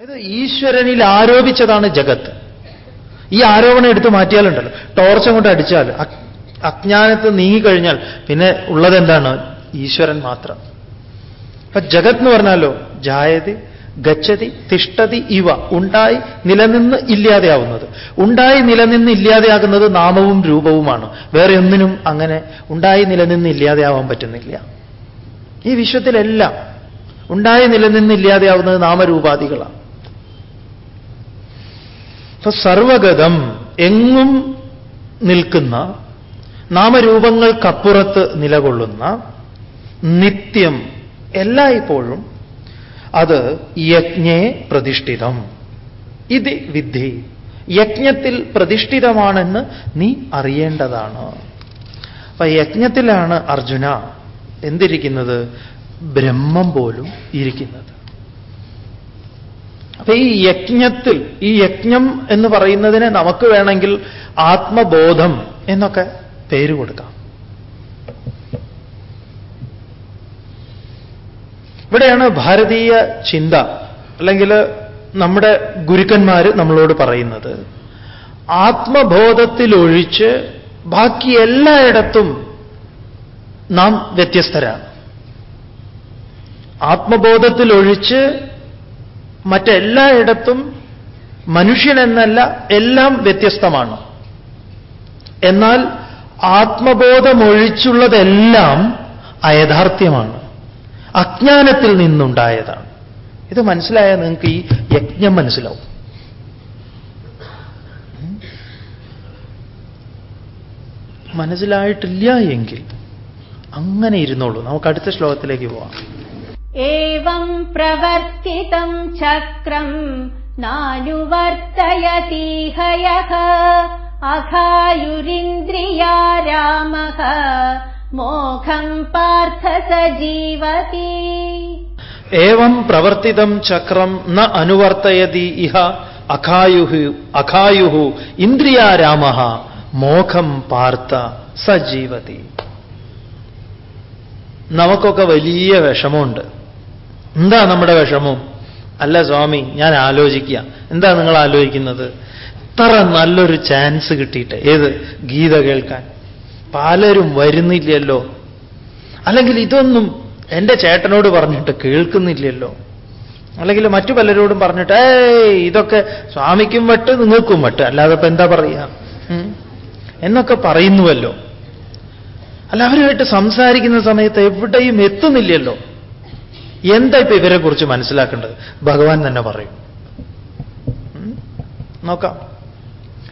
അതായത് ഈശ്വരനിൽ ആരോപിച്ചതാണ് ജഗത്ത് ഈ ആരോപണം എടുത്ത് മാറ്റിയാലുണ്ടല്ലോ. ടോർച്ച് കൊണ്ട് അടിച്ചാൽ അജ്ഞാനത്ത് നീങ്ങിക്കഴിഞ്ഞാൽ പിന്നെ ഉള്ളത് എന്താണ് ഈശ്വരൻ മാത്രം. അപ്പൊ ജഗത് എന്ന് പറഞ്ഞാലോ ജായതി ഗച്ഛതി തിഷ്ടതി ഇവ ഉണ്ടായി നിലനിന്ന് ഇല്ലാതെയാവുന്നത്. ഉണ്ടായി നിലനിന്ന് ഇല്ലാതെയാകുന്നത് നാമവും രൂപവുമാണ്. വേറെ ഒന്നിനും അങ്ങനെ ഉണ്ടായി നിലനിന്ന് ഇല്ലാതെയാവാൻ പറ്റുന്നില്ല. ഈ വിശ്വത്തിലെല്ലാം ഉണ്ടായി നിലനിന്ന് ഇല്ലാതെയാവുന്നത് നാമരൂപാദികളാണ്. അപ്പൊ സർവഗതം എങ്ങും നിൽക്കുന്ന നാമരൂപങ്ങൾക്കപ്പുറത്ത് നിലകൊള്ളുന്ന നിത്യം എല്ലായ്പ്പോഴും അത് യജ്ഞേ പ്രതിഷ്ഠിതം. ഇത് വിദ്ധി യജ്ഞത്തിൽ പ്രതിഷ്ഠിതമാണെന്ന് നീ അറിയേണ്ടതാണ്. അപ്പൊ യജ്ഞത്തിലാണ് അർജുന എന്തിരിക്കുന്നത്? ബ്രഹ്മം പോലും ഇരിക്കുന്നത്. അപ്പൊ ഈ യജ്ഞത്തിൽ ഈ യജ്ഞം എന്ന് പറയുന്നതിന് നമുക്ക് വേണമെങ്കിൽ ആത്മബോധം എന്നൊക്കെ പേര് കൊടുക്കാം. ഇവിടെയാണ് ഭാരതീയ ചിന്ത അല്ലെങ്കിൽ നമ്മുടെ ഗുരുക്കന്മാർ നമ്മളോട് പറയുന്നത്. ആത്മബോധത്തിലൊഴിച്ച് ബാക്കി എല്ലായിടത്തും നാം വ്യത്യസ്തരാണ്. ആത്മബോധത്തിലൊഴിച്ച് മറ്റെല്ലായിടത്തും മനുഷ്യനെന്നല്ല എല്ലാം വ്യത്യസ്തമാണ്. എന്നാൽ ആത്മബോധമൊഴിച്ചുള്ളതെല്ലാം അയഥാർത്ഥ്യമാണ്. അജ്ഞാനത്തിൽ നിന്നുണ്ടായതാണ്. ഇത് മനസ്സിലായാൽ നിങ്ങൾക്ക് ഈ യജ്ഞം മനസ്സിലാവും. മനസ്സിലായിട്ടില്ല എങ്കിൽ അങ്ങനെ ഇരുന്നോളൂ. നമുക്ക് അടുത്ത ശ്ലോകത്തിലേക്ക് പോവാം. ഏവം പ്രവർത്തിതം ചക്രം നാനുവർത്തയതീഹയഃ അഘായുരിന്ദ്രിയാ രാമഃ മോഘം പാർത്ഥ സജീവതി ഏവം പ്രവർത്തിതം ചക്രം ന അനുവർത്തയതി ഇഹ അഖായുഹു അഖായുഹു ഇന്ദ്രിയാരാമ മോഖം പാർത്ത സജീവതി നമുക്കൊക്കെ വലിയ വിഷമമുണ്ട്. എന്താ നമ്മുടെ വിഷമം? അല്ല സ്വാമി ഞാൻ ആലോചിക്കുക. എന്താ നിങ്ങൾ ആലോചിക്കുന്നത്? ഇത്ര നല്ലൊരു ചാൻസ് കിട്ടിയിട്ട്. ഏത്? ഗീത കേൾക്കാൻ. പലരും വരുന്നില്ലല്ലോ. അല്ലെങ്കിൽ ഇതൊന്നും എന്റെ ചേട്ടനോട് പറഞ്ഞിട്ട് കേൾക്കുന്നില്ലല്ലോ. അല്ലെങ്കിൽ മറ്റു പലരോടും പറഞ്ഞിട്ട് ഏയ് ഇതൊക്കെ സ്വാമിക്കും വട്ട് നിങ്ങൾക്കും വട്ട് അല്ലാതെ ഇപ്പൊ എന്താ പറയുക എന്നൊക്കെ പറയുന്നുവല്ലോ. അല്ല അവരുമായിട്ട് സംസാരിക്കുന്ന സമയത്ത് എവിടെയും എത്തുന്നില്ലല്ലോ. എന്താ ഇപ്പൊ ഇവരെ കുറിച്ച് മനസ്സിലാക്കേണ്ടത്? ഭഗവാൻ തന്നെ പറയും. നോക്കാം.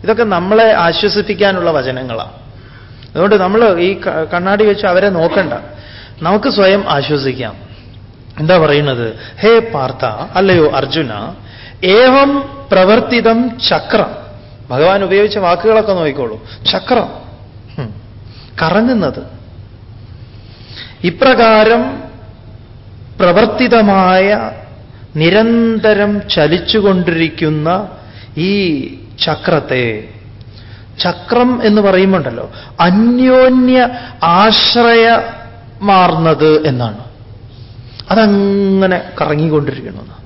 ഇതൊക്കെ നമ്മളെ ആശ്വസിപ്പിക്കാനുള്ള വചനങ്ങളാണ് അതുകൊണ്ട് നമ്മൾ ഈ കണ്ണാടി വെച്ച് അവരെ നോക്കണ്ട. നമുക്ക് സ്വയം ആശ്വസിക്കാം. എന്താ പറയുന്നത്? ഹേ പാർത്ഥ അല്ലയോ അർജുന ഏവം പ്രവർത്തിതം ചക്രം. ഭഗവാൻ ഉപയോഗിച്ച വാക്കുകളൊക്കെ നോക്കിക്കോളൂ. ചക്രം. കറങ്ങുന്നത്. ഇപ്രകാരം പ്രവർത്തിതമായ നിരന്തരം ചലിച്ചുകൊണ്ടിരിക്കുന്ന ഈ ചക്രത്തെ ചക്രം എന്ന് പറയുമ്പോണ്ടല്ലോ. അന്യോന്യ ആശ്രയമാർന്നത് എന്നാണ്. അതങ്ങനെ കറങ്ങിക്കൊണ്ടിരിക്കണമെന്ന്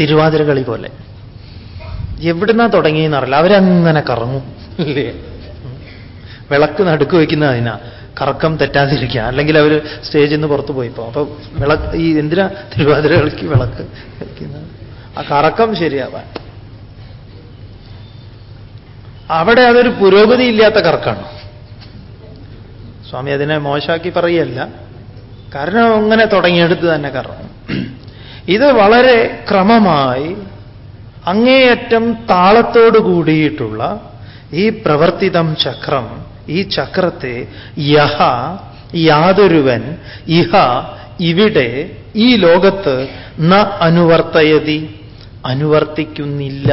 തിരുവാതിരകളി പോലെ. എവിടുന്നാ തുടങ്ങിയെന്നറിയില്ല. അവരങ്ങനെ കറങ്ങും. ഇല്ലേ? വിളക്ക് നടുക്ക് വയ്ക്കുന്ന അതിനാ. കറക്കം തെറ്റാതിരിക്കുക. അല്ലെങ്കിൽ അവർ സ്റ്റേജിൽ നിന്ന് പുറത്തു പോയിപ്പോ അപ്പൊ വിളക്ക് ഈ എന്തിനാ തിരുവാതിര കളിക്ക് വിളക്ക് കളിക്കുന്നത് ആ കറക്കം ശരിയാവാൻ. അവിടെ അതൊരു പുരോഗതി ഇല്ലാത്ത കറക്കാണ്. സ്വാമി അതിനെ മോശമാക്കി പറയല്ല കാരണം അങ്ങനെ തുടങ്ങിയെടുത്ത് തന്നെ കറങ്ങും ഇത് വളരെ ക്രമമായി അങ്ങേയറ്റം താളത്തോട് കൂടിയിട്ടുള്ള ഈ പ്രവർത്തിതം ചക്രം ഈ ചക്രത്തെ യഹ യാതൊരുവൻ ഇഹ ഇവിടെ ഈ ലോകത്ത് ന അനുവർത്തയതി. അനുവർത്തിക്കുന്നില്ല.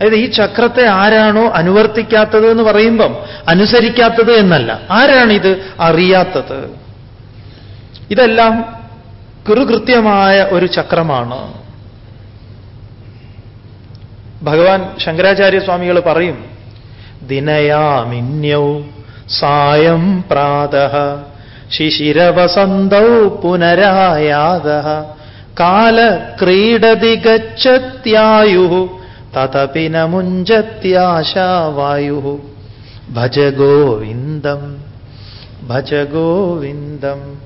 അതായത് ഈ ചക്രത്തെ ആരാണോ അനുവർത്തിക്കാത്തത് എന്ന് പറയുമ്പം അനുസരിക്കാത്തത് എന്നല്ല. ആരാണിത്? അറിയാത്തത്. ഇതെല്ലാം കൃകൃത്യമായ ഒരു ചക്രമാണ്. ഭഗവാൻ ശങ്കരാചാര്യ സ്വാമികൾ പറയും ദിനയാമിന്യൗ. സായം പ്രാത. ശിശിരവസന്തൗ പുനരായാത കാലക്രീഡതി ഗച്ഛത്യായു തതപി ന മുഞ്ചത്യാശാവായു ഭജ ഗോവിന്ദം. ഭജ ഗോവിന്ദം.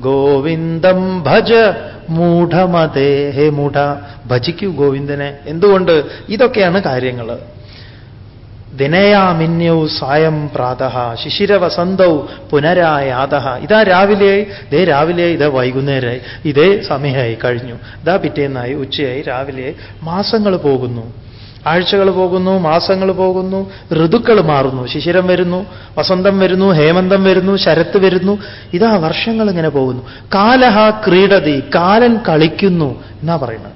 ഗോവിന്ദം ഭജ മൂഢമതേ. ഹേ മൂഢ. ഭജിക്കൂ ഗോവിന്ദനെ. എന്തുകൊണ്ട്? ഇതൊക്കെയാണ് കാര്യങ്ങൾ ദിനയാമിന്യൗ സായം പ്രാത ശിശിരവസന്തൗ പുനരായാത. ഇതാ രാവിലെയായി ഇതേ രാവിലെ ഇതാ വൈകുന്നേരമായി ഇതേ സമയമായി കഴിഞ്ഞു. ഇതാ പിറ്റേന്നായി ഉച്ചയായി രാവിലെ മാസങ്ങൾ പോകുന്നു. ആഴ്ചകൾ പോകുന്നു മാസങ്ങൾ പോകുന്നു ഋതുക്കൾ മാറുന്നു. ശിശിരം വരുന്നു വസന്തം വരുന്നു ഹേമന്തം വരുന്നു ശരത്ത് വരുന്നു. ഇതാ വർഷങ്ങൾ ഇങ്ങനെ പോകുന്നു. കാലഹ ക്രീഡതി കാലൻ കളിക്കുന്നു എന്നാ പറയുന്നത്.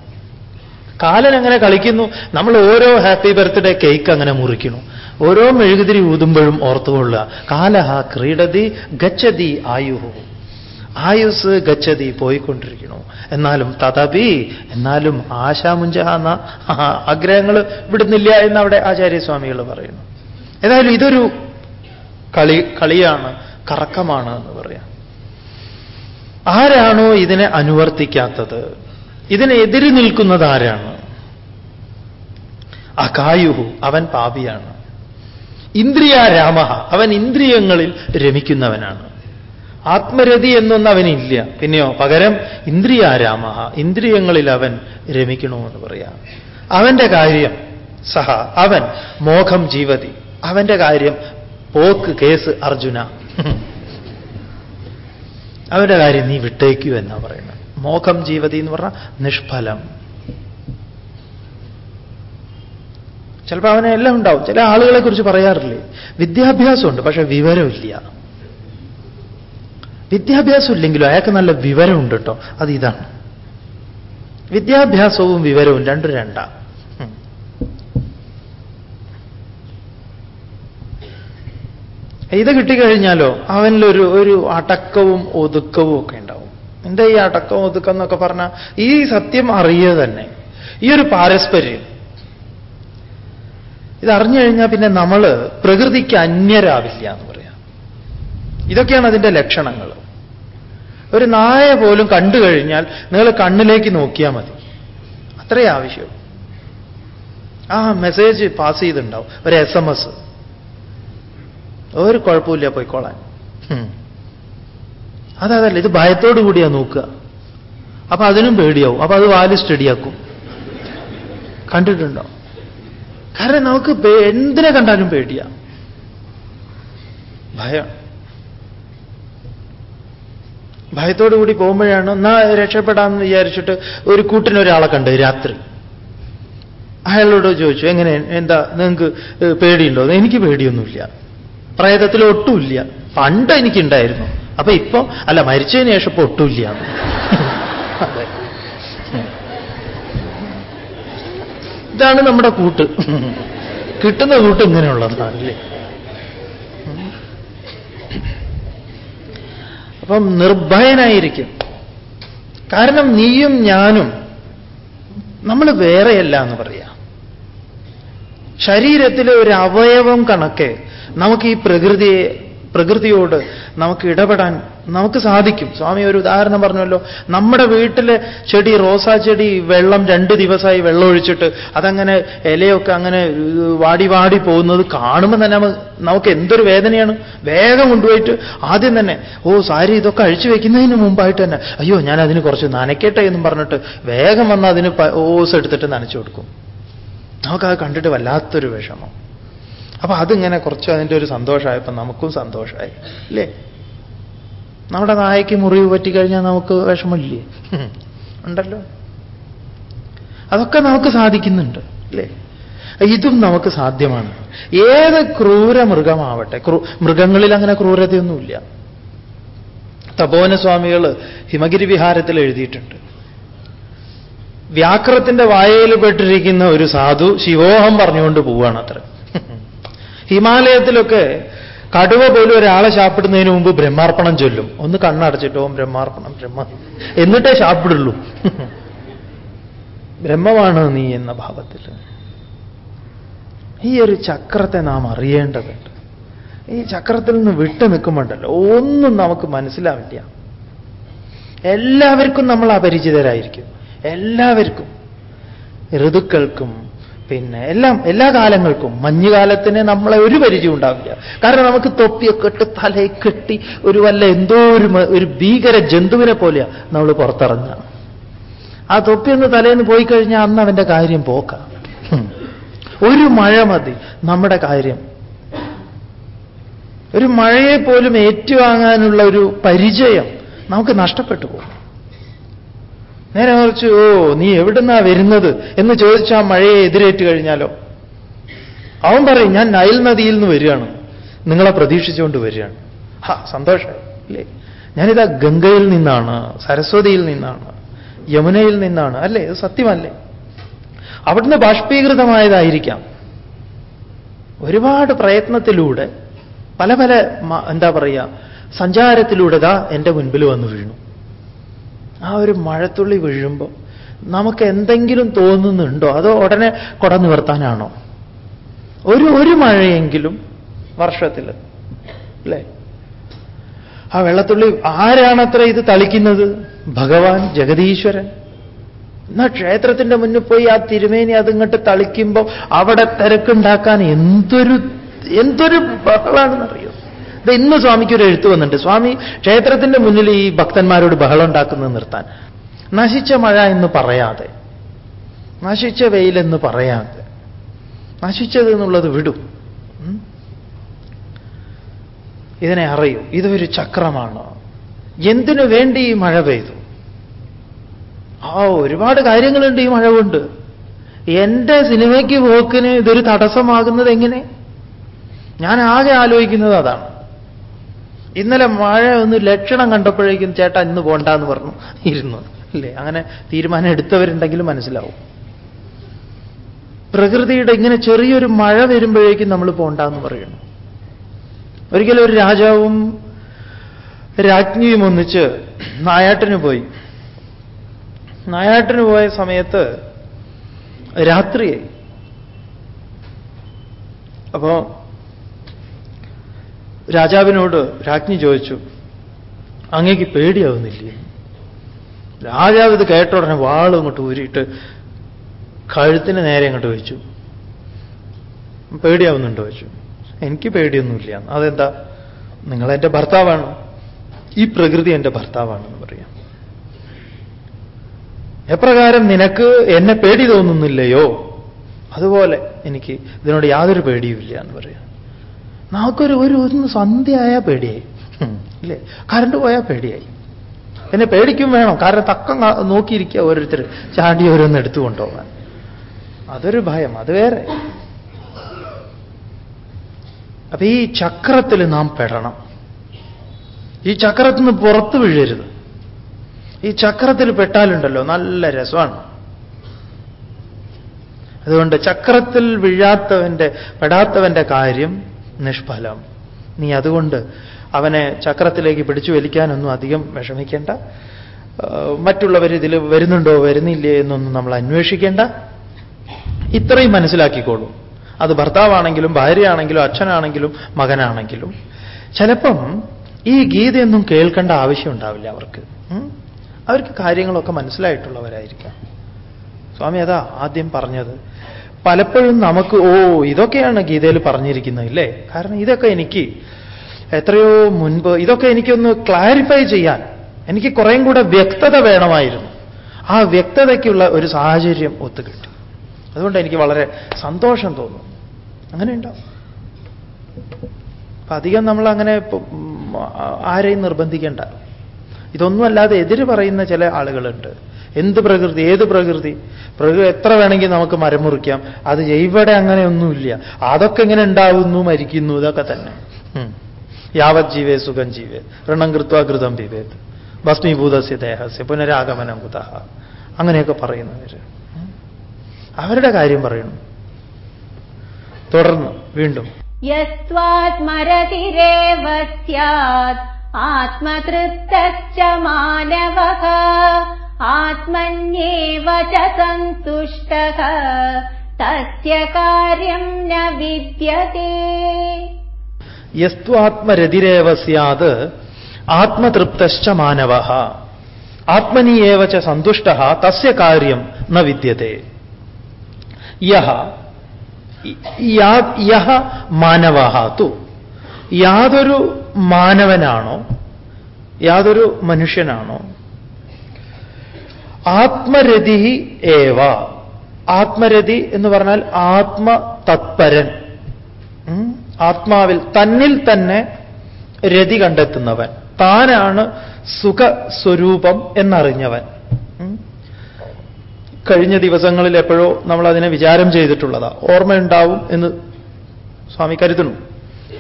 കാലൻ അങ്ങനെ കളിക്കുന്നു? നമ്മൾ ഓരോ ഹാപ്പി ബർത്ത്ഡേ കേക്ക് അങ്ങനെ മുറിക്കുന്നു. ഓരോ മെഴുകുതിരി ഊതുമ്പോഴും ഓർത്തുകൊള്ളുക. കാലഹ ക്രീഡതി ഗച്ഛതി ആയുഹു. ആയുസ് ഗച്ഛതി പോയിക്കൊണ്ടിരിക്കുന്നു. എന്നാലും തഥപി എന്നാലും ആശാമുഞ്ച എന്ന ആഗ്രഹങ്ങൾ വിടുന്നില്ല എന്ന് അവിടെ ആചാര്യസ്വാമികൾ പറയുന്നു. ഏതായാലും ഇതൊരു കളി കളിയാണ് കറക്കമാണ് എന്ന് പറയാം. ആരാണോ ഇതിനെ അനുവർത്തിക്കാത്തത്? ഇതിനെ എതിരി നിൽക്കുന്നത് ആരാണ്? അകായുഹു അവൻ പാപിയാണ്. ഇന്ദ്രിയാരാമ. അവൻ ഇന്ദ്രിയങ്ങളിൽ രമിക്കുന്നവനാണ്. ആത്മരതി എന്നൊന്നും അവനില്ല. പിന്നെയോ പകരം ഇന്ദ്രിയാരാമ. ഇന്ദ്രിയങ്ങളിൽ അവൻ രമിക്കണമെന്ന് പറയാം. അവന്റെ കാര്യം സഹ അവൻ മോഖം ജീവതി. അവന്റെ കാര്യം പോക്ക് കേസ് അർജുന. അവന്റെ കാര്യം നീ വിട്ടേക്കൂ എന്നാ പറയുന്നത്. മോഖം ജീവതി എന്ന് പറഞ്ഞാൽ നിഷ്ഫലം. ചിലപ്പോൾ അവനെ എല്ലാം ഉണ്ടാവും. ചില ആളുകളെ കുറിച്ച് പറയാറില്ലേ? വിദ്യാഭ്യാസമുണ്ട് പക്ഷെ വിവരമില്ല. വിദ്യാഭ്യാസം ഇല്ലെങ്കിലും അയാൾക്ക് നല്ല വിവരമുണ്ട് കേട്ടോ. അത് ഇതാണ്. വിദ്യാഭ്യാസവും വിവരവും രണ്ടും രണ്ടാ. ഇത് കിട്ടിക്കഴിഞ്ഞാലോ അവനിലൊരു ഒരു അടക്കവും ഒതുക്കവും ഒക്കെ ഉണ്ടാവും. എന്താ ഈ അടക്കവും ഒതുക്കം എന്നൊക്കെ പറഞ്ഞാൽ ഈ സത്യം അറിയുക തന്നെ ഈ ഒരു പാരസ്പര്യം. ഇതറിഞ്ഞു കഴിഞ്ഞാൽ പിന്നെ നമ്മൾ പ്രകൃതിക്ക് അന്യരാവില്ല എന്ന് പറയാം. ഇതൊക്കെയാണ് അതിന്റെ ലക്ഷണങ്ങൾ ഒരു നായ പോലും കണ്ടു കഴിഞ്ഞാൽ നിങ്ങൾ കണ്ണിലേക്ക് നോക്കിയാൽ മതി. അത്രേ ആവശ്യം ആ മെസ്സേജ് പാസ് ചെയ്തിട്ടുണ്ടാവും. ഒരു എസ് എം എസ് ഒരു കുഴപ്പമില്ല പോയിക്കോളാൻ. അതല്ല ഇത് ഭയത്തോടു കൂടിയാ നോക്കുക. അപ്പൊ അതിനും പേടിയാവും. അപ്പൊ അത് വാൽ സ്റ്റഡിയാക്കും കണ്ടിട്ടുണ്ടോ? കാരണം നമുക്ക് എന്തിനെ കണ്ടാലും പേടിയാ. ഭയം. ഭയത്തോടു കൂടി പോകുമ്പോഴാണ് എന്നാ രക്ഷപ്പെടാമെന്ന് വിചാരിച്ചിട്ട് ഒരു കൂട്ടിനൊരാളെ കണ്ട് രാത്രി. അയാളോട് ചോദിച്ചു എങ്ങനെ? എന്താ? നിങ്ങൾക്ക് പേടിയുണ്ടോ? എനിക്ക് പേടിയൊന്നുമില്ല. പ്രേതത്തിൽ ഒട്ടുമില്ല. പണ്ട് എനിക്കുണ്ടായിരുന്നു. അപ്പൊ ഇപ്പൊ? അല്ല മരിച്ചതിന് ശേഷം ഇപ്പൊ ഒട്ടുമില്ല. ഇതാണ് നമ്മുടെ കൂട്ട്. കിട്ടുന്ന കൂട്ട് ഇങ്ങനെയുള്ളതാണ് അല്ലേ? അപ്പം നിർഭയനായിരിക്കും. കാരണം നീയും ഞാനും നമ്മൾ വേറെയല്ല എന്ന് പറയാം. ശരീരത്തിലെ ഒരു അവയവം കണക്കെ നമുക്ക് ഈ പ്രകൃതിയെ പ്രകൃതിയോട് നമുക്ക് ഇടപെടാൻ നമുക്ക് സാധിക്കും. സ്വാമി ഒരു ഉദാഹരണം പറഞ്ഞല്ലോ നമ്മുടെ വീട്ടിലെ ചെടി റോസാ ചെടി വെള്ളം രണ്ട് ദിവസമായി വെള്ളം ഒഴിച്ചിട്ട് അതങ്ങനെ ഇലയൊക്കെ അങ്ങനെ വാടി വാടി പോകുന്നത് കാണുമ്പോൾ തന്നെ നമുക്ക് എന്തൊരു വേദനയാണ്. വേഗം കൊണ്ടുപോയിട്ട് ആദ്യം തന്നെ ഓ സാരി ഇതൊക്കെ അഴിച്ചു വെക്കുന്നതിന് മുമ്പായിട്ട് തന്നെ. അയ്യോ ഞാൻ അതിന് കുറച്ച് നനയ്ക്കട്ടെ എന്നും പറഞ്ഞിട്ട് വേഗം വന്ന് അതിന് ഓസ് എടുത്തിട്ട് നനച്ചു കൊടുക്കും. നമുക്കത് കണ്ടിട്ട് വല്ലാത്തൊരു വിഷമം. അപ്പൊ അതിങ്ങനെ കുറച്ച് അതിന്റെ ഒരു സന്തോഷമായപ്പോൾ നമുക്കും സന്തോഷമായി. അല്ലേ? നമ്മുടെ നായയ്ക്ക് മുറിവ് പറ്റിക്കഴിഞ്ഞാൽ നമുക്ക് വിഷമമില്ലേ? ഉണ്ടല്ലോ. അതൊക്കെ നമുക്ക് സാധിക്കുന്നുണ്ട്. അല്ലേ? ഇതും നമുക്ക് സാധ്യമാണ്. ഏത് ക്രൂര മൃഗമാവട്ടെ മൃഗങ്ങളിൽ അങ്ങനെ ക്രൂരതയൊന്നുമില്ല. തപോവന സ്വാമികൾ ഹിമഗിരി വിഹാരത്തിൽ എഴുതിയിട്ടുണ്ട്. വ്യാക്രത്തിന്റെ വായയിൽ പെട്ടിരിക്കുന്ന ഒരു സാധു ശിവോഹം പറഞ്ഞുകൊണ്ട് പോവുകയാണ് അത്ര ഹിമാലയത്തിലൊക്കെ കടുവ പോലും ഒരാളെ ശാപ്പിടുന്നതിന് മുമ്പ് ബ്രഹ്മാർപ്പണം ചൊല്ലും. ഒന്ന് കണ്ണടച്ചിട്ട് ഓം ബ്രഹ്മാർപ്പണം ബ്രഹ്മ. എന്നിട്ടേ ശാപ്പിടുള്ളൂ. ബ്രഹ്മമാണ് നീ എന്ന ഭാവത്തിൽ. ഈ ഒരു ചക്രത്തെ നാം അറിയേണ്ടതുണ്ട്. ഈ ചക്രത്തിൽ നിന്ന് വിട്ടു നിൽക്കുമ്പോണ്ടല്ലോ ഒന്നും നമുക്ക് മനസ്സിലാവില്ല. എല്ലാവർക്കും നമ്മൾ അപരിചിതരായിരിക്കും. എല്ലാവർക്കും ഋതുക്കൾക്കും പിന്നെ എല്ലാം എല്ലാ കാലങ്ങൾക്കും മഞ്ഞുകാലത്തിന് നമ്മളെ ഒരു പരിചയം ഉണ്ടാവില്ല. കാരണം നമുക്ക് തൊപ്പിയൊക്കെ ഇട്ട് തലയെ കെട്ടി ഒരു വല്ല എന്തോ ഒരു ഒരു ഭീകര ജന്തുവിനെ പോലെയാണ് നമ്മൾ പുറത്തിറങ്ങുക. ആ തൊപ്പിയൊന്ന് തലേന്ന് പോയി കഴിഞ്ഞാൽ അന്ന് അവന്റെ കാര്യം പോക്ക. ഒരു മഴ മതി നമ്മുടെ കാര്യം. ഒരു മഴയെ പോലും ഏറ്റുവാങ്ങാനുള്ള ഒരു പരിചയം നമുക്ക് നഷ്ടപ്പെട്ടു പോകും. നേരെ മറിച്ച് ഓ നീ എവിടുന്നാ വരുന്നത്? എന്ന് ചോദിച്ചാൽ മഴയെ എതിരേറ്റ് കഴിഞ്ഞാലോ? അവൻ പറയും ഞാൻ നയൽ നദിയിൽ നിന്ന് വരികയാണ്. നിങ്ങളെ പ്രതീക്ഷിച്ചുകൊണ്ട് വരികയാണ്. ഹാ സന്തോഷമായി അല്ലേ? ഞാനിതാ ഗംഗയിൽ നിന്നാണ് സരസ്വതിയിൽ നിന്നാണ് യമുനയിൽ നിന്നാണ് അല്ലേ? ഇത് സത്യമല്ലേ? അവിടുന്ന് ബാഷ്പീകൃതമായതായിരിക്കാം. ഒരുപാട് പ്രയത്നത്തിലൂടെ പല പല എന്താ പറയുക സഞ്ചാരത്തിലൂടെ ദാ എന്റെ മുൻപിൽ വന്നു വീണു. ആ ഒരു മഴത്തുള്ളി വീഴുമ്പോൾ നമുക്ക് എന്തെങ്കിലും തോന്നുന്നുണ്ടോ? അതോ ഉടനെ കുട നിവർത്താനാണോ? ഒരു ഒരു മഴയെങ്കിലും വർഷത്തിൽ അല്ലേ? ആ വെള്ളത്തുള്ളി ആരാണത്ര ഇത് തളിക്കുന്നത്? ഭഗവാൻ ജഗതീശ്വരൻ എന്നാ ക്ഷേത്രത്തിന്റെ മുന്നിൽ പോയി ആ തിരുമേനി അതിങ്ങോട്ട് തളിക്കുമ്പോൾ അവിടെ തിരക്കുണ്ടാക്കാൻ എന്തൊരു എന്തൊരു ബഹളാണെന്നറിയോ? ഇത് ഇന്ന് സ്വാമിക്ക് ഒരു എഴുത്ത് വന്നിട്ടുണ്ട്. സ്വാമി ക്ഷേത്രത്തിന്റെ മുന്നിൽ ഈ ഭക്തന്മാരോട് ബഹളം ഉണ്ടാക്കുന്നത് നിർത്താൻ. നശിച്ച മഴ എന്ന് പറയാതെ നശിച്ച വെയിലെന്ന് പറയാതെ നശിച്ചത് എന്നുള്ളത് വിടും. ഇതിനെ അറിയൂ ഇതൊരു ചക്രമാണ്. എന്തിനു വേണ്ടി ഈ മഴ പെയ്തു? ആ ഒരുപാട് കാര്യങ്ങളുണ്ട് ഈ മഴ കൊണ്ട്. എന്റെ സിനിമയ്ക്ക് പോക്കിന് ഇതൊരു തടസ്സമാകുന്നത് എങ്ങനെ? ഞാൻ ആകെ ആലോചിക്കുന്നത് അതാണ്. ഇന്നലെ മഴ ഒന്ന് ലക്ഷണം കണ്ടപ്പോഴേക്കും ചേട്ടാ ഇന്ന് പോണ്ട എന്ന് പറഞ്ഞു. ഇരുന്നു. അല്ലേ അങ്ങനെ തീരുമാനം എടുത്തവരുണ്ടെങ്കിലും മനസ്സിലാവും. പ്രകൃതിയുടെ ഇങ്ങനെ ചെറിയൊരു മഴ വരുമ്പോഴേക്കും നമ്മൾ പോണ്ട എന്ന് പറയുന്നു. ഒരിക്കലും ഒരു രാജാവും രാജ്ഞിയും ഒന്നിച്ച് നായാട്ടിന് പോയി. നായാട്ടിന് പോയ സമയത്ത് രാത്രിയായി. അപ്പോ രാജാവിനോട് രാജ്ഞി ചോദിച്ചു അങ്ങേക്ക് പേടിയാവുന്നില്ലേ? രാജാവ് ഇത് കേട്ട ഉടനെ വാളും അങ്ങോട്ട് ഊരിയിട്ട് കഴുത്തിന് നേരെ അങ്ങോട്ട് വെച്ചു പേടിയാവുന്നുണ്ടോ? വെച്ചു എനിക്ക് പേടിയൊന്നുമില്ല. അതെന്താ? നിങ്ങളെന്റെ ഭർത്താവാണ്? ഈ പ്രകൃതി എന്റെ ഭർത്താവാണെന്ന് പറയാം. എപ്രകാരം നിനക്ക് എന്നെ പേടി തോന്നുന്നില്ലയോ? അതുപോലെ എനിക്ക് ഇതിനോട് യാതൊരു പേടിയുമില്ല എന്ന് പറയാം. നമുക്കൊരു ഒരു ഒന്ന് സന്ധ്യയായാൽ പേടിയായി. ഇല്ലേ? കറണ്ട് പോയാൽ പേടിയായി. എന്നെ പേടിക്കും വേണം. കാരണം തക്കം നോക്കിയിരിക്കുക ഓരോരുത്തർ. ചാണ്ടി ഓരോന്ന് എടുത്തു കൊണ്ടുപോകാൻ അതൊരു ഭയം. അത് വേറെ. അപ്പൊ ഈ ചക്രത്തിൽ നാം പെടണം. ഈ ചക്രത്തിൽ നിന്ന് പുറത്തു വീഴരുത്. ഈ ചക്രത്തിൽ പെട്ടാലുണ്ടല്ലോ നല്ല രസമാണ്. അതുകൊണ്ട് ചക്രത്തിൽ വീഴാത്തവന്റെ പെടാത്തവന്റെ കാര്യം നിഷ്ഫലം. നീ അതുകൊണ്ട് അവനെ ചക്രത്തിലേക്ക് പിടിച്ചു വലിക്കാനൊന്നും അധികം വിഷമിക്കേണ്ട. മറ്റുള്ളവർ ഇതിൽ വരുന്നുണ്ടോ വരുന്നില്ലേ എന്നൊന്നും നമ്മൾ അന്വേഷിക്കേണ്ട. ഇത്രയും മനസ്സിലാക്കിക്കോളൂ. അത് ഭർത്താവാണെങ്കിലും ഭാര്യയാണെങ്കിലും അച്ഛനാണെങ്കിലും മകനാണെങ്കിലും. ചിലപ്പം ഈ ഗീതയൊന്നും കേൾക്കേണ്ട ആവശ്യം ഉണ്ടാവില്ല അവർക്ക്. അവർക്ക് കാര്യങ്ങളൊക്കെ മനസ്സിലായിട്ടുള്ളവരായിരിക്കാം. സ്വാമി അതാ ആദ്യം പറഞ്ഞത്. പലപ്പോഴും നമുക്ക് ഓ ഇതൊക്കെയാണ് ഗീതയിൽ പറഞ്ഞിരിക്കുന്നത് ഇല്ലേ? കാരണം ഇതൊക്കെ എനിക്ക് എത്രയോ മുൻപ് ഇതൊക്കെ എനിക്കൊന്ന് ക്ലാരിഫൈ ചെയ്യാൻ എനിക്ക് കുറേയും കൂടെ വ്യക്തത വേണമായിരുന്നു. ആ വ്യക്തതയ്ക്കുള്ള ഒരു സാഹചര്യം ഒത്തുകിട്ടി. അതുകൊണ്ട് എനിക്ക് വളരെ സന്തോഷം തോന്നും അങ്ങനെ ഉണ്ടാവും അപ്പൊ അധികം നമ്മൾ അങ്ങനെ ആരെയും നിർബന്ധിക്കേണ്ട. ഇതൊന്നുമല്ലാതെ എതിര് പറയുന്ന ചില ആളുകളുണ്ട്. എന്ത് പ്രകൃതി ഏത് പ്രകൃതി? പ്രകൃതി എത്ര വേണമെങ്കിൽ നമുക്ക് മരം മുറിക്കാം അത് ഇവിടെ അങ്ങനെയൊന്നുമില്ല. അതൊക്കെ ഇങ്ങനെ ഉണ്ടാവുന്നു മരിക്കുന്നു ഇതൊക്കെ തന്നെ. യാവത് ജീവേ സുഖം ജീവേ. ഋണം കൃത്വ ഘൃതം പിവേത് ഭസ്മീഭൂതസ്യ ദേഹസ്യ. പുനരാഗമനം കുത. അങ്ങനെയൊക്കെ പറയുന്നവർ അവരുടെ കാര്യം പറയുന്നു തുടർന്ന് വീണ്ടും. ആത്മതൃപ്ത മാനവഃ. ആത്മന്യേവ ച സന്തുഷ്ടഃ. തസ്യ കാര്യം ന വിദ്യത്തെ. യസ്ത്വാത്മരതിരേവ സ്യാത് ആത്മതൃപ്തശ്ച മാനവ. ആത്മനിയേവ ച സന്തുഷ്ട തസ്യ കാര്യം ന വിദ്യത്തെ. യഹ യഹ മാനവ തു. യാതൊരു മാനവനാണോ? യാതൊരു മനുഷ്യനാണോ? ആത്മരതി ഏവ. ആത്മരതി എന്ന് പറഞ്ഞാൽ ആത്മതത്പരൻ. തത്പരൻ ആത്മാവിൽ തന്നിൽ തന്നെ രതി കണ്ടെത്തുന്നവൻ. താനാണ് സുഖസ്വരൂപം എന്നറിഞ്ഞവൻ. കഴിഞ്ഞ ദിവസങ്ങളിൽ എപ്പോഴോ നമ്മൾ അതിനെ വിചാരം ചെയ്തിട്ടുള്ളതാ. ഓർമ്മയുണ്ടാവും എന്ന് സ്വാമി കരുതുന്നു.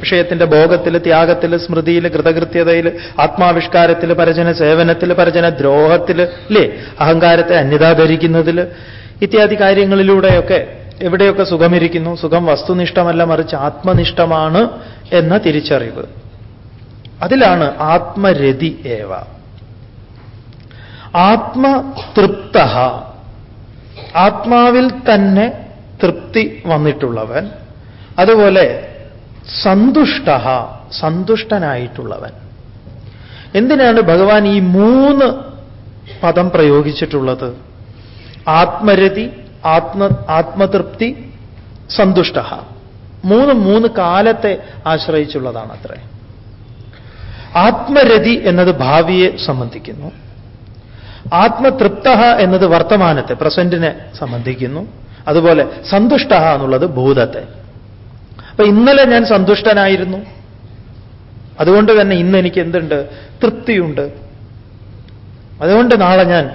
വിഷയത്തിന്റെ ഭോഗത്തിൽ ത്യാഗത്തിൽ സ്മൃതിയിൽ കൃതകൃത്യതയിൽ ആത്മാവിഷ്കാരത്തിൽ പരജന സേവനത്തിൽ പരജന ദ്രോഹത്തിൽ അല്ലേ അഹങ്കാരത്തെ അന്യതാ ധരിക്കുന്നതിൽ ഇത്യാദി കാര്യങ്ങളിലൂടെയൊക്കെ എവിടെയൊക്കെ സുഖമിരിക്കുന്നു? സുഖം വസ്തുനിഷ്ഠമല്ല മറിച്ച് ആത്മനിഷ്ഠമാണ് എന്ന തിരിച്ചറിവ്. അതിലാണ് ആത്മരതി ഏവ. ആത്മതൃപ്ത ആത്മാവിൽ തന്നെ തൃപ്തി വന്നിട്ടുള്ളവൻ. അതുപോലെ സന്തുഷ്ട സന്തുഷ്ടനായിട്ടുള്ളവൻ. എന്തിനാണ് ഭഗവാൻ ഈ മൂന്ന് പദം പ്രയോഗിച്ചിട്ടുള്ളത്? ആത്മരതി ആത്മ ആത്മതൃപ്തി സന്തുഷ്ട. മൂന്ന് മൂന്ന് കാലത്തെ ആശ്രയിച്ചുള്ളതാണ് അത്രേ ആത്മരതി എന്നത് ഭാവിയെ സംബന്ധിക്കുന്നു. ആത്മതൃപ്ത എന്നത് വർത്തമാനത്തെ പ്രസന്റിനെ സംബന്ധിക്കുന്നു. അതുപോലെ സന്തുഷ്ട എന്നുള്ളത് ഭൂതത്തെ. അപ്പൊ ഇന്നലെ ഞാൻ സന്തുഷ്ടനായിരുന്നു. അതുകൊണ്ട് തന്നെ ഇന്ന് എനിക്ക് എന്തുണ്ട്? തൃപ്തിയുണ്ട്. അതുകൊണ്ട് നാളെ ഞാൻ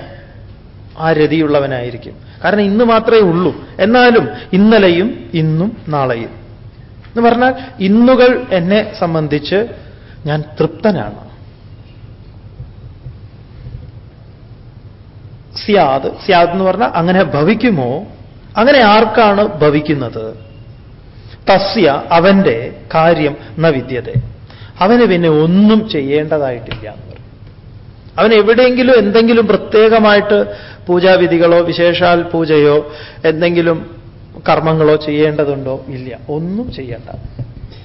ആ രതിയുള്ളവനായിരിക്കും. കാരണം ഇന്ന് മാത്രമേ ഉള്ളൂ. എന്നാലും ഇന്നലെയും ഇന്നും നാളെയും. എന്ന് പറഞ്ഞാൽ ഇന്നുകൾ എന്നെ സംബന്ധിച്ച് ഞാൻ തൃപ്തനാണ്. സ്യാദ് സ്യാദ് എന്ന് പറഞ്ഞാൽ അങ്ങനെ ഭവിക്കുമോ? അങ്ങനെ ആർക്കാണ് ഭവിക്കുന്നത്? തസ്യ അവന്റെ കാര്യം ന വിദ്യത അവന് പിന്നെ ഒന്നും ചെയ്യേണ്ടതായിട്ടില്ല. എന്ന് പറയും അവൻ എവിടെയെങ്കിലും എന്തെങ്കിലും പ്രത്യേകമായിട്ട് പൂജാവിധികളോ വിശേഷാൽ പൂജയോ എന്തെങ്കിലും കർമ്മങ്ങളോ ചെയ്യേണ്ടതുണ്ടോ? ഇല്ല. ഒന്നും ചെയ്യേണ്ട.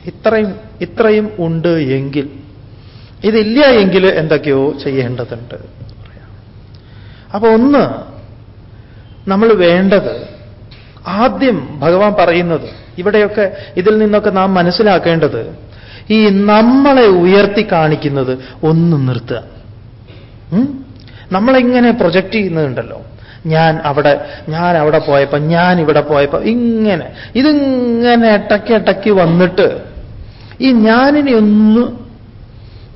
ഇത്രയും ഇത്രയും ഉണ്ട് എങ്കിൽ ഇതില്ല എങ്കിൽ എന്തൊക്കെയോ ചെയ്യേണ്ടതുണ്ട്. അപ്പൊ ഒന്ന് നമ്മൾ വേണ്ടത് ആദ്യം ഭഗവാൻ പറയുന്നത് ഇവിടെയൊക്കെ ഇതിൽ നിന്നൊക്കെ നാം മനസ്സിലാക്കേണ്ടത് ഈ നമ്മളെ ഉയർത്തി കാണിക്കുന്നത് ഒന്ന് നിർത്തുക? നമ്മളിങ്ങനെ പ്രൊജക്റ്റ് ചെയ്യുന്നുണ്ടല്ലോ? ഞാൻ അവിടെ ഞാൻ അവിടെ പോയപ്പോ ഞാൻ ഇവിടെ പോയപ്പോ ഇങ്ങനെ ഇതിങ്ങനെ ഇടയ്ക്ക് ഇടയ്ക്ക് വന്നിട്ട് ഈ ഞാനിനെ ഒന്ന്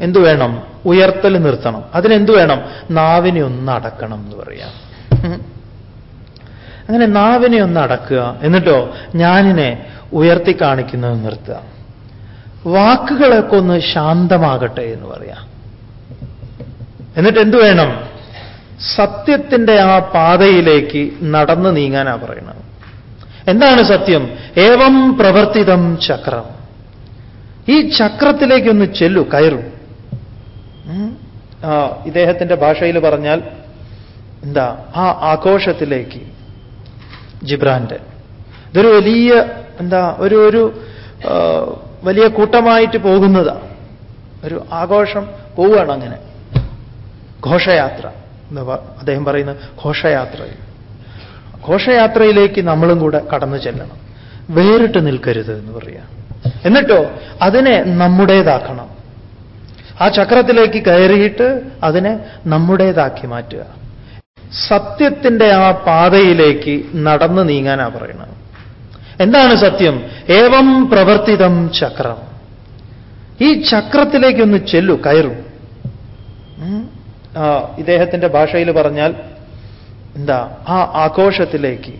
എന്തു വേണം? ഉയർത്തൽ നിർത്തണം. അതിനെന്തു വേണം? നാവിനെ ഒന്ന് അടക്കണം എന്ന് പറയാം. അങ്ങനെ നാവിനെ ഒന്ന് അടക്കുക. എന്നിട്ടോ ഞാനിനെ ഉയർത്തി കാണിക്കുന്നത് നിർത്തുക. വാക്കുകളൊക്കെ ഒന്ന് ശാന്തമാകട്ടെ എന്ന് പറയാം. എന്നിട്ട് എന്തു വേണം? സത്യത്തിന്റെ ആ പാതയിലേക്ക് നടന്നു നീങ്ങാനാ പറയണത് എന്താണ് സത്യം? ഏവം പ്രവർത്തിതം ചക്രം. ഈ ചക്രത്തിലേക്കൊന്ന് ചെല്ലു കയറു. ഇദ്ദേഹത്തിന്റെ ഭാഷയിൽ പറഞ്ഞാൽ എന്താ? ആ ആഘോഷത്തിലേക്ക്. ജിബ്രാന്റെ. ഇതൊരു വലിയ എന്താ ഒരു ഒരു വലിയ കൂട്ടമായിട്ട് പോകുന്നതാ. ഒരു ആഘോഷം പോവുകയാണ് അങ്ങനെ. ഘോഷയാത്ര എന്ന് അദ്ദേഹം പറയുന്ന ഘോഷയാത്രയിൽ. ഘോഷയാത്രയിലേക്ക് നമ്മളും കൂടെ കടന്നു ചെല്ലണം. വേറിട്ട് നിൽക്കരുത് എന്ന് പറയാം. എന്നിട്ടോ അതിനെ നമ്മുടേതാക്കണം. ആ ചക്രത്തിലേക്ക് കയറിയിട്ട് അതിനെ നമ്മുടേതാക്കി മാറ്റുക. സത്യത്തിന്റെ ആ പാതയിലേക്ക് നടന്നു നീങ്ങാനാ പറയുന്നത്. എന്താണ് സത്യം? ഏവം പ്രവർത്തിതം ചക്രം. ഈ ചക്രത്തിലേക്കൊന്ന് ചെല്ലു കയറു. ഇദ്ദേഹത്തിന്റെ ഭാഷയിൽ പറഞ്ഞാൽ എന്താ? ആ ആഘോഷത്തിലേക്ക്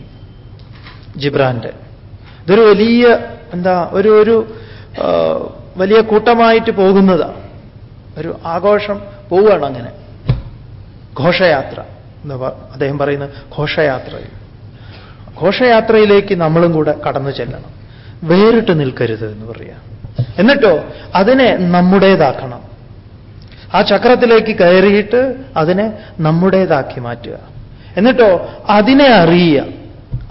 ജിബ്രാന്റെ. ഇതൊരു വലിയ എന്താ ഒരു ഒരു വലിയ കൂട്ടമായിട്ട് പോകുന്നതാണ് ഒരു ആഘോഷം പോവുകയാണ് അങ്ങനെ. ഘോഷയാത്ര. എന്ന് അദ്ദേഹം പറയുന്ന ഘോഷയാത്രയിൽ ഘോഷയാത്രയിലേക്ക് നമ്മളും കൂടെ കടന്നു ചെല്ലണം. വേറിട്ട് നിൽക്കരുത് എന്ന് പറയാം. എന്നിട്ടോ അതിനെ നമ്മുടേതാക്കണം. ആ ചക്രത്തിലേക്ക് കയറിയിട്ട് അതിനെ നമ്മുടേതാക്കി മാറ്റുക. എന്നിട്ടോ അതിനെ അറിയുക.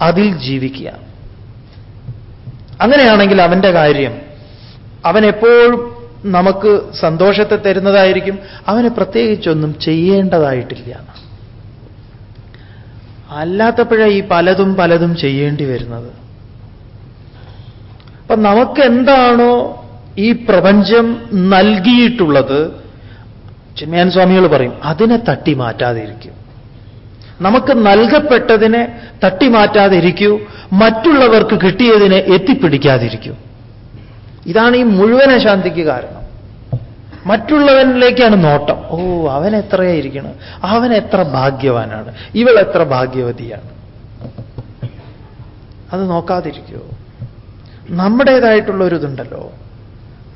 അതിൽ ജീവിക്കുക. അങ്ങനെയാണെങ്കിൽ അവന്റെ കാര്യം അവൻ എപ്പോഴും നമുക്ക് സന്തോഷത്തെ തരുന്നതായിരിക്കും അവന് പ്രത്യേകിച്ചൊന്നും ചെയ്യേണ്ടതായിട്ടില്ല. അല്ലാത്തപ്പോഴേ ഈ പലതും പലതും ചെയ്യേണ്ടി വരുന്നത്. അപ്പൊ നമുക്ക് എന്താണോ ഈ പ്രപഞ്ചം നൽകിയിട്ടുള്ളത് ചിന്മയാൻ സ്വാമികൾ പറയും അതിനെ തട്ടി മാറ്റാതിരിക്കും നമുക്ക് നൽകപ്പെട്ടതിനെ തട്ടി മാറ്റാതിരിക്കൂ മറ്റുള്ളവർക്ക് കിട്ടിയതിനെ എത്തിപ്പിടിക്കാതിരിക്കൂ. ഇതാണ് ഈ മുഴുവൻ അശാന്തിക്ക് കാരണം. മറ്റുള്ളവനിലേക്കാണ് നോട്ടം. ഓ അവൻ എത്രയായിരിക്കണം? അവൻ എത്ര ഭാഗ്യവാനാണ്? ഇവൾ എത്ര ഭാഗ്യവതിയാണ്? അത് നോക്കാതിരിക്കുമോ നമ്മുടേതായിട്ടുള്ള ഒരു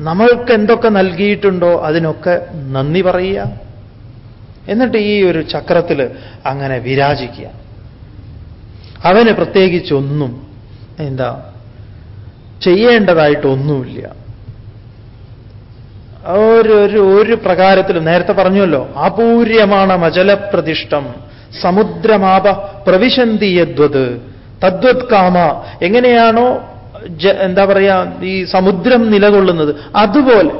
നമ്മൾക്ക് എന്തൊക്കെ നൽകിയിട്ടുണ്ടോ അതിനൊക്കെ നന്ദി പറയുക. എന്നിട്ട് ഈ ഒരു ചക്രത്തിൽ അങ്ങനെ വിരാജിക്കുക. അവന് പ്രത്യേകിച്ചൊന്നും എന്താ ചെയ്യേണ്ടതായിട്ടൊന്നുമില്ല. ഒരു ഒരു ഒരു പ്രകാരത്തിലും നേരത്തെ പറഞ്ഞുവല്ലോ. അപൂര്യമാണ് മജലപ്രതിഷ്ഠം സമുദ്രമാപ പ്രവിശന്തിയദ്വത്. തദ്വത് കാമ. എങ്ങനെയാണോ എന്താ പറയാ ഈ സമുദ്രം നിലകൊള്ളുന്നത്. അതുപോലെ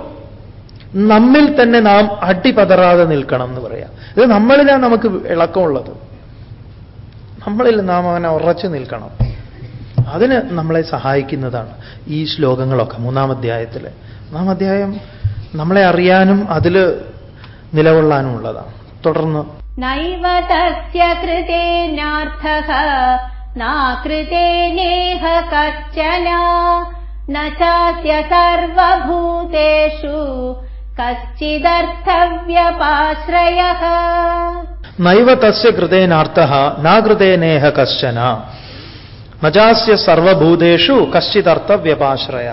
നമ്മിൽ തന്നെ നാം അടിപതറാതെ നിൽക്കണം എന്ന് പറയാം. ഇത് നമ്മളിലാണ് നമുക്ക് ഇളക്കമുള്ളത്. നമ്മളിൽ നാം അവനെ ഉറച്ചു നിൽക്കണം. അതിന് നമ്മളെ സഹായിക്കുന്നതാണ് ഈ ശ്ലോകങ്ങളൊക്കെ മൂന്നാം അധ്യായത്തിൽ മൂന്നാം അധ്യായം നമ്മളെ അറിയാനും അതിൽ നിലകൊള്ളാനും ഉള്ളതാണ്. തുടർന്ന് നൈവ തസ്യ കൃതേനാർത്ഥഃ കശ്ചന നചാസ്യ ചാസ്യ സർവഭൂതേഷു കശ്ചിദർത്ഥവ്യപാശ്രയ. നൈവ തസ്യ കൃതേനാർത്ഥ നാകൃതേനേഹ കശ്ചന നജാസ്യ സർവഭൂതേഷു കശ്ചിദർത്ഥ വ്യപാശ്രയ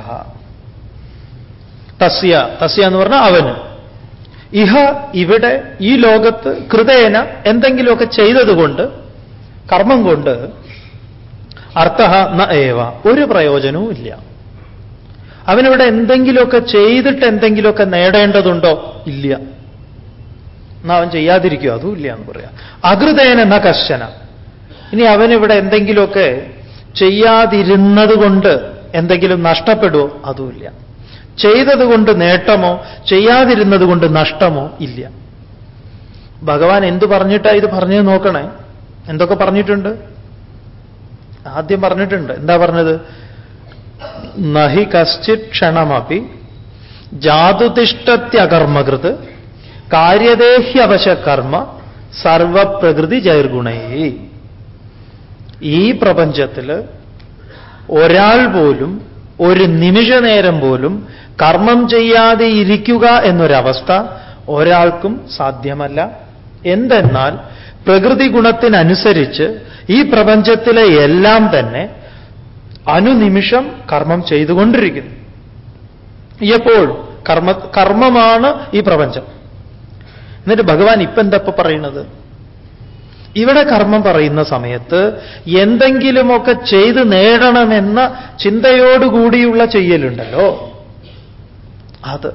തസ്യ തസ്യ എന്ന് പറഞ്ഞാൽ അവന്. ഇഹ ഇവിടെ ഈ ലോകത്ത് കൃതേന എന്തെങ്കിലുമൊക്കെ ചെയ്തതുകൊണ്ട് കർമ്മം കൊണ്ട് അർത്ഥ ന ഏവ ഒരു പ്രയോജനവും ഇല്ല. അവനിവിടെ എന്തെങ്കിലുമൊക്കെ ചെയ്തിട്ട് എന്തെങ്കിലുമൊക്കെ നേടേണ്ടതുണ്ടോ? ഇല്ല. എന്നാ അവൻ ചെയ്യാതിരിക്കുക അതും ഇല്ല എന്ന് പറയാം. അകൃതേന ന കർശന ഇനി അവനിവിടെ എന്തെങ്കിലുമൊക്കെ ചെയ്യാതിരുന്നത് കൊണ്ട് എന്തെങ്കിലും നഷ്ടപ്പെടുമോ അതുമില്ല ചെയ്തതുകൊണ്ട് നേട്ടമോ ചെയ്യാതിരുന്നത് കൊണ്ട് നഷ്ടമോ ഇല്ല. ഭഗവാൻ എന്തു പറഞ്ഞിട്ടാ ഇത് പറഞ്ഞു നോക്കണേ? എന്തൊക്കെ പറഞ്ഞിട്ടുണ്ട്? ആദ്യം പറഞ്ഞിട്ടുണ്ട്. എന്താ പറഞ്ഞത്? നഹി കശ്ചിത് ക്ഷണമപി ജാതുതിഷ്ടത്യകർമ്മകൃത് കാര്യദേഹ്യവശകർമ്മ സർവപ്രകൃതി ജൈർഗുണേ. ഈ പ്രപഞ്ചത്തിൽ ഒരാൾ പോലും ഒരു നിമിഷ നേരം പോലും കർമ്മം ചെയ്യാതെ ഇരിക്കുക എന്നൊരവസ്ഥ ഒരാൾക്കും സാധ്യമല്ല. എന്തെന്നാൽ പ്രകൃതി ഗുണത്തിനനുസരിച്ച് ഈ പ്രപഞ്ചത്തിലെ എല്ലാം തന്നെ അനുനിമിഷം കർമ്മം ചെയ്തുകൊണ്ടിരിക്കുന്നു. എപ്പോൾ കർമ്മ കർമ്മമാണ് ഈ പ്രപഞ്ചം. എന്നിട്ട് ഭഗവാൻ ഇപ്പൊ എന്താ പറയുന്നത്? ഇവിടെ കർമ്മം പറയുന്ന സമയത്ത് എന്തെങ്കിലുമൊക്കെ ചെയ്ത് നേടണമെന്ന ചിന്തയോടുകൂടിയുള്ള ചെയ്യലുണ്ടല്ലോ. അത്.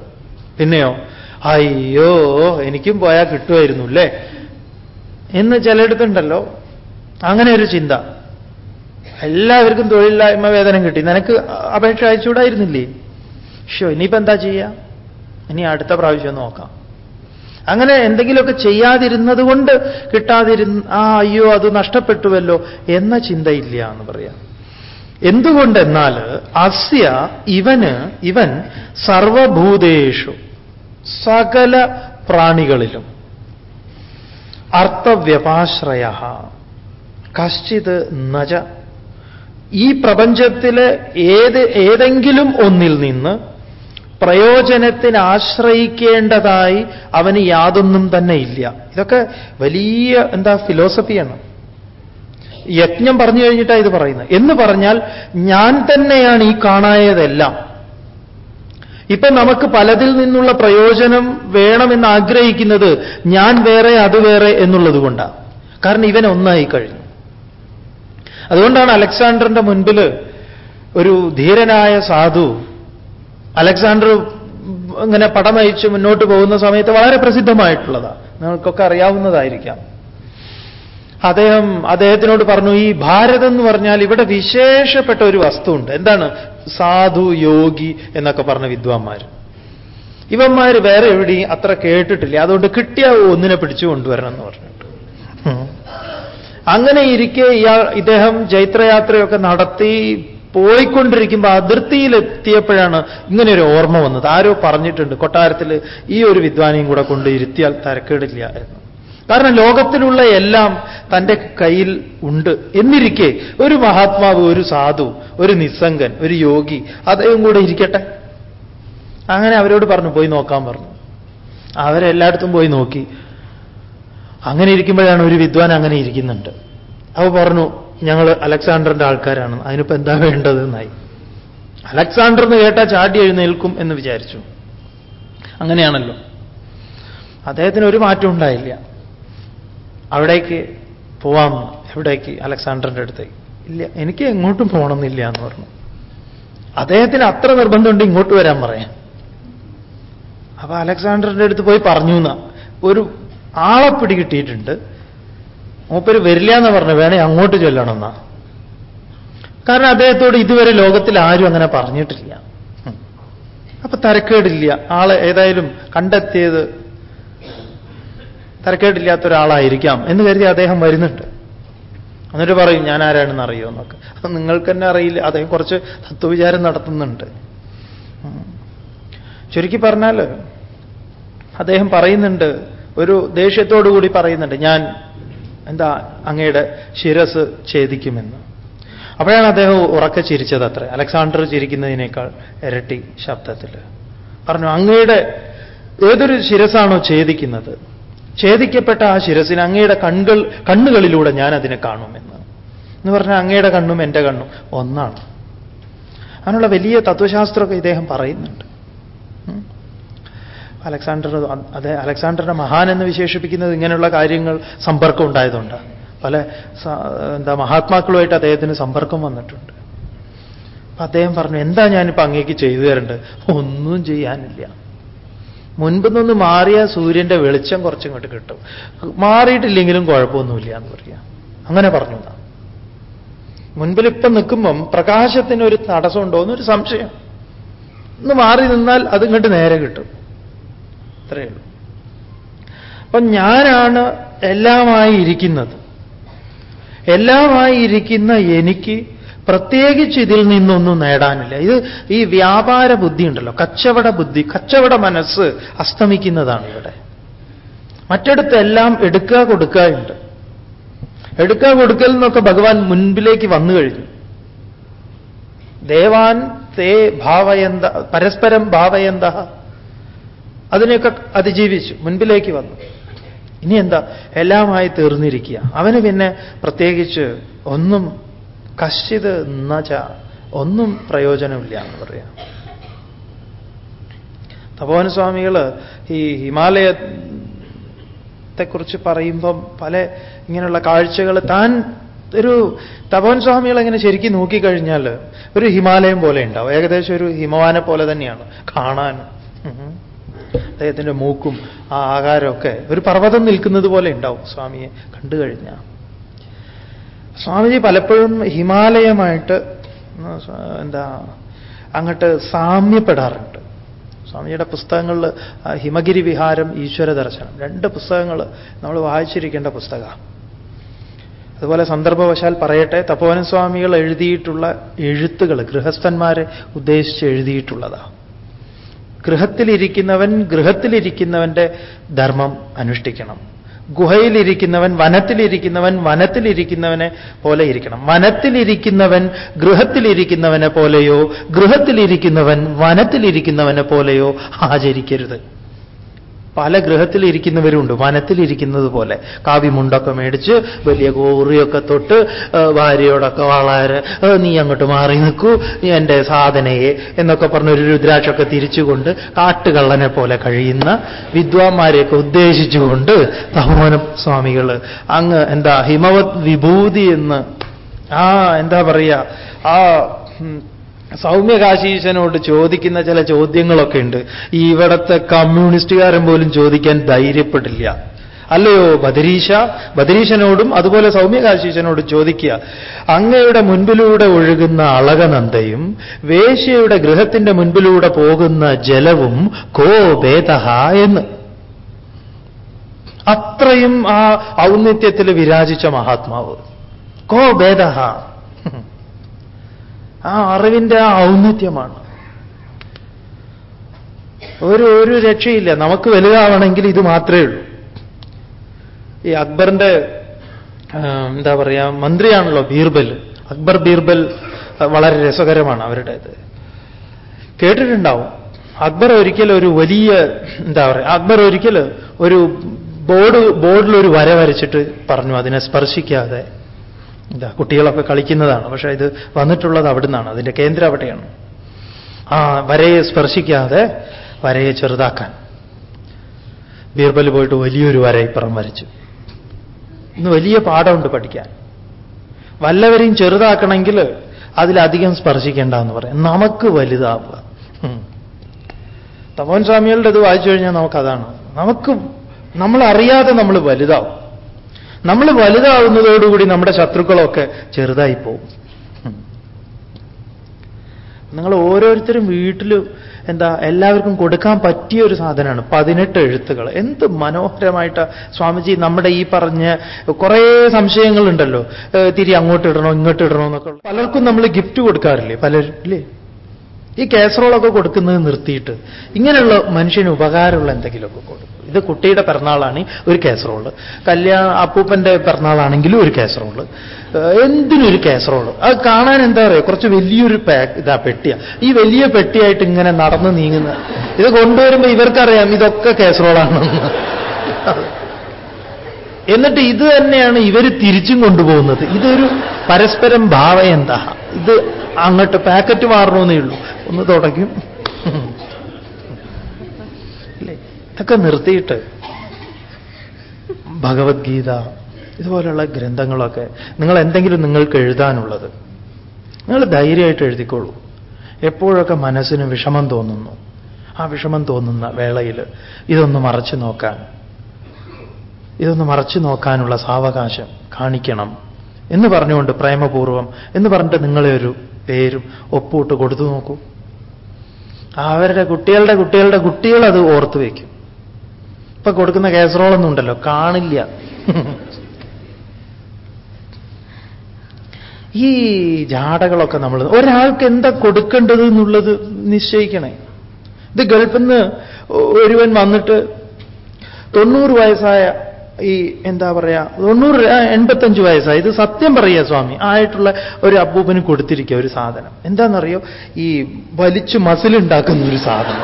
പിന്നെയോ അയ്യോ എനിക്കും പോയാൽ കിട്ടുമായിരുന്നു അല്ലേ എന്ന് ചിലയിടത്തുണ്ടല്ലോ. അങ്ങനെ ഒരു ചിന്ത. എല്ലാവർക്കും തൊഴിലില്ലായ്മ വേതനം കിട്ടി. നിനക്ക് അപേക്ഷ അയച്ചുകൂടായിരുന്നില്ലേ? ഷോ ഇനിയിപ്പോ എന്താ ചെയ്യുക ഇനി അടുത്ത പ്രാവശ്യം നോക്കാം. അങ്ങനെ എന്തെങ്കിലുമൊക്കെ ചെയ്യാതിരുന്നത് കൊണ്ട് കിട്ടാതിരുന്ന ആ അയ്യോ അത് നഷ്ടപ്പെട്ടുവല്ലോ എന്ന ചിന്തയില്ല എന്ന് പറയാം. എന്തുകൊണ്ടെന്നാൽ അസ്യ ഇവന് ഇവൻ സർവഭൂതേഷു സകല പ്രാണികളിലും. അർത്ഥവ്യപാശ്രയ കശ്ചിത് നജ. ഈ പ്രപഞ്ചത്തിലെ ഏത് ഏതെങ്കിലും ഒന്നിൽ നിന്ന് പ്രയോജനത്തിന് ആശ്രയിക്കേണ്ടതായി അവന് യാതൊന്നും തന്നെ ഇല്ല. ഇതൊക്കെ വലിയ എന്താ ഫിലോസഫിയാണ്. യജ്ഞം പറഞ്ഞു കഴിഞ്ഞിട്ടാണ് ഇത് പറയുന്നത്. എന്ന് പറഞ്ഞാൽ ഞാൻ തന്നെയാണ് ഈ കാണായതെല്ലാം. ഇപ്പൊ നമുക്ക് പലതിൽ നിന്നുള്ള പ്രയോജനം വേണമെന്ന് ആഗ്രഹിക്കുന്നത് ഞാൻ വേറെ അത് വേറെ എന്നുള്ളത് കൊണ്ടാണ് കാരണം ഇവൻ ഒന്നായി കഴിഞ്ഞു. അതുകൊണ്ടാണ് അലക്സാണ്ടറിന്റെ മുൻപിൽ ഒരു ധീരനായ സാധു അലക്സാണ്ടർ ഇങ്ങനെ പടമയച്ച് മുന്നോട്ട് പോകുന്ന സമയത്ത് വളരെ പ്രസിദ്ധമായിട്ടുള്ളതാണ് നിങ്ങൾക്കൊക്കെ അറിയാവുന്നതായിരിക്കാം. അദ്ദേഹം അദ്ദേഹത്തിനോട് പറഞ്ഞു ഈ ഭാരതം എന്ന് പറഞ്ഞാൽ ഇവിടെ വിശേഷപ്പെട്ട ഒരു വസ്തുണ്ട്. എന്താണ്? സാധു യോഗി എന്നൊക്കെ പറഞ്ഞ വിദ്വാന്മാർ ഇവന്മാർ വേറെ എവിടെയും അത്ര കേട്ടിട്ടില്ല. അതുകൊണ്ട് കിട്ടിയ ഒന്നിനെ പിടിച്ചു കൊണ്ടുവരണം എന്ന് പറഞ്ഞിട്ട് അങ്ങനെ ഇരിക്കെ ഇയാൾ ഇദ്ദേഹം ജൈത്രയാത്രയൊക്കെ നടത്തി പോയിക്കൊണ്ടിരിക്കുമ്പോൾ അതിർത്തിയിലെത്തിയപ്പോഴാണ് ഇങ്ങനെ ഒരു ഓർമ്മ വന്നത്. ആരോ പറഞ്ഞിട്ടുണ്ട് കൊട്ടാരത്തിൽ ഈ ഒരു വിദ്വാനെയും കൂടെ കൊണ്ട് ഇരുത്തിയാൽ തരക്കേടില്ല എന്ന്. കാരണം ലോകത്തിലുള്ള എല്ലാം തന്റെ കയ്യിൽ ഉണ്ട്. എന്നിരിക്കെ ഒരു മഹാത്മാവ് ഒരു സാധു ഒരു നിസ്സംഗൻ ഒരു യോഗി അദ്ദേഹം കൂടെ ഇരിക്കട്ടെ. അങ്ങനെ അവരോട് പറഞ്ഞു പോയി നോക്കാൻ പറഞ്ഞു. അവരെല്ലായിടത്തും പോയി നോക്കി. അങ്ങനെ ഇരിക്കുമ്പോഴാണ് ഒരു വിദ്വാൻ അങ്ങനെ ഇരിക്കുന്നുണ്ട്. അവ പറഞ്ഞു ഞങ്ങൾ അലക്സാണ്ടറിന്റെ ആൾക്കാരാണ്. അതിനിപ്പോ എന്താ വേണ്ടത് എന്നായി. അലക്സാണ്ടർ എന്ന് കേട്ടാൽ ചാടി എഴുന്നേൽക്കും എന്ന് വിചാരിച്ചു. അങ്ങനെയാണല്ലോ. അദ്ദേഹത്തിന് ഒരു മാറ്റം ഉണ്ടായില്ല. അവിടേക്ക് പോവാം. എവിടേക്ക്? അലക്സാണ്ടറിന്റെ അടുത്തേക്ക്. ഇല്ല എനിക്ക് എങ്ങോട്ടും പോകണമെന്നില്ല എന്ന് പറഞ്ഞു. അദ്ദേഹത്തിന് അത്ര നിർബന്ധമുണ്ട് ഇങ്ങോട്ട് വരാൻ പറയാം അപ്പൊ അലക്സാണ്ടറിന്റെ അടുത്ത് പോയി പറഞ്ഞു എന്നാ ഒരു ആളെ പിടികിട്ടിയിട്ടുണ്ട്. മൂപ്പര് വരില്ല എന്ന് പറഞ്ഞു വേണേ അങ്ങോട്ട് ചൊല്ലണമെന്നാ. കാരണം അദ്ദേഹത്തോട് ഇതുവരെ ലോകത്തിൽ ആരും അങ്ങനെ പറഞ്ഞിട്ടില്ല. അപ്പൊ തരക്കേടില്ല. ആളെ ഏതായാലും കണ്ടെത്തിയത് തരക്കേടില്ലാത്ത ഒരാളായിരിക്കാം എന്ന് കരുതി അദ്ദേഹം വരുന്നുണ്ട്. എന്നിട്ട് പറയും ഞാൻ ആരാണെന്ന് അറിയോ? എന്നൊക്കെ. അത് നിങ്ങൾക്ക് തന്നെ അറിയില്ല. അദ്ദേഹം കുറച്ച് തത്വവിചാരം നടത്തുന്നുണ്ട്. ചുരുക്കി പറഞ്ഞാൽ അദ്ദേഹം പറയുന്നുണ്ട് ഒരു ദേഷ്യത്തോടു കൂടി പറയുന്നുണ്ട് ഞാൻ എന്താ അങ്ങയുടെ ശിരസ് ഛേദിക്കുമെന്ന്. അപ്പോഴാണ് അദ്ദേഹം ഉറക്കെ ചിരിച്ചത് അത്ര. അലക്സാണ്ടർ ചിരിക്കുന്നതിനേക്കാൾ ഇരട്ടി ശബ്ദത്തിൽ പറഞ്ഞു അങ്ങയുടെ ഏതൊരു ശിരസാണോ ഛേദിക്കുന്നത്? ഛേദിക്കപ്പെട്ട ആ ശിരസിന് അങ്ങയുടെ കണ്ണുകൾ കണ്ണുകളിലൂടെ ഞാൻ അതിനെ കാണുമെന്ന്. എന്ന് പറഞ്ഞാൽ അങ്ങയുടെ കണ്ണും എന്റെ കണ്ണും ഒന്നാണ്. അങ്ങനെയുള്ള വലിയ തത്വശാസ്ത്രമൊക്കെ ഇദ്ദേഹം പറയുന്നുണ്ട്. അലക്സാണ്ടർ അതെ അലക്സാണ്ടറിനെ മഹാൻ എന്ന് വിശേഷിപ്പിക്കുന്നത് ഇങ്ങനെയുള്ള കാര്യങ്ങൾ സമ്പർക്കം ഉണ്ടായതുകൊണ്ട്. പല എന്താ മഹാത്മാക്കളുമായിട്ട് അദ്ദേഹത്തിന് സമ്പർക്കം വന്നിട്ടുണ്ട്. അപ്പൊ അദ്ദേഹം പറഞ്ഞു എന്താ ഞാനിപ്പോ അങ്ങേക്ക് ചെയ്തു തരേണ്ടത്? ഒന്നും ചെയ്യാനില്ല. മുൻപ് നിന്ന് മാറിയ സൂര്യന്റെ വെളിച്ചം കുറച്ചിങ്ങോട്ട് കിട്ടും. മാറിയിട്ടില്ലെങ്കിലും കുഴപ്പമൊന്നുമില്ല എന്ന് പറയാം. അങ്ങനെ പറഞ്ഞു. മുൻപിൽ ഇപ്പം നിൽക്കുമ്പം പ്രകാശത്തിന് ഒരു തടസ്സമുണ്ടോ എന്നൊരു സംശയം. ഒന്ന് മാറി നിന്നാൽ അതിങ്ങോട്ട് നേരെ കിട്ടും. അത്രയേ ഉള്ളൂ അപ്പൊ ഞാനാണ് എല്ലാമായി ഇരിക്കുന്നത്. എല്ലാമായി ഇരിക്കുന്ന എനിക്ക് പ്രത്യേകിച്ച് ഇതിൽ നിന്നൊന്നും നേടാനില്ല. ഇത് ഈ വ്യാപാര ബുദ്ധി ഉണ്ടല്ലോ. കച്ചവട ബുദ്ധി കച്ചവട മനസ്സ് അസ്തമിക്കുന്നതാണ് ഇവിടെ. മറ്റെടുത്തെല്ലാം എടുക്കുക കൊടുക്കുക ഉണ്ട്. എടുക്കുക കൊടുക്കൽ എന്നൊക്കെ ഭഗവാൻ മുൻപിലേക്ക് വന്നു കഴിഞ്ഞു. ദേവാൻ തേ ഭാവയന്ത പരസ്പരം ഭാവയന്ത അതിനെയൊക്കെ അതിജീവിച്ചു മുൻപിലേക്ക് വന്നു. ഇനി എന്താ? എല്ലാമായി തീർന്നിരിക്കുക. അവന് പിന്നെ പ്രത്യേകിച്ച് ഒന്നും കശിത് നച ഒന്നും പ്രയോജനമില്ല എന്ന് പറയാം. തപോവന സ്വാമികൾ ഈ ഹിമാലയത്തെക്കുറിച്ച് പറയുമ്പം പല ഇങ്ങനെയുള്ള കാഴ്ചകൾ താൻ ഒരു തപോവൻ സ്വാമികൾ ഇങ്ങനെ ശരിക്കും നോക്കിക്കഴിഞ്ഞാൽ ഒരു ഹിമാലയം പോലെ ഉണ്ടാവും. ഏകദേശം ഒരു ഹിമവാനെ പോലെ തന്നെയാണ് കാണാൻ. അദ്ദേഹത്തിന്റെ മൂക്കും ആ ആകാരമൊക്കെ ഒരു പർവതം നിൽക്കുന്നത് പോലെ ഉണ്ടാവും സ്വാമിയെ കണ്ടു കഴിഞ്ഞാൽ സ്വാമിജി പലപ്പോഴും ഹിമാലയമായിട്ട് എന്താ അങ്ങോട്ട് സാമ്യപ്പെടാറുണ്ട്. സ്വാമിജിയുടെ പുസ്തകങ്ങളിൽ ഹിമഗിരി വിഹാരം ഈശ്വര ദർശനം രണ്ട് പുസ്തകങ്ങൾ നമ്മൾ വായിച്ചിരിക്കേണ്ട പുസ്തകമാണ്. അതുപോലെ സന്ദർഭവശാൽ പറയട്ടെ തപോവന സ്വാമികൾ എഴുതിയിട്ടുള്ള എഴുത്തുകൾ ഗൃഹസ്ഥന്മാരെ ഉദ്ദേശിച്ച് എഴുതിയിട്ടുള്ളതാണ് ഗൃഹത്തിലിരിക്കുന്നവൻ ഗൃഹത്തിലിരിക്കുന്നവന്റെ ധർമ്മം അനുഷ്ഠിക്കണം. ഗുഹയിലിരിക്കുന്നവൻ വനത്തിലിരിക്കുന്നവൻ വനത്തിലിരിക്കുന്നവനെ പോലെ ഇരിക്കണം. വനത്തിലിരിക്കുന്നവൻ ഗൃഹത്തിലിരിക്കുന്നവനെ പോലെയോ ഗൃഹത്തിലിരിക്കുന്നവൻ വനത്തിലിരിക്കുന്നവനെ പോലെയോ ആചരിക്കരുത്. പല ഗൃഹത്തിലിരിക്കുന്നവരുണ്ട്. വനത്തിലിരിക്കുന്നത് പോലെ. കാവിമുണ്ടൊക്കെ മേടിച്ച് വലിയ കോറിയൊക്കെ തൊട്ട് ഭാര്യയോടൊക്കെ വളരെ നീ അങ്ങോട്ട് മാറി നിൽക്കൂ എന്റെ സാധനയെ എന്നൊക്കെ പറഞ്ഞ ഒരു രുദ്രാക്ഷൊക്കെ തിരിച്ചുകൊണ്ട് കാട്ടുകള്ളനെ പോലെ കഴിയുന്ന വിദ്വാന്മാരെയൊക്കെ ഉദ്ദേശിച്ചുകൊണ്ട് തമോന സ്വാമികൾ അങ്ങ് എന്താ ഹിമവത് വിഭൂതി എന്ന് ആ എന്താ പറയുക ആ സൗമ്യകാശീശനോട് ചോദിക്കുന്ന ചില ചോദ്യങ്ങളൊക്കെ ഉണ്ട്. ഈ ഇവിടത്തെ കമ്മ്യൂണിസ്റ്റുകാരൻ പോലും ചോദിക്കാൻ ധൈര്യപ്പെട്ടില്ല അല്ലയോ ബദരീശ ബദരീശനോടും അതുപോലെ സൗമ്യകാശീശനോടും ചോദിക്കുക. അങ്ങയുടെ മുൻപിലൂടെ ഒഴുകുന്ന അളകനന്ദയും വേശ്യയുടെ ഗൃഹത്തിന്റെ മുൻപിലൂടെ പോകുന്ന ജലവും കോ ഭേദഹ എന്ന്. അത്രയും ആ ഔന്നിത്യത്തിൽ വിരാജിച്ച മഹാത്മാവ്. കോ ഭേദഹ ആ അറിവിന്റെ ആ ഔന്നിത്യമാണ്. ഒരു ഒരു രക്ഷയില്ല. നമുക്ക് വലുതാവണമെങ്കിൽ ഇത് മാത്രമേ ഉള്ളൂ. ഈ അക്ബറിന്റെ എന്താ പറയാ മന്ത്രിയാണല്ലോ ബീർബൽ. അക്ബർ ബീർബൽ വളരെ രസകരമാണ് അവരുടേത്. കേട്ടിട്ടുണ്ടാവും. അക്ബർ ഒരിക്കൽ ഒരു വലിയ എന്താ പറയുക അക്ബർ ഒരിക്കൽ ഒരു ബോർഡ് ബോർഡിൽ ഒരു വര വരച്ചിട്ട് പറഞ്ഞു അതിനെ സ്പർശിക്കാതെ. എന്താ കുട്ടികളൊക്കെ കളിക്കുന്നതാണ്. പക്ഷെ ഇത് വന്നിട്ടുള്ളത് അവിടുന്നാണ്. അതിന്റെ കേന്ദ്രം അവിടെയാണ്. ആ വരയെ സ്പർശിക്കാതെ വരയെ ചെറുതാക്കാൻ. ബീർബൽ പോയിട്ട് വലിയൊരു വര ഇപ്പുറം വരച്ചു. ഇന്ന് വലിയ പാഠമുണ്ട് പഠിക്കാൻ. വല്ലവരെയും ചെറുതാക്കണമെങ്കിൽ അതിലധികം സ്പർശിക്കേണ്ട എന്ന് പറയാം. നമുക്ക് വലുതാവുക. തപോൻ സ്വാമികളുടെ ഇത് വായിച്ചു കഴിഞ്ഞാൽ നമുക്കതാണ്. നമുക്ക് നമ്മളറിയാതെ നമ്മൾ വലുതാവും. നമ്മൾ വലുതാവുന്നതോടുകൂടി നമ്മുടെ ശത്രുക്കളൊക്കെ ചെറുതായി പോകും. നിങ്ങൾ ഓരോരുത്തരും വീട്ടിൽ എന്താ എല്ലാവർക്കും കൊടുക്കാൻ പറ്റിയ ഒരു സാധനമാണ്. പതിനെട്ട് എഴുത്തുകൾ. എന്ത് മനോഹരമായിട്ട് സ്വാമിജി നമ്മുടെ ഈ പറഞ്ഞ കുറേ സംശയങ്ങളുണ്ടല്ലോ. തിരി അങ്ങോട്ട് ഇടണോ ഇങ്ങോട്ട് ഇടണോ എന്നൊക്കെ പലർക്കും നമ്മൾ ഗിഫ്റ്റ് കൊടുക്കാറില്ലേ? പലരും ഇല്ലേ ഈ കാസറോളൊക്കെ കൊടുക്കുന്നത് നിർത്തിയിട്ട് ഇങ്ങനെയുള്ള മനുഷ്യന് ഉപകാരമുള്ള എന്തെങ്കിലുമൊക്കെ കൊടുക്കും. ഇത് കുട്ടിയുടെ പിറന്നാളാണ് ഒരു കാസറോൾ. കല്യാണ അപ്പൂപ്പന്റെ പിറന്നാളാണെങ്കിലും ഒരു കാസറോൾ. എന്തിനും ഒരു കാസറോൾ? അത് കാണാൻ എന്താ പറയുക കുറച്ച് വലിയൊരു പാക്ക് ഇതാ പെട്ടിയ. ഈ വലിയ പെട്ടിയായിട്ട് ഇങ്ങനെ നടന്ന് നീങ്ങുന്ന. ഇത് കൊണ്ടുവരുമ്പോൾ ഇവർക്കറിയാം ഇതൊക്കെ കാസറോളാണെന്ന് എന്നിട്ട് ഇത് തന്നെയാണ് ഇവർ തിരിച്ചും കൊണ്ടുപോകുന്നത്. ഇതൊരു പരസ്പരം ഭാവയെന്താ. ഇത് അങ്ങോട്ട് പാക്കറ്റ് മാറണമെന്നേ ഉള്ളൂ. ഒന്ന് തുടയ്ക്കും. അല്ലേ ഇതൊക്കെ നിർത്തിയിട്ട് ഭഗവത്ഗീത ഇതുപോലെയുള്ള ഗ്രന്ഥങ്ങളൊക്കെ നിങ്ങൾ എന്തെങ്കിലും നിങ്ങൾക്ക് എഴുതാനുള്ളത് നിങ്ങൾ ധൈര്യമായിട്ട് എഴുതിക്കോളൂ. എപ്പോഴൊക്കെ മനസ്സിന് വിഷമം തോന്നുന്നു ആ വിഷമം തോന്നുന്ന വേളയിൽ ഇതൊന്ന് മറച്ചു നോക്കാൻ ഇതൊന്ന് മറച്ചു നോക്കാനുള്ള സാവകാശം കാണിക്കണം. എന്ന് പറഞ്ഞുകൊണ്ട് പ്രേമപൂർവം എന്ന് പറഞ്ഞിട്ട് നിങ്ങളെ ഒരു പേരും ഒപ്പൂട്ട് കൊടുത്തു നോക്കൂ. അവരുടെ കുട്ടികളുടെ കുട്ടികളുടെ കുട്ടികൾ അത് ഓർത്തു വയ്ക്കും. ഇപ്പൊ കൊടുക്കുന്ന കേസറോളൊന്നും ഉണ്ടല്ലോ കാണില്ല. ഈ ജാടകളൊക്കെ നമ്മൾ ഒരാൾക്ക് എന്താ കൊടുക്കേണ്ടത് എന്നുള്ളത് നിശ്ചയിക്കണേ. ഇത് ഗൾഫിൽ നിന്ന് ഒരുവൻ വന്നിട്ട് തൊണ്ണൂറ് വയസ്സായ ഈ എന്താ പറയാ തൊണ്ണൂറ് എൺപത്തഞ്ച് വയസ്സായി. ഇത് സത്യം പറയുക സ്വാമി ആയിട്ടുള്ള ഒരു അപ്പൂപ്പന് കൊടുത്തിരിക്കുക ഒരു സാധനം. എന്താണെന്നറിയോ ഈ വലിച്ചു മസിലുണ്ടാക്കുന്ന ഒരു സാധനം.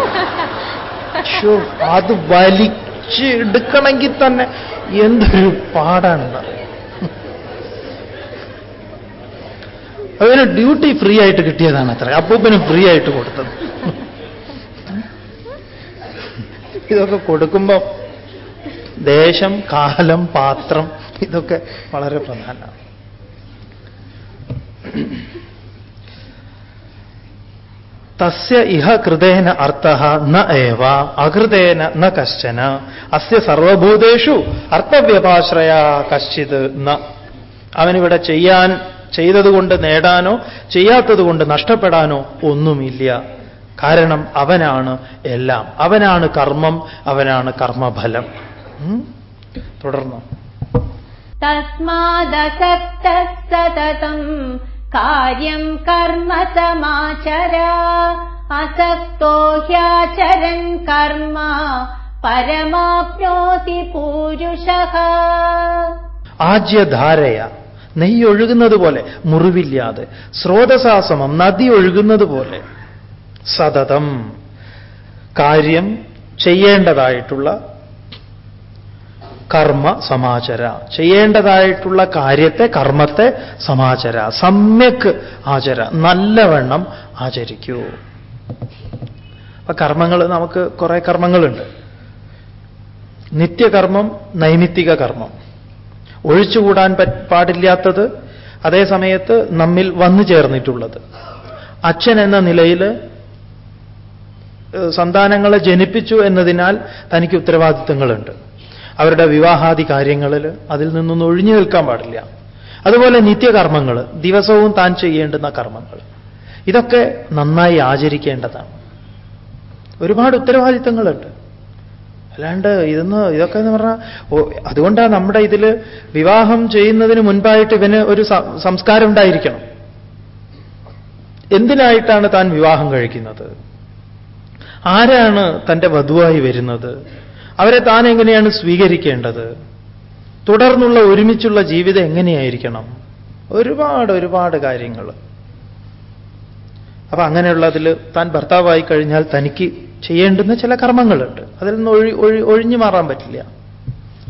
അത് വലിച്ച് എടുക്കണമെങ്കിൽ തന്നെ എന്തൊരു പാടാണെന്ന്. അതിന് ഡ്യൂട്ടി ഫ്രീ ആയിട്ട് കിട്ടിയതാണ് അത്ര. അപ്പൂപ്പന് ഫ്രീ ആയിട്ട് കൊടുത്തത്. ഇതൊക്കെ കൊടുക്കുമ്പോ ദേശം കാലം പാത്രം ഇതൊക്കെ വളരെ പ്രധാനമാണ്. തസ്യ ഇഹ കൃതേന അർത്ഥ ന ഏവ അകൃതേന ന കശ്ചന അസ്യ സർവഭൂതേഷു അർത്ഥവ്യപാശ്രയ കശ്ചിത് ന. അവനിവിടെ ചെയ്യാൻ ചെയ്തതുകൊണ്ട് നേടാനോ ചെയ്യാത്തതുകൊണ്ട് നഷ്ടപ്പെടാനോ ഒന്നുമില്ല. കാരണം അവനാണ് എല്ലാം. അവനാണ് കർമ്മം അവനാണ് കർമ്മഫലം? തുടർന്നു? തസ്മാദസക്ത സതതം കാര്യം കർമ്മ സമാചര അസക്തോ ഹ്യാചരൻ കർമ്മ പരമാപ്നോതി പൂരുഷ. ആജ്യധാരയ. നെയ്യ് ഒഴുകുന്നത് പോലെ മുറിവില്ലാതെ. സ്രോതസാസമം നദി ഒഴുകുന്നത് പോലെ സതതം. കാര്യം ചെയ്യേണ്ടതായിട്ടുള്ള കർമ്മ സമാചര. ചെയ്യേണ്ടതായിട്ടുള്ള കാര്യത്തെ കർമ്മത്തെ സമാചര. സമ്യക് ആചര. നല്ലവണ്ണം ആചരിക്കൂ. അപ്പൊ കർമ്മങ്ങൾ നമുക്ക് കുറെ കർമ്മങ്ങളുണ്ട്. നിത്യകർമ്മം നൈമിത്തിക കർമ്മം. ഒഴിച്ചുകൂടാൻ പാടില്ലാത്തത് അതേ സമയത്ത് നമ്മിൽ വന്നു ചേർന്നിട്ടുള്ളത്. അച്ഛൻ എന്ന നിലയിൽ സന്താനങ്ങളെ ജനിപ്പിച്ചു എന്നതിനാൽ തനിക്ക് ഉത്തരവാദിത്തങ്ങളുണ്ട്. അവരുടെ വിവാഹാദി കാര്യങ്ങളിൽ അതിൽ നിന്നൊന്നും ഒഴിഞ്ഞു നിൽക്കാൻ പാടില്ല. അതുപോലെ നിത്യകർമ്മങ്ങൾ ദിവസവും താൻ ചെയ്യേണ്ടുന്ന കർമ്മങ്ങൾ. ഇതൊക്കെ നന്നായി ആചരിക്കേണ്ടതാണ്. ഒരുപാട് ഉത്തരവാദിത്തങ്ങളുണ്ട്. അല്ലാണ്ട് ഇതെന്ന് ഇതൊക്കെ എന്ന് പറഞ്ഞാൽ അതുകൊണ്ടാണ് നമ്മുടെ ഇതിൽ വിവാഹം ചെയ്യുന്നതിന് മുൻപായിട്ട് ഇവന് ഒരു സംസ്കാരം ഉണ്ടായിരിക്കണം. എന്തിനായിട്ടാണ് താൻ വിവാഹം കഴിക്കുന്നത്? ആരാണ് തന്റെ വധുവായി വരുന്നത്? അവരെ താൻ എങ്ങനെയാണ് സ്വീകരിക്കേണ്ടത്? തുടർന്നുള്ള ഒരുമിച്ചുള്ള ജീവിതം എങ്ങനെയായിരിക്കണം? ഒരുപാട് ഒരുപാട് കാര്യങ്ങൾ. അപ്പൊ അങ്ങനെയുള്ളതിൽ താൻ ഭർത്താവായി കഴിഞ്ഞാൽ തനിക്ക് ചെയ്യേണ്ടുന്ന ചില കർമ്മങ്ങളുണ്ട്. അതിൽ നിന്ന് ഒഴി ഒഴി ഒഴിഞ്ഞു മാറാൻ പറ്റില്ല.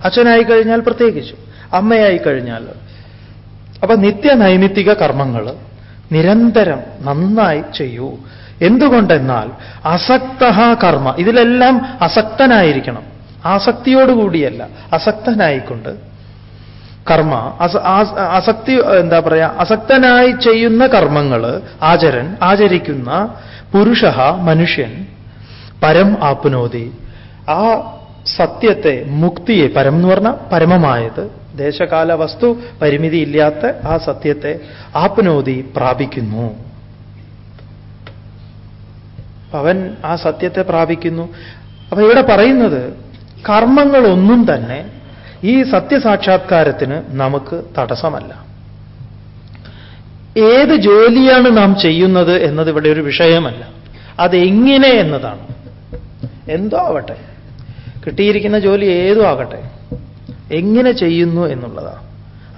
അച്ഛനായി കഴിഞ്ഞാൽ പ്രത്യേകിച്ചു. അമ്മയായി കഴിഞ്ഞാൽ. അപ്പൊ നിത്യ നൈമിത്തിക കർമ്മങ്ങൾ നിരന്തരം നന്നായി ചെയ്യൂ. എന്തുകൊണ്ടെന്നാൽ അസക്ത കർമ്മ ഇതിലെല്ലാം അസക്തനായിരിക്കണം. ആസക്തിയോടുകൂടിയല്ല അസക്തനായിക്കൊണ്ട്. കർമ്മ അസക്തി എന്താ പറയാ അസക്തനായി ചെയ്യുന്ന കർമ്മങ്ങൾ ആചരൻ ആചരിക്കുന്ന പുരുഷ മനുഷ്യൻ പരം ആപ്നോതി ആ സത്യത്തെ മുക്തിയെ പരം എന്ന് പറഞ്ഞാൽ പരമമായത് ദേശകാല വസ്തു പരിമിതി പരിമിതിയില്ലാത്ത ആ സത്യത്തെ ആപ്നോതി പ്രാപിക്കുന്നു. അവൻ ആ സത്യത്തെ പ്രാപിക്കുന്നു. അപ്പൊ ഇവിടെ പറയുന്നത് കർമ്മങ്ങളൊന്നും തന്നെ ഈ സത്യസാക്ഷാത്കാരത്തിന് നമുക്ക് തടസ്സമല്ല. ഏത് ജോലിയാണ് നാം ചെയ്യുന്നത് എന്നത് ഇവിടെ ഒരു വിഷയമല്ല. അതെങ്ങനെ എന്നതാണ്. എന്തോ ആവട്ടെ കിട്ടിയിരിക്കുന്ന ജോലി ഏതും ആകട്ടെ. എങ്ങനെ ചെയ്യുന്നു എന്നുള്ളതാണ്.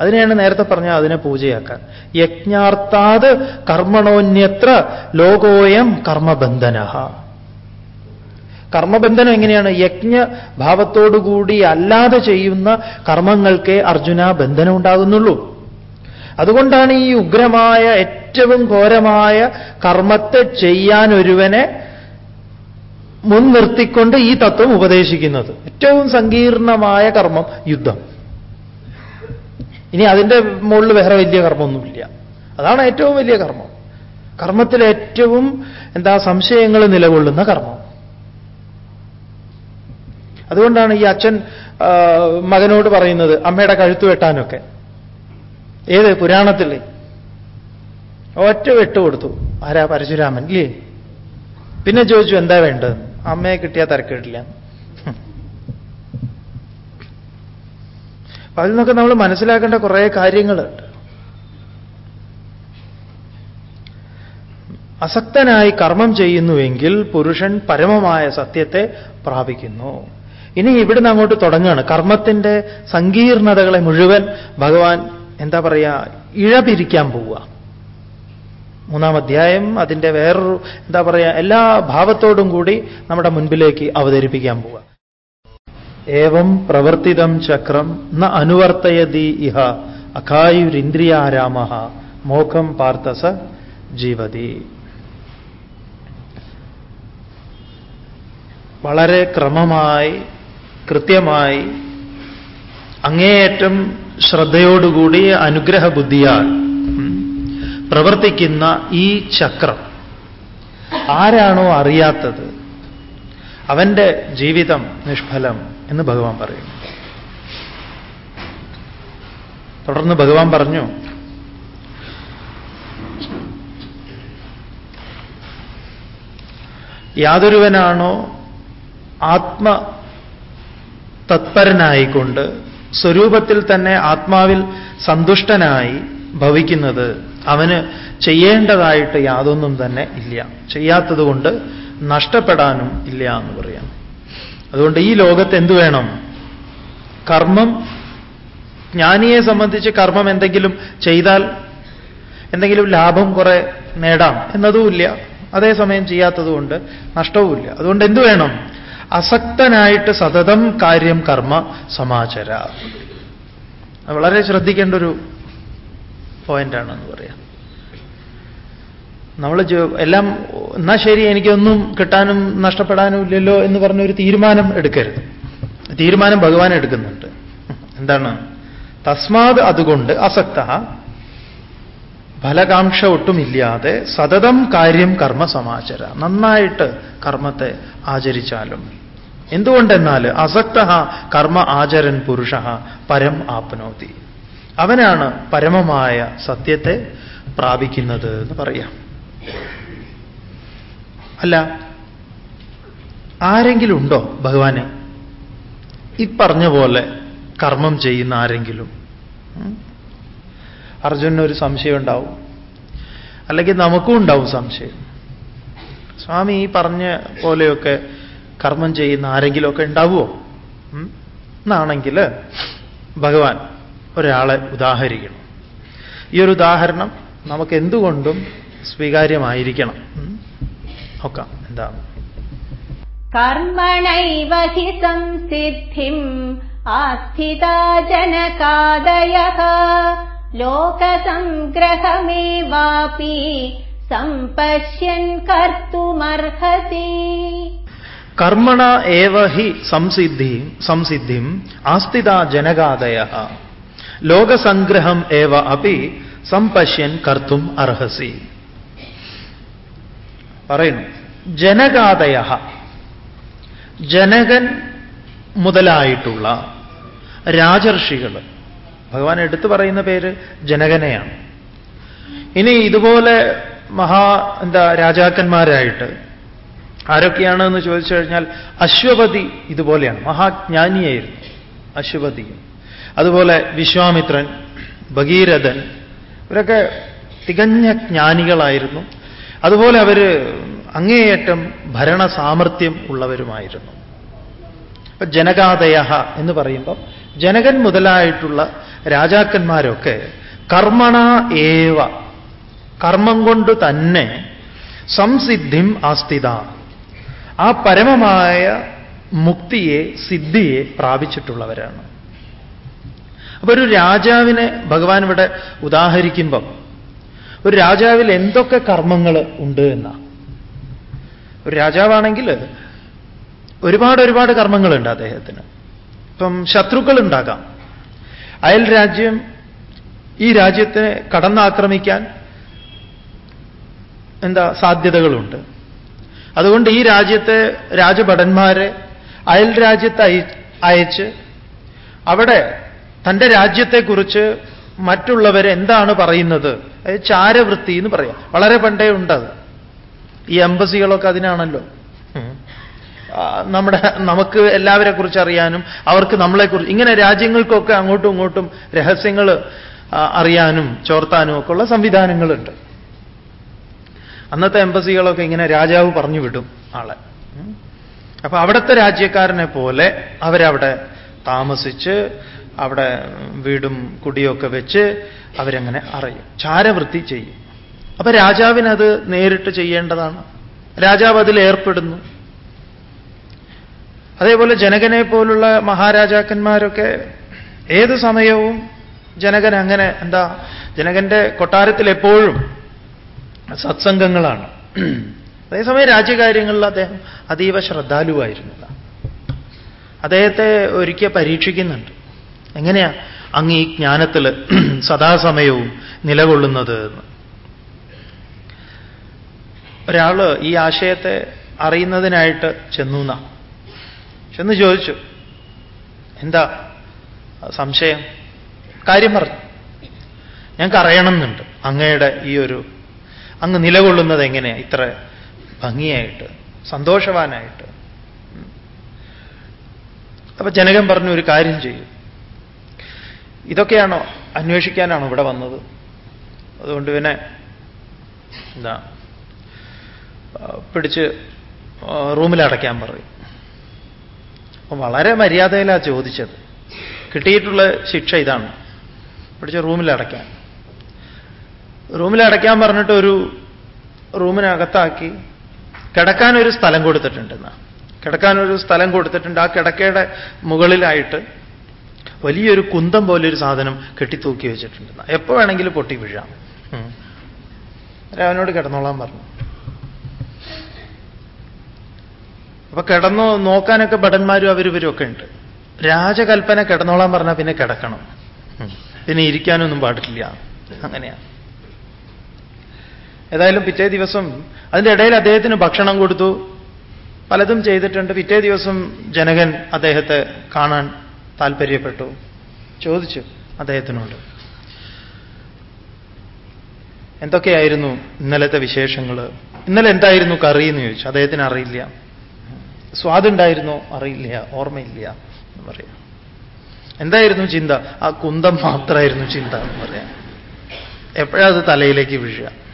അതിനെയാണ് നേരത്തെ പറഞ്ഞ അതിനെ പൂജയാക്കാൻ. യജ്ഞാർത്ഥാത് കർമ്മണോന്യത്ര ലോകോയം കർമ്മബന്ധന കർമ്മബന്ധനം എങ്ങനെയാണ്? യജ്ഞ ഭാവത്തോടുകൂടി അല്ലാതെ ചെയ്യുന്ന കർമ്മങ്ങൾക്കേ അർജുന ബന്ധനം ഉണ്ടാകുന്നുള്ളൂ. അതുകൊണ്ടാണ് ഈ ഉഗ്രമായ ഏറ്റവും ഘോരമായ കർമ്മത്തെ ചെയ്യാൻ ഒരുവനെ മുൻനിർത്തിക്കൊണ്ട് ഈ തത്വം ഉപദേശിക്കുന്നത്. ഏറ്റവും സങ്കീർണമായ കർമ്മം യുദ്ധം. ഇനി അതിന്റെ മുകളിൽ വേറെ വലിയ കർമ്മമൊന്നുമില്ല. അതാണ് ഏറ്റവും വലിയ കർമ്മം. കർമ്മത്തിൽ ഏറ്റവും എന്താ സംശയങ്ങൾ നിലകൊള്ളുന്ന കർമ്മം. അതുകൊണ്ടാണ് ഈ അച്ഛൻ മകനോട് പറയുന്നത് അമ്മയുടെ കഴുത്ത് വെട്ടാനൊക്കെ. ഏത്? പുരാണത്തിൽ. ഒറ്റ വെട്ട് കൊടുത്തു. ആരാ പരശുരാമൻ? ഇല്ലേ? പിന്നെ ചോദിച്ചു എന്താ വേണ്ടത്? അമ്മയെ കിട്ടിയാൽ തരക്കേടില്ല. അപ്പൊ അതിൽ നിന്നൊക്കെ നമ്മൾ മനസ്സിലാക്കേണ്ട കുറേ കാര്യങ്ങളുണ്ട് അസക്തനായി കർമ്മം ചെയ്യുന്നുവെങ്കിൽ പുരുഷൻ പരമമായ സത്യത്തെ പ്രാപിക്കുന്നു. ഇനി ഇവിടുന്ന് അങ്ങോട്ട് തുടങ്ങുകയാണ്. കർമ്മത്തിന്റെ സങ്കീർണതകളെ മുഴുവൻ ഭഗവാൻ എന്താ പറയുക ഇഴപിരിക്കാൻ പോവുക. മൂന്നാം അധ്യായം അതിന്റെ വേറൊരു എന്താ പറയുക എല്ലാ ഭാവത്തോടും കൂടി നമ്മുടെ മുൻപിലേക്ക് അവതരിപ്പിക്കാൻ പോവുക. ഏവം പ്രവർത്തിതം ചക്രം ന അനുവർത്തയതി ഇഹ അഖായുരിന്ദ്രിയാരാമ മോഖം പാർത്ഥസ ജീവതി. വളരെ ക്രമമായി കൃത്യമായി അങ്ങേയറ്റം ശ്രദ്ധയോടുകൂടി അനുഗ്രഹ ബുദ്ധിയാൽ പ്രവർത്തിക്കുന്ന ഈ ചക്രം. ആരാണോ അറിയാത്തത് അവന്റെ ജീവിതം നിഷ്ഫലം എന്ന് ഭഗവാൻ പറയും തുടർന്ന് ഭഗവാൻ പറഞ്ഞു യാതൊരുവനാണോ ആത്മ തത്പരനായിക്കൊണ്ട് സ്വരൂപത്തിൽ തന്നെ ആത്മാവിൽ സന്തുഷ്ടനായി ഭവിക്കുന്നത് അവന് ചെയ്യേണ്ടതായിട്ട് യാതൊന്നും തന്നെ ഇല്ല. ചെയ്യാത്തതുകൊണ്ട് നഷ്ടപ്പെടാനും ഇല്ല എന്ന് പറയാം. അതുകൊണ്ട് ഈ ലോകത്ത് എന്തു വേണം? കർമ്മം? ജ്ഞാനിയെ സംബന്ധിച്ച് കർമ്മം എന്തെങ്കിലും ചെയ്താൽ എന്തെങ്കിലും ലാഭം കുറെ നേടാം എന്നതുമില്ല. അതേസമയം ചെയ്യാത്തതുകൊണ്ട് നഷ്ടവുമില്ല. അതുകൊണ്ട് എന്തു വേണം? അസക്തനായിട്ട് സതതം കാര്യം കർമ്മ സമാചര. വളരെ ശ്രദ്ധിക്കേണ്ട ഒരു പോയിന്റാണെന്ന് പറയാം. നമ്മൾ എല്ലാം എന്നാ ശരി എനിക്കൊന്നും കിട്ടാനും നഷ്ടപ്പെടാനും ഇല്ലല്ലോ എന്ന് പറഞ്ഞ ഒരു തീരുമാനം എടുക്കരുത്. തീരുമാനം ഭഗവാൻ എടുക്കുന്നുണ്ട്. എന്താണ്? തസ്മാത് അതുകൊണ്ട് അസക്ത ഫലകാംക്ഷ ഒട്ടുമില്ലാതെ സതതം കാര്യം കർമ്മ സമാചര. നന്നായിട്ട് കർമ്മത്തെ ആചരിച്ചാലും എന്തുകൊണ്ടെന്നാൽ അസക്ത കർമ്മ ആചരൻ പുരുഷ പരം ആപ്നോതി. അവനാണ് പരമമായ സത്യത്തെ പ്രാപിക്കുന്നത് എന്ന് പറയാം. അല്ല ആരെങ്കിലും ഉണ്ടോ ഭഗവാനെ? ഈ പറഞ്ഞ പോലെ കർമ്മം ചെയ്യുന്ന ആരെങ്കിലും? അർജുനൊരു സംശയം ഉണ്ടാവും. അല്ലെങ്കിൽ നമുക്കും ഉണ്ടാവും സംശയം. സ്വാമി ഈ പറഞ്ഞ പോലെയൊക്കെ കർമ്മം ചെയ്യുന്ന ആരെങ്കിലുമൊക്കെ ഉണ്ടാവുമോ എന്നാണെങ്കിൽ ഭഗവാൻ ഒരാളെ ഉദാഹരിക്കണം. ഈ ഒരു ഉദാഹരണം നമുക്ക് എന്തുകൊണ്ടും സ്വീകാര്യമായിരിക്കണം. നോക്കാം എന്താ കർമ്മണൈവ സംസിദ്ധിം ആസ്ഥിതാ ലോകസംഗ്രഹമേവാപി സംപശ്യൻ കർത്തുമർഹസി. കർമ്മണ ഏവ ഹി സംസിദ്ധി സംസിദ്ധിം ആസ്തിത ജനകാദയ. ലോകസംഗ്രഹം ഏവ അപ്പി സംപശ്യൻ കർത്തും അർഹസി. പറയുന്നു ജനകാദയ. ജനകൻ മുതലായിട്ടുള്ള രാജർഷികൾ. ഭഗവാൻ എടുത്തു പറയുന്ന പേര് ജനകനെയാണ്. ഇനി ഇതുപോലെ മഹാ എന്താ രാജാക്കന്മാരായിട്ട് ആരൊക്കെയാണ് എന്ന് ചോദിച്ചു കഴിഞ്ഞാൽ അശ്വപതി ഇതുപോലെയാണ് മഹാജ്ഞാനിയായിരുന്നു അശ്വപതി. അതുപോലെ വിശ്വാമിത്രൻ ഭഗീരഥൻ ഇവരൊക്കെ തികഞ്ഞ ജ്ഞാനികളായിരുന്നു. അതുപോലെ അവർ അങ്ങേയറ്റം ഭരണ സാമർഥ്യം ഉള്ളവരുമായിരുന്നു. ഇപ്പൊ ജനകാദയ എന്ന് പറയുമ്പോൾ ജനകൻ മുതലായിട്ടുള്ള രാജാക്കന്മാരൊക്കെ കർമ്മണ ഏവ കർമ്മം കൊണ്ട് തന്നെ സംസിദ്ധിം ആസ്ഥിത ആ പരമമായ മുക്തിയെ സിദ്ധിയെ പ്രാപിച്ചിട്ടുള്ളവരാണ്. അപ്പൊ ഒരു രാജാവിനെ ഭഗവാൻ ഇവിടെ ഉദാഹരിക്കുമ്പം ഒരു രാജാവിൽ എന്തൊക്കെ കർമ്മങ്ങൾ ഉണ്ട് എന്നാ? ഒരു രാജാവാണെങ്കിൽ ഒരുപാട് ഒരുപാട് കർമ്മങ്ങളുണ്ട് അദ്ദേഹത്തിന്. ഇപ്പം ശത്രുക്കൾ ഉണ്ടാകാം അയൽ രാജ്യം ഈ രാജ്യത്തെ കടന്നാക്രമിക്കാൻ എന്താ സാധ്യതകളുണ്ട്. അതുകൊണ്ട് ഈ രാജ്യത്തെ രാജഭടന്മാരെ അയൽ രാജ്യത്ത് അയച്ച് അവിടെ തന്റെ രാജ്യത്തെക്കുറിച്ച് മറ്റുള്ളവരെ എന്താണ് പറയുന്നത്? ചാരവൃത്തി എന്ന് പറയാം. വളരെ പണ്ടേ ഉണ്ടത്. ഈ എംബസികളൊക്കെ അതിനാണല്ലോ. നമ്മുടെ നമുക്ക് എല്ലാവരെ കുറിച്ച് അറിയാനും അവർക്ക് നമ്മളെക്കുറിച്ച് ഇങ്ങനെ രാജ്യങ്ങൾക്കൊക്കെ അങ്ങോട്ടും ഇങ്ങോട്ടും രഹസ്യങ്ങൾ അറിയാനും ചോർത്താനും ഒക്കെ ഉള്ള സംവിധാനങ്ങളുണ്ട്. അന്നത്തെ എംബസികളൊക്കെ ഇങ്ങനെ രാജാവ് പറഞ്ഞു വിടും ആളെ. അപ്പൊ അവിടുത്തെ രാജ്യക്കാരനെ പോലെ അവരവിടെ താമസിച്ച് അവിടെ വീടും കുടിയൊക്കെ വെച്ച് അവരങ്ങനെ അറിയും. ചാരവൃത്തി ചെയ്യും. അപ്പൊ രാജാവിനത് നേരിട്ട് ചെയ്യേണ്ടതാണ്. രാജാവ് അതിൽ ഏർപ്പെടുന്നു. അതേപോലെ ജനകനെ പോലുള്ള മഹാരാജാക്കന്മാരൊക്കെ ഏത് സമയവും ജനകൻ അങ്ങനെ എന്താ ജനകന്റെ കൊട്ടാരത്തിൽ എപ്പോഴും സത്സംഗങ്ങളാണ്. അതേസമയം രാജ്യകാര്യങ്ങളിൽ അദ്ദേഹം അതീവ ശ്രദ്ധാലുവായിരുന്നു അദ്ദേഹത്തെ ഒരിക്കൽ പരീക്ഷിക്കുന്നുണ്ട്. എങ്ങനെയാ അങ്ങ് ഈ ജ്ഞാനത്തിൽ സദാസമയവും നിലകൊള്ളുന്നത് എന്ന്. ഒരാൾ ഈ ആശയത്തെ അറിയുന്നതിനായിട്ട് ചെന്നു ചെന്ന് ചോദിച്ചു എന്താ? സംശയം? കാര്യം പറഞ്ഞു. ഞങ്ങൾക്ക് അറിയണമെന്നുണ്ട് അങ്ങയുടെ ഈ ഒരു അങ്ങ് നിലകൊള്ളുന്നത് എങ്ങനെയാണ് ഇത്ര ഭംഗിയായിട്ട് സന്തോഷവാനായിട്ട്. അപ്പൊ ജനകൻ പറഞ്ഞു ഒരു കാര്യം ചെയ്യും. ഇതൊക്കെയാണോ അന്വേഷിക്കാനാണോ ഇവിടെ വന്നത്? അതുകൊണ്ട് പിന്നെ എന്താ പിടിച്ച് റൂമിൽ അടയ്ക്കാൻ പറയും. അപ്പൊ വളരെ മര്യാദയിലാണ് ചോദിച്ചത്. കിട്ടിയിട്ടുള്ള ശിക്ഷ ഇതാണ്. പിടിച്ച് റൂമിൽ അടയ്ക്കാൻ. റൂമിൽ അടയ്ക്കാൻ പറഞ്ഞിട്ട് ഒരു റൂമിനകത്താക്കി കിടക്കാൻ ഒരു സ്ഥലം കൊടുത്തിട്ടുണ്ടെന്നാ. കിടക്കാനൊരു സ്ഥലം കൊടുത്തിട്ടുണ്ട്. ആ കിടക്കയുടെ മുകളിലായിട്ട് വലിയൊരു കുന്തം പോലെ ഒരു സാധനം കെട്ടിത്തൂക്കി വെച്ചിട്ടുണ്ട് എപ്പോ വേണമെങ്കിലും പൊട്ടി വീഴാം. അവനോട് കിടന്നോളാൻ പറഞ്ഞു. അപ്പൊ കിടന്നോ നോക്കാനൊക്കെ ഭടന്മാരും അവരിവരും ഒക്കെ ഉണ്ട്. രാജകൽപ്പന കിടന്നോളാൻ പറഞ്ഞാൽ പിന്നെ കിടക്കണം. പിന്നെ ഇരിക്കാനൊന്നും പാടില്ല. അങ്ങനെയാണ് ഏതായാലും പിറ്റേ ദിവസം അതിന്റെ ഇടയിൽ അദ്ദേഹത്തിന് ഭക്ഷണം കൊടുത്തു. പലതും ചെയ്തിട്ടുണ്ട്. പിറ്റേ ദിവസം ജനകൻ അദ്ദേഹത്തെ കാണാൻ താല്പര്യപ്പെട്ടു. ചോദിച്ചു അദ്ദേഹത്തിനോട് എന്തൊക്കെയായിരുന്നു ഇന്നലത്തെ വിശേഷങ്ങൾ ഇന്നലെ എന്തായിരുന്നു കറി? എന്ന് ചോദിച്ചു. അദ്ദേഹത്തിന് അറിയില്ല. സ്വാദുണ്ടായിരുന്നോ? അറിയില്ല. ഓർമ്മയില്ല. എന്ന് പറയാം. എന്തായിരുന്നു ചിന്ത? ആ കുന്തം മാത്രമായിരുന്നു ചിന്ത എന്ന് പറയാം. എപ്പോഴത് തലയിലേക്ക് വീഴുക?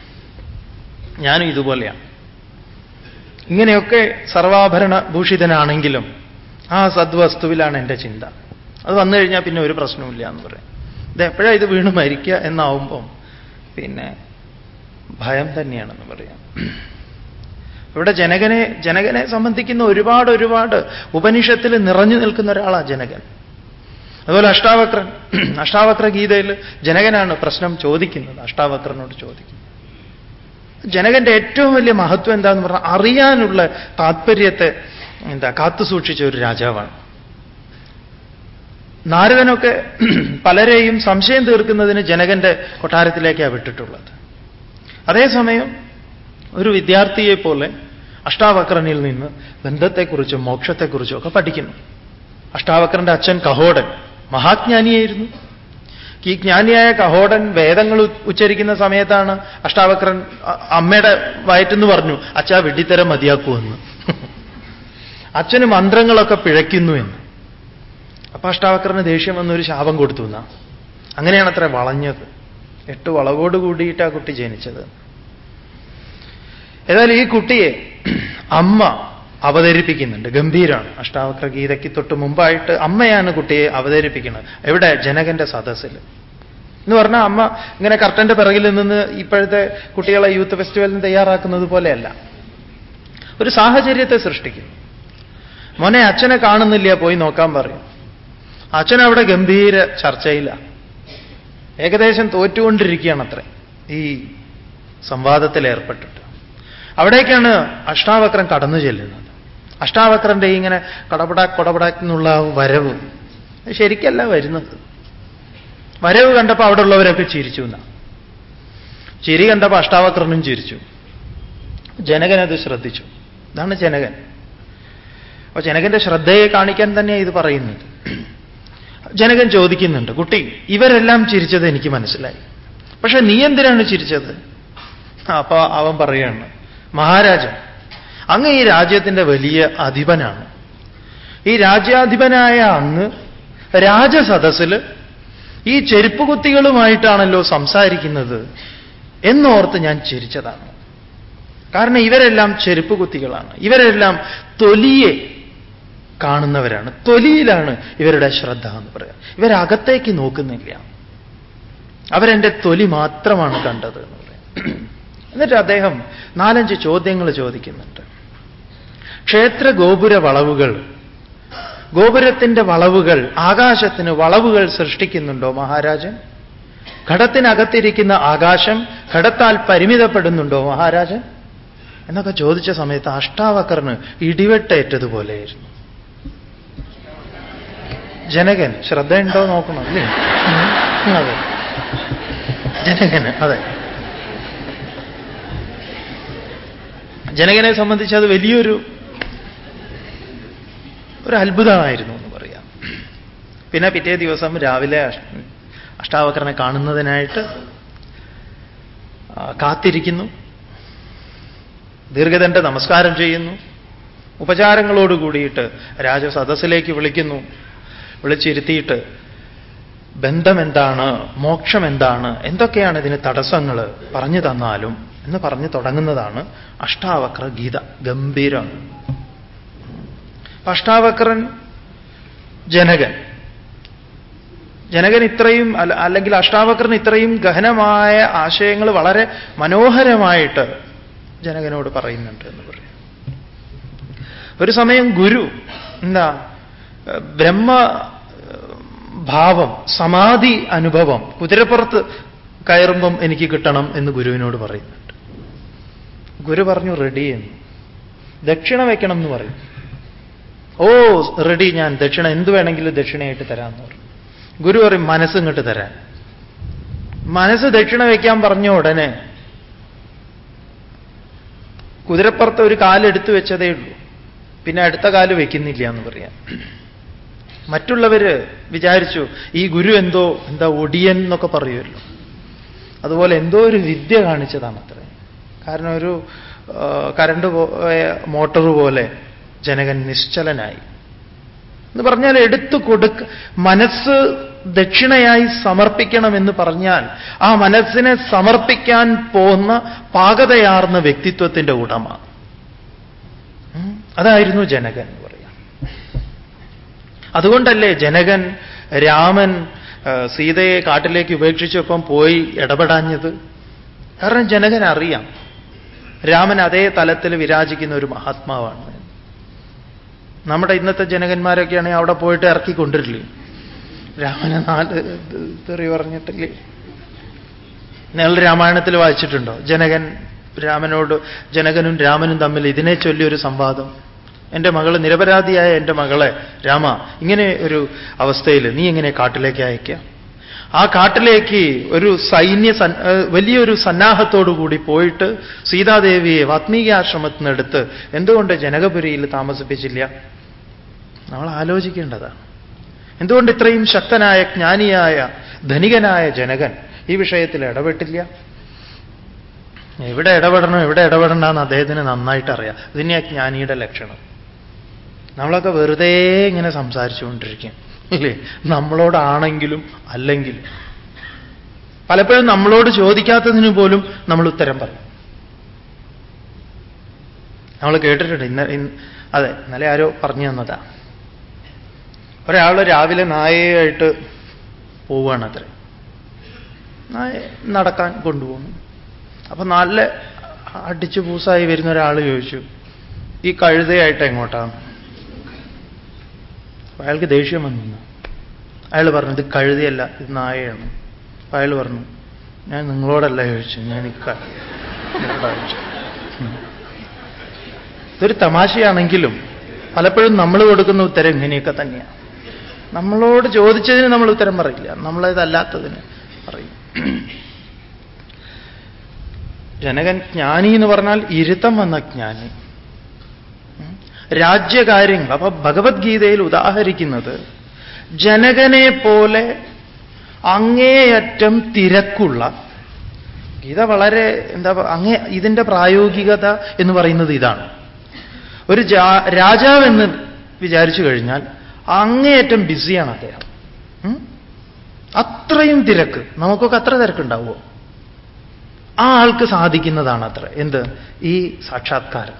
ഞാനും ഇതുപോലെയാണ്. ഇങ്ങനെയൊക്കെ സർവാഭരണ ഭൂഷിതനാണെങ്കിലും ആ സദ്വസ്തുവിലാണ് എന്റെ ചിന്ത. അത് വന്നു കഴിഞ്ഞാൽ പിന്നെ ഒരു പ്രശ്നവുമില്ല എന്ന് പറയും. ഇത് എപ്പോഴാണ് ഇത് വീണ് മരിക്കുക എന്നാവുമ്പം പിന്നെ ഭയം തന്നെയാണെന്ന് പറയാം. ഇവിടെ ജനകനെ ജനകനെ സംബന്ധിക്കുന്ന ഒരുപാട് ഒരുപാട് ഉപനിഷത്തിൽ നിറഞ്ഞു നിൽക്കുന്ന ഒരാളാണ് ജനകൻ. അതുപോലെ അഷ്ടാവക്രൻ. അഷ്ടാവക്ര ഗീതയിൽ ജനകനാണ് പ്രശ്നം ചോദിക്കുന്നത്. അഷ്ടാവക്രനോട് ചോദിക്കുന്നത് ജനകന്റെ ഏറ്റവും വലിയ മഹത്വം എന്താന്ന് പറഞ്ഞാൽ അറിയാനുള്ള താല്പര്യത്തെ എന്താ കാത്തു സൂക്ഷിച്ച ഒരു രാജാവാണ്. നാരദനൊക്കെ പലരെയും സംശയം തീർക്കുന്നതിന് ജനകന്റെ കൊട്ടാരത്തിലേക്കാണ് വിട്ടിട്ടുള്ളത്. അതേസമയം ഒരു വിദ്യാർത്ഥിയെ പോലെ അഷ്ടാവക്രനിൽ നിന്ന് ബന്ധത്തെക്കുറിച്ചും മോക്ഷത്തെക്കുറിച്ചും ഒക്കെ പഠിക്കുന്നു. അഷ്ടാവക്രന്റെ അച്ഛൻ കഹോടൻ മഹാജ്ഞാനിയായിരുന്നു. ഈ ജ്ഞാനിയായ കഹോടൻ വേദങ്ങൾ ഉച്ചരിക്കുന്ന സമയത്താണ് അഷ്ടാവക്രൻ അമ്മയുടെ വയറ്റെന്ന് പറഞ്ഞു അച്ഛാ വെഡിത്തരം മതിയാക്കുമെന്ന് അച്ഛന് മന്ത്രങ്ങളൊക്കെ പിഴയ്ക്കുന്നു എന്ന്. അപ്പൊ അഷ്ടാവക്രന് ദേഷ്യം വന്നൊരു ശാപം കൊടുത്തു എന്നാ. അങ്ങനെയാണ് അത്ര വളഞ്ഞത്. എട്ട് വളവോട് കൂടിയിട്ട് ആ കുട്ടി ജനിച്ചത്. ഏതായാലും ഈ കുട്ടിയെ അമ്മ അവതരിപ്പിക്കുന്നുണ്ട്. ഗംഭീരമാണ് അഷ്ടാവക്ര ഗീതയ്ക്ക് തൊട്ട് മുമ്പായിട്ട് അമ്മയാണ് കുട്ടിയെ അവതരിപ്പിക്കുന്നത്. എവിടെ? ജനകന്റെ സദസ്സിൽ എന്ന് പറഞ്ഞാൽ അമ്മ ഇങ്ങനെ കർട്ടന്റെ പിറകിൽ നിന്ന് ഇപ്പോഴത്തെ കുട്ടികളെ യൂത്ത് ഫെസ്റ്റിവലിന് തയ്യാറാക്കുന്നത് പോലെയല്ല. ഒരു സാഹചര്യത്തെ സൃഷ്ടിക്കുന്നു. മോനെ അച്ഛനെ കാണുന്നില്ല പോയി നോക്കാൻ പറയും. അച്ഛൻ അവിടെ ഗംഭീര ചർച്ചയില്ല ഏകദേശം തോറ്റുകൊണ്ടിരിക്കുകയാണ് അത്ര ഈ സംവാദത്തിൽ ഏർപ്പെട്ടിട്ട് അവിടേക്കാണ് അഷ്ടാവക്രം കടന്നു ചെല്ലുന്നത്. അഷ്ടാവക്രന്റെ ഇങ്ങനെ കടപടാക് കൊടപടാക് എന്നുള്ള വരവ്. ശരിക്കല്ല വരുന്നത്. വരവ് കണ്ടപ്പോൾ അവിടെ ഉള്ളവരൊക്കെ ചിരിച്ചു എന്നാ. ചിരി കണ്ടപ്പോൾ അഷ്ടാവക്രനും ചിരിച്ചു. ജനകൻ അത് ശ്രദ്ധിച്ചു. ഇതാണ് ജനകൻ. അപ്പൊ ജനകന്റെ ശ്രദ്ധയെ കാണിക്കാൻ തന്നെയാണ് ഇത് പറയുന്നത്. ജനകൻ ചോദിക്കുന്നുണ്ട് കുട്ടി ഇവരെല്ലാം ചിരിച്ചത് എനിക്ക് മനസ്സിലായി. പക്ഷെ നീ എന്തിനാണ് ചിരിച്ചത്? അപ്പൊ അവൻ പറയാണ് മഹാരാജൻ അങ്ങ് ഈ രാജ്യത്തിന്റെ വലിയ അധിപനാണ്. ഈ രാജ്യാധിപനായ അങ്ങ് രാജസദസ്സിൽ ഈ ചെരുപ്പ് കുത്തികളുമായിട്ടാണല്ലോ സംസാരിക്കുന്നത് എന്നോർത്ത് ഞാൻ ചിരിച്ചതാണ്. കാരണം ഇവരെല്ലാം ചെരുപ്പ് കുത്തികളാണ്. ഇവരെല്ലാം തൊലിയെ കാണുന്നവരാണ്. തൊലിയിലാണ് ഇവരുടെ ശ്രദ്ധ എന്ന് പറയാം. ഇവരകത്തേക്ക് നോക്കുന്നില്ല. അവരെന്റെ തൊലി മാത്രമാണ് കണ്ടത് എന്ന് പറയാം. എന്നിട്ട് അദ്ദേഹം നാലഞ്ച് ചോദ്യങ്ങൾ ചോദിക്കുന്നുണ്ട്. ക്ഷേത്ര ഗോപുര വളവുകൾ ഗോപുരത്തിന്റെ വളവുകൾ ആകാശത്തിന് വളവുകൾ സൃഷ്ടിക്കുന്നുണ്ടോ മഹാരാജൻ? ഘടത്തിനകത്തിരിക്കുന്ന ആകാശം ഘടത്താൽ പരിമിതപ്പെടുന്നുണ്ടോ മഹാരാജൻ? എന്നൊക്കെ ചോദിച്ച സമയത്ത് അഷ്ടാവക്കറിന് ഇടിവെട്ടേറ്റതുപോലെയായിരുന്നു. ജനകൻ ശ്രദ്ധയുണ്ടോ നോക്കണം അല്ലേ? അതെ. ജനകന് അതെ. ജനകനെ സംബന്ധിച്ച് അത് വലിയൊരു ഒരു അത്ഭുതമായിരുന്നു എന്ന് പറയാം. പിന്നെ പിറ്റേ ദിവസം രാവിലെ അഷ്ടാവക്രനെ കാണുന്നതിനായിട്ട് കാത്തിരിക്കുന്നു. ദീർഘദണ്ഡ നമസ്കാരം ചെയ്യുന്നു. ഉപചാരങ്ങളോട് കൂടിയിട്ട് രാജസദസ്സിലേക്ക് വിളിക്കുന്നു. വിളിച്ചിരുത്തിയിട്ട് ബന്ധം എന്താണ് മോക്ഷം എന്താണ് എന്തൊക്കെയാണ് ഇതിന് തടസ്സങ്ങൾ പറഞ്ഞു തന്നാലും എന്ന് പറഞ്ഞു തുടങ്ങുന്നതാണ് അഷ്ടാവക്ര ഗീത ഗംഭീരം. അഷ്ടാവക്രൻ ജനകൻ. ജനകൻ ഇത്രയും അല്ലെങ്കിൽ അഷ്ടാവക്രൻ ഇത്രയും ഗഹനമായ ആശയങ്ങൾ വളരെ മനോഹരമായിട്ട് ജനകനോട് പറയുന്നുണ്ട് എന്ന് പറയും. ഒരു സമയം ഗുരു എന്താ ബ്രഹ്മ ഭാവം സമാധി അനുഭവം കുതിരപ്പുറത്ത് കയറുമ്പം എനിക്ക് കിട്ടണം എന്ന് ഗുരുവിനോട് പറയുന്നുണ്ട്. ഗുരു പറഞ്ഞു റെഡി എന്ന്. ദക്ഷിണ വയ്ക്കണം എന്ന് പറയും. ഓ റെഡി ഞാൻ ദക്ഷിണ എന്ത് വേണമെങ്കിലും ദക്ഷിണയായിട്ട് തരാമെന്ന് പറഞ്ഞു. ഗുരു പറയും മനസ്സ് ഇങ്ങോട്ട് തരാൻ. മനസ്സ് ദക്ഷിണ വയ്ക്കാൻ പറഞ്ഞ ഉടനെ കുതിരപ്പുറത്ത് ഒരു കാലെടുത്തു വെച്ചതേ ഉള്ളൂ. പിന്നെ അടുത്ത കാൽ വയ്ക്കുന്നില്ല എന്ന് പറയാം. മറ്റുള്ളവർ വിചാരിച്ചു ഈ ഗുരു എന്തോ എന്താ ഒടിയൻ എന്നൊക്കെ പറയുമല്ലോ. അതുപോലെ എന്തോ ഒരു വിദ്യ കാണിച്ചതാണ് അത്ര കാരണം ഒരു കരണ്ട് പോയ മോട്ടോർ പോലെ ജനകൻ നിശ്ചലനായി. എന്ന് പറഞ്ഞാൽ എടുത്തു കൊടുക്ക മനസ്സ് ദക്ഷിണയായി സമർപ്പിക്കണമെന്ന് പറഞ്ഞാൽ ആ മനസ്സിനെ സമർപ്പിക്കാൻ പോകുന്ന പാകതയാർന്ന വ്യക്തിത്വത്തിന്റെ ഉടമ. അതായിരുന്നു ജനകൻ എന്ന് പറയാം. അതുകൊണ്ടല്ലേ ജനകൻ രാമൻ സീതയെ കാട്ടിലേക്ക് ഉപേക്ഷിച്ചൊപ്പം പോയി ഇടപെടാഞ്ഞത്? കാരണം ജനകൻ അറിയാം രാമൻ അതേ തലത്തിൽ വിരാജിക്കുന്ന ഒരു മഹാത്മാവാണ്. നമ്മുടെ ഇന്നത്തെ ജനകന്മാരൊക്കെയാണെങ്കിൽ അവിടെ പോയിട്ട് ഇറക്കി കൊണ്ടിരില്ലേ രാമനെ നാല് തെറി പറഞ്ഞിട്ടില്ലേ? നിങ്ങൾ രാമായണത്തിൽ വായിച്ചിട്ടുണ്ടോ? ജനകൻ രാമനോട് ജനകനും രാമനും തമ്മിൽ ഇതിനെ ചൊല്ലി ഒരു സംവാദം. എന്റെ മകൾ നിരപരാധിയായ എന്റെ മകളെ രാമ ഇങ്ങനെ ഒരു അവസ്ഥയിൽ നീ എങ്ങനെ കാട്ടിലേക്ക് അയക്കുക ആ കാട്ടിലേക്ക് ഒരു സൈന്യ വലിയൊരു സന്നാഹത്തോടുകൂടി പോയിട്ട് സീതാദേവിയെ വാത്മീകാശ്രമത്തിനടുത്ത് എന്തുകൊണ്ട് ജനകപുരിയിൽ താമസിപ്പിച്ചില്ല? നമ്മൾ ആലോചിക്കേണ്ടതാണ് എന്തുകൊണ്ട് ഇത്രയും ശക്തനായ ജ്ഞാനിയായ ധനികനായ ജനകൻ ഈ വിഷയത്തിൽ ഇടപെട്ടില്ല? എവിടെ ഇടപെടണം എവിടെ ഇടപെടണ്ട എന്ന് അദ്ദേഹത്തിന് നന്നായിട്ട് അറിയാം ഇതിനെയാ ജ്ഞാനിയുടെ ലക്ഷണം. നമ്മളൊക്കെ വെറുതെ ഇങ്ങനെ സംസാരിച്ചുകൊണ്ടിരിക്കും ഇല്ലേ? നമ്മളോടാണെങ്കിലും അല്ലെങ്കിലും പലപ്പോഴും നമ്മളോട് ചോദിക്കാത്തതിന് പോലും നമ്മൾ ഉത്തരം പറയും. നമ്മൾ കേട്ടിട്ടുണ്ട് ഇന്ന അതെ ഇന്നലെ ആരോ പറഞ്ഞു തന്നതാ. ഒരാൾ രാവിലെ നായയായിട്ട് പോവുകയാണ് അത്ര നായ നടക്കാൻ കൊണ്ടുപോകുന്നു. അപ്പൊ നല്ല അടിച്ചു പൂസായി വരുന്ന ഒരാൾ ചോദിച്ചു ഈ കഴുതയായിട്ട് എങ്ങോട്ടാണ് അയാൾക്ക് ദേഷ്യം വന്നു. അയാൾ പറഞ്ഞു ഇത് കഴുതയല്ല ഇത് നായയാണ്. അയാൾ പറഞ്ഞു ഞാൻ നിങ്ങളോടല്ല ചോദിച്ചു ഞാൻ ഈ ക- നിങ്ങളോടാ ചോദിച്ചത്." ഉം. ഇതൊരു തമാശയാണെങ്കിലും പലപ്പോഴും നമ്മൾ കൊടുക്കുന്ന ഉത്തരം ഇങ്ങനെയൊക്കെ തന്നെയാണ് നമ്മളോട് ചോദിച്ചതിന് നമ്മൾ ഉത്തരം പറയില്ല. നമ്മളതല്ലാത്തതിന് പറയും. ജനകൻ ജ്ഞാനി എന്ന് പറഞ്ഞാൽ ഇരുത്തം വന്ന ജ്ഞാനി. രാജ്യകാര്യങ്ങൾ അപ്പൊ ഭഗവത്ഗീതയിൽ ഉദാഹരിക്കുന്നത് ജനകനെ പോലെ അങ്ങേയറ്റം തിരക്കുള്ള ഗീത വളരെ എന്താ അങ്ങേ ഇതിന്റെ പ്രായോഗികത എന്ന് പറയുന്നത് ഇതാണ്. ഒരു രാജാവെന്ന് വിചാരിച്ചു കഴിഞ്ഞാൽ അങ്ങേയറ്റം ബിസിയാണ് അദ്ദേഹം? അത്രയും തിരക്ക്. നമുക്കൊക്കെ അത്ര തിരക്കുണ്ടാവുമോ? ആ ആൾക്ക് സാധിക്കുന്നതാണ് അത്ര. എന്ത്? ഈ സാക്ഷാത്കാരം.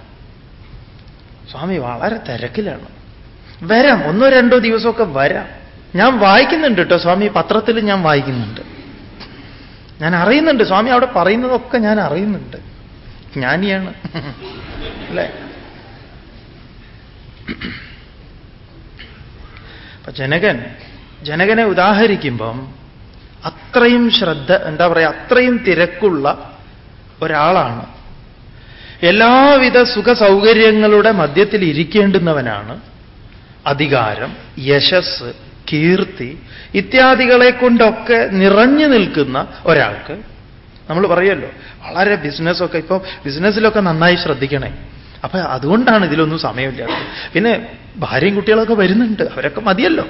സ്വാമി വളരെ തിരക്കിലാണ്. വരാം. ഒന്നോ രണ്ടോ ദിവസമൊക്കെ വരാം. ഞാൻ വായിക്കുന്നുണ്ട് കേട്ടോ സ്വാമി. പത്രത്തിൽ ഞാൻ വായിക്കുന്നുണ്ട്. ഞാൻ അറിയുന്നുണ്ട്. സ്വാമി അവിടെ പറയുന്നതൊക്കെ ഞാൻ അറിയുന്നുണ്ട്. ജ്ഞാനിയാണ്. അല്ലേ? അപ്പൊ ജനകൻ ജനകനെ ഉദാഹരിക്കുമ്പം അത്രയും ശ്രദ്ധ എന്താ പറയുക അത്രയും തിരക്കുള്ള ഒരാളാണ്. എല്ലാവിധ സുഖ സൗകര്യങ്ങളുടെ മധ്യത്തിൽ ഇരിക്കേണ്ടുന്നവനാണ് അധികാരം യശസ് കീർത്തി ഇത്യാദികളെ കൊണ്ടൊക്കെ നിറഞ്ഞു നിൽക്കുന്ന ഒരാൾക്ക് നമ്മൾ പറയുമല്ലോ. വളരെ ബിസിനസ്സൊക്കെ ഇപ്പോൾ ബിസിനസ്സിലൊക്കെ നന്നായി ശ്രദ്ധിക്കണേ. അപ്പൊ അതുകൊണ്ടാണ് ഇതിലൊന്നും സമയമില്ലാത്തത്. പിന്നെ ഭാര്യയും കുട്ടികളൊക്കെ വരുന്നുണ്ട്. അവരൊക്കെ മതിയല്ലോ.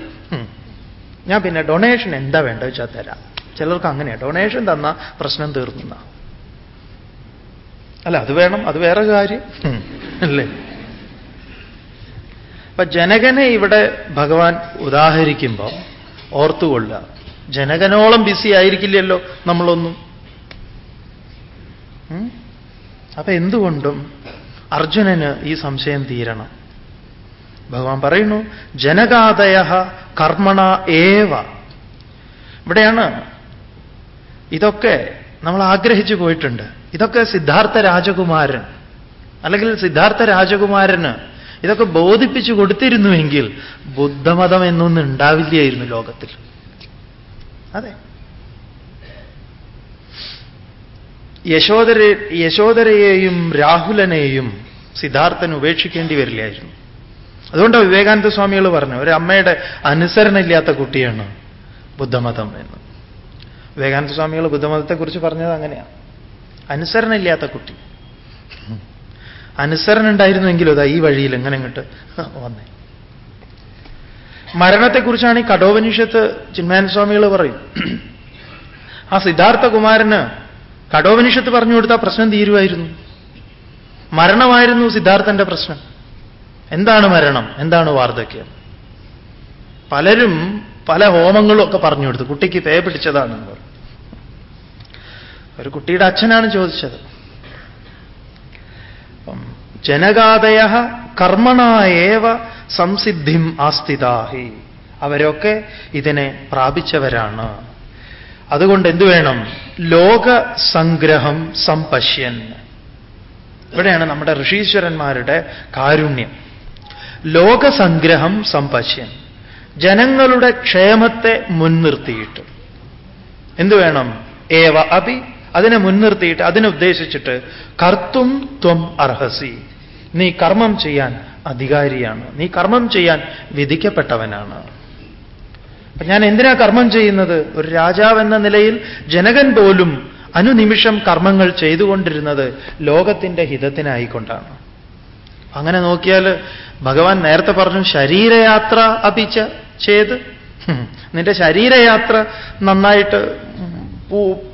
ഞാൻ പിന്നെ ഡൊണേഷൻ എന്താ വേണ്ട വെച്ചാൽ തരാം. ചിലർക്ക് അങ്ങനെയാണ് ഡൊണേഷൻ തന്ന പ്രശ്നം തീർന്നുന്ന. അല്ല അത് വേണം അത് വേറെ കാര്യം. അല്ലേ? അപ്പൊ ജനകനെ ഇവിടെ ഭഗവാൻ ഉദാഹരിക്കുമ്പോൾ ഓർത്തുകൊള്ളുക. ജനകനോളം ബിസി ആയിരിക്കില്ലല്ലോ നമ്മളൊന്നും? അപ്പൊ എന്തുകൊണ്ടും അർജുനന് ഈ സംശയം തീരണം. ഭഗവാൻ പറയുന്നു ജനകാദയ കർമ്മണ ഏവ. ഇവിടെയാണ് ഇതൊക്കെ നമ്മൾ ആഗ്രഹിച്ചു പോയിട്ടുണ്ട്. ഇതൊക്കെ സിദ്ധാർത്ഥ രാജകുമാരൻ അല്ലെങ്കിൽ സിദ്ധാർത്ഥ രാജകുമാരന് ഇതൊക്കെ ബോധിപ്പിച്ചു കൊടുത്തിരുന്നുവെങ്കിൽ ബുദ്ധമതം എന്നൊന്നും ഉണ്ടാവില്ലായിരുന്നു ലോകത്തിൽ. അതെ. യശോദര യശോദരയെയും രാഹുലനെയും സിദ്ധാർത്ഥൻ ഉപേക്ഷിക്കേണ്ടി വരില്ലായിരുന്നു. അതുകൊണ്ടാണ് വിവേകാനന്ദ സ്വാമികൾ പറഞ്ഞു ഒരു അമ്മയുടെ അനുസരണയില്ലാത്ത കുട്ടിയാണ് ബുദ്ധമതം എന്ന്. വിവേകാനന്ദ സ്വാമികൾ ബുദ്ധമതത്തെക്കുറിച്ച് പറഞ്ഞത് അങ്ങനെയാണ് അനുസരണയില്ലാത്ത കുട്ടി. അനുസരണ ഉണ്ടായിരുന്നെങ്കിലും അതാ ഈ വഴിയിൽ എങ്ങനെ ഇങ്ങോട്ട് വന്നേ. മരണത്തെക്കുറിച്ചാണ് ഈ കടോപനിഷത്ത് ചിന്മയാന സ്വാമികൾ പറയും. ആ സിദ്ധാർത്ഥ കുമാരന് കടോപനിഷത്ത് പറഞ്ഞു കൊടുത്താൽ പ്രശ്നം തീരുമായിരുന്നു മരണമായിരുന്നു സിദ്ധാർത്ഥന്റെ പ്രശ്നം. എന്താണ് മരണം? എന്താണ് വാർദ്ധക്യം? പലരും പല ഹോമങ്ങളും ഒക്കെ പറഞ്ഞു കൊടുത്തു. കുട്ടിക്ക് പേ പിടിച്ചതാണെന്ന് പറഞ്ഞു. ഒരു കുട്ടിയുടെ അച്ഛനാണ് ചോദിച്ചത്. ജനകാതയ കർമ്മണായേവ സംസിദ്ധിം ആസ്ഥിതാഹി അവരൊക്കെ ഇതിനെ പ്രാപിച്ചവരാണ്. അതുകൊണ്ട് എന്തു വേണം? ലോകസംഗ്രഹം സംപശ്യൻ. ഇവിടെയാണ് നമ്മുടെ ഋഷീശ്വരന്മാരുടെ കാരുണ്യം. ലോകസംഗ്രഹം സമ്പശ്യൻ ജനങ്ങളുടെ ക്ഷേമത്തെ മുൻനിർത്തിയിട്ട്. എന്തു വേണം? ഏവ അപി അതിനെ മുൻനിർത്തിയിട്ട് അതിനെ ഉദ്ദേശിച്ചിട്ട് കർത്തും ത്വം അർഹസി. നീ കർമ്മം ചെയ്യാൻ അധികാരിയാണ്. നീ കർമ്മം ചെയ്യാൻ വിധിക്കപ്പെട്ടവനാണ്. അപ്പൊ ഞാൻ എന്തിനാ കർമ്മം ചെയ്യുന്നത്? ഒരു രാജാവ് എന്ന നിലയിൽ ജനകൻ പോലും അനുനിമിഷം കർമ്മങ്ങൾ ചെയ്തുകൊണ്ടിരുന്നത് ലോകത്തിന്റെ ഹിതത്തിനായിക്കൊണ്ടാണ്. അങ്ങനെ നോക്കിയാൽ ഭഗവാൻ നേരത്തെ പറഞ്ഞു ശരീരയാത്ര അപിച്ച ചെയ്ത് നിന്റെ ശരീരയാത്ര നന്നായിട്ട്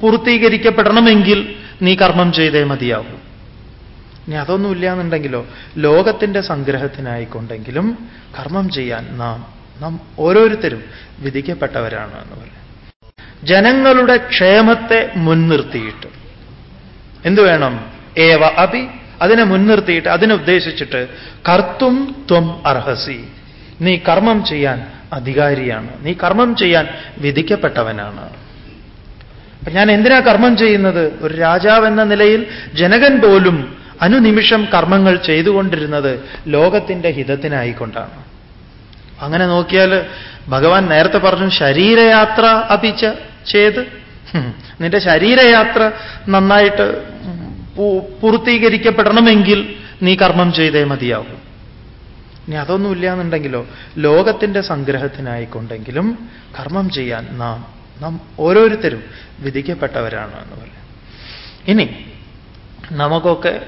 പൂർത്തീകരിക്കപ്പെടണമെങ്കിൽ നീ കർമ്മം ചെയ്തേ മതിയാവൂ. ഇനി അതൊന്നുമില്ല എന്നുണ്ടെങ്കിലോ ലോകത്തിന്റെ സംഗ്രഹത്തിനായിക്കൊണ്ടെങ്കിലും കർമ്മം ചെയ്യാൻ നാം നാം ഓരോരുത്തരും വിധിക്കപ്പെട്ടവരാണ് എന്ന് പറയും. ജനങ്ങളുടെ ക്ഷേമത്തെ മുൻനിർത്തിയിട്ട് എന്തു വേണം? ഏവ അപി അതിനെ മുൻനിർത്തിയിട്ട് അതിനെ ഉദ്ദേശിച്ചിട്ട് കർത്തും ത്വം അർഹസി. നീ കർമ്മം ചെയ്യാൻ അധികാരിയാണ്. നീ കർമ്മം ചെയ്യാൻ വിധിക്കപ്പെട്ടവനാണ്. ഞാൻ എന്തിനാ കർമ്മം ചെയ്യുന്നത്? ഒരു രാജാവ് എന്ന നിലയിൽ ജനകൻ പോലും അനുനിമിഷം കർമ്മങ്ങൾ ചെയ്തുകൊണ്ടിരുന്നത് ലോകത്തിന്റെ ഹിതത്തിനായിക്കൊണ്ടാണ്. അങ്ങനെ നോക്കിയാൽ ഭഗവാൻ നേരത്തെ പറഞ്ഞു ശരീരയാത്ര അപിച്ച ചെയ്ത്. നിന്റെ ശരീരയാത്ര നന്നായിട്ട് പൂർത്തീകരിക്കപ്പെടണമെങ്കിൽ നീ കർമ്മം ചെയ്തേ മതിയാവും. ഇനി അതൊന്നുമില്ല എന്നുണ്ടെങ്കിലോ ലോകത്തിന്റെ സംഗ്രഹത്തിനായിക്കൊണ്ടെങ്കിലും കർമ്മം ചെയ്യാൻ നാം നാം ഓരോരുത്തരും വിധിക്കപ്പെട്ടവരാണ് എന്ന് പറയാം. ഇനി നമുക്കൊക്കെ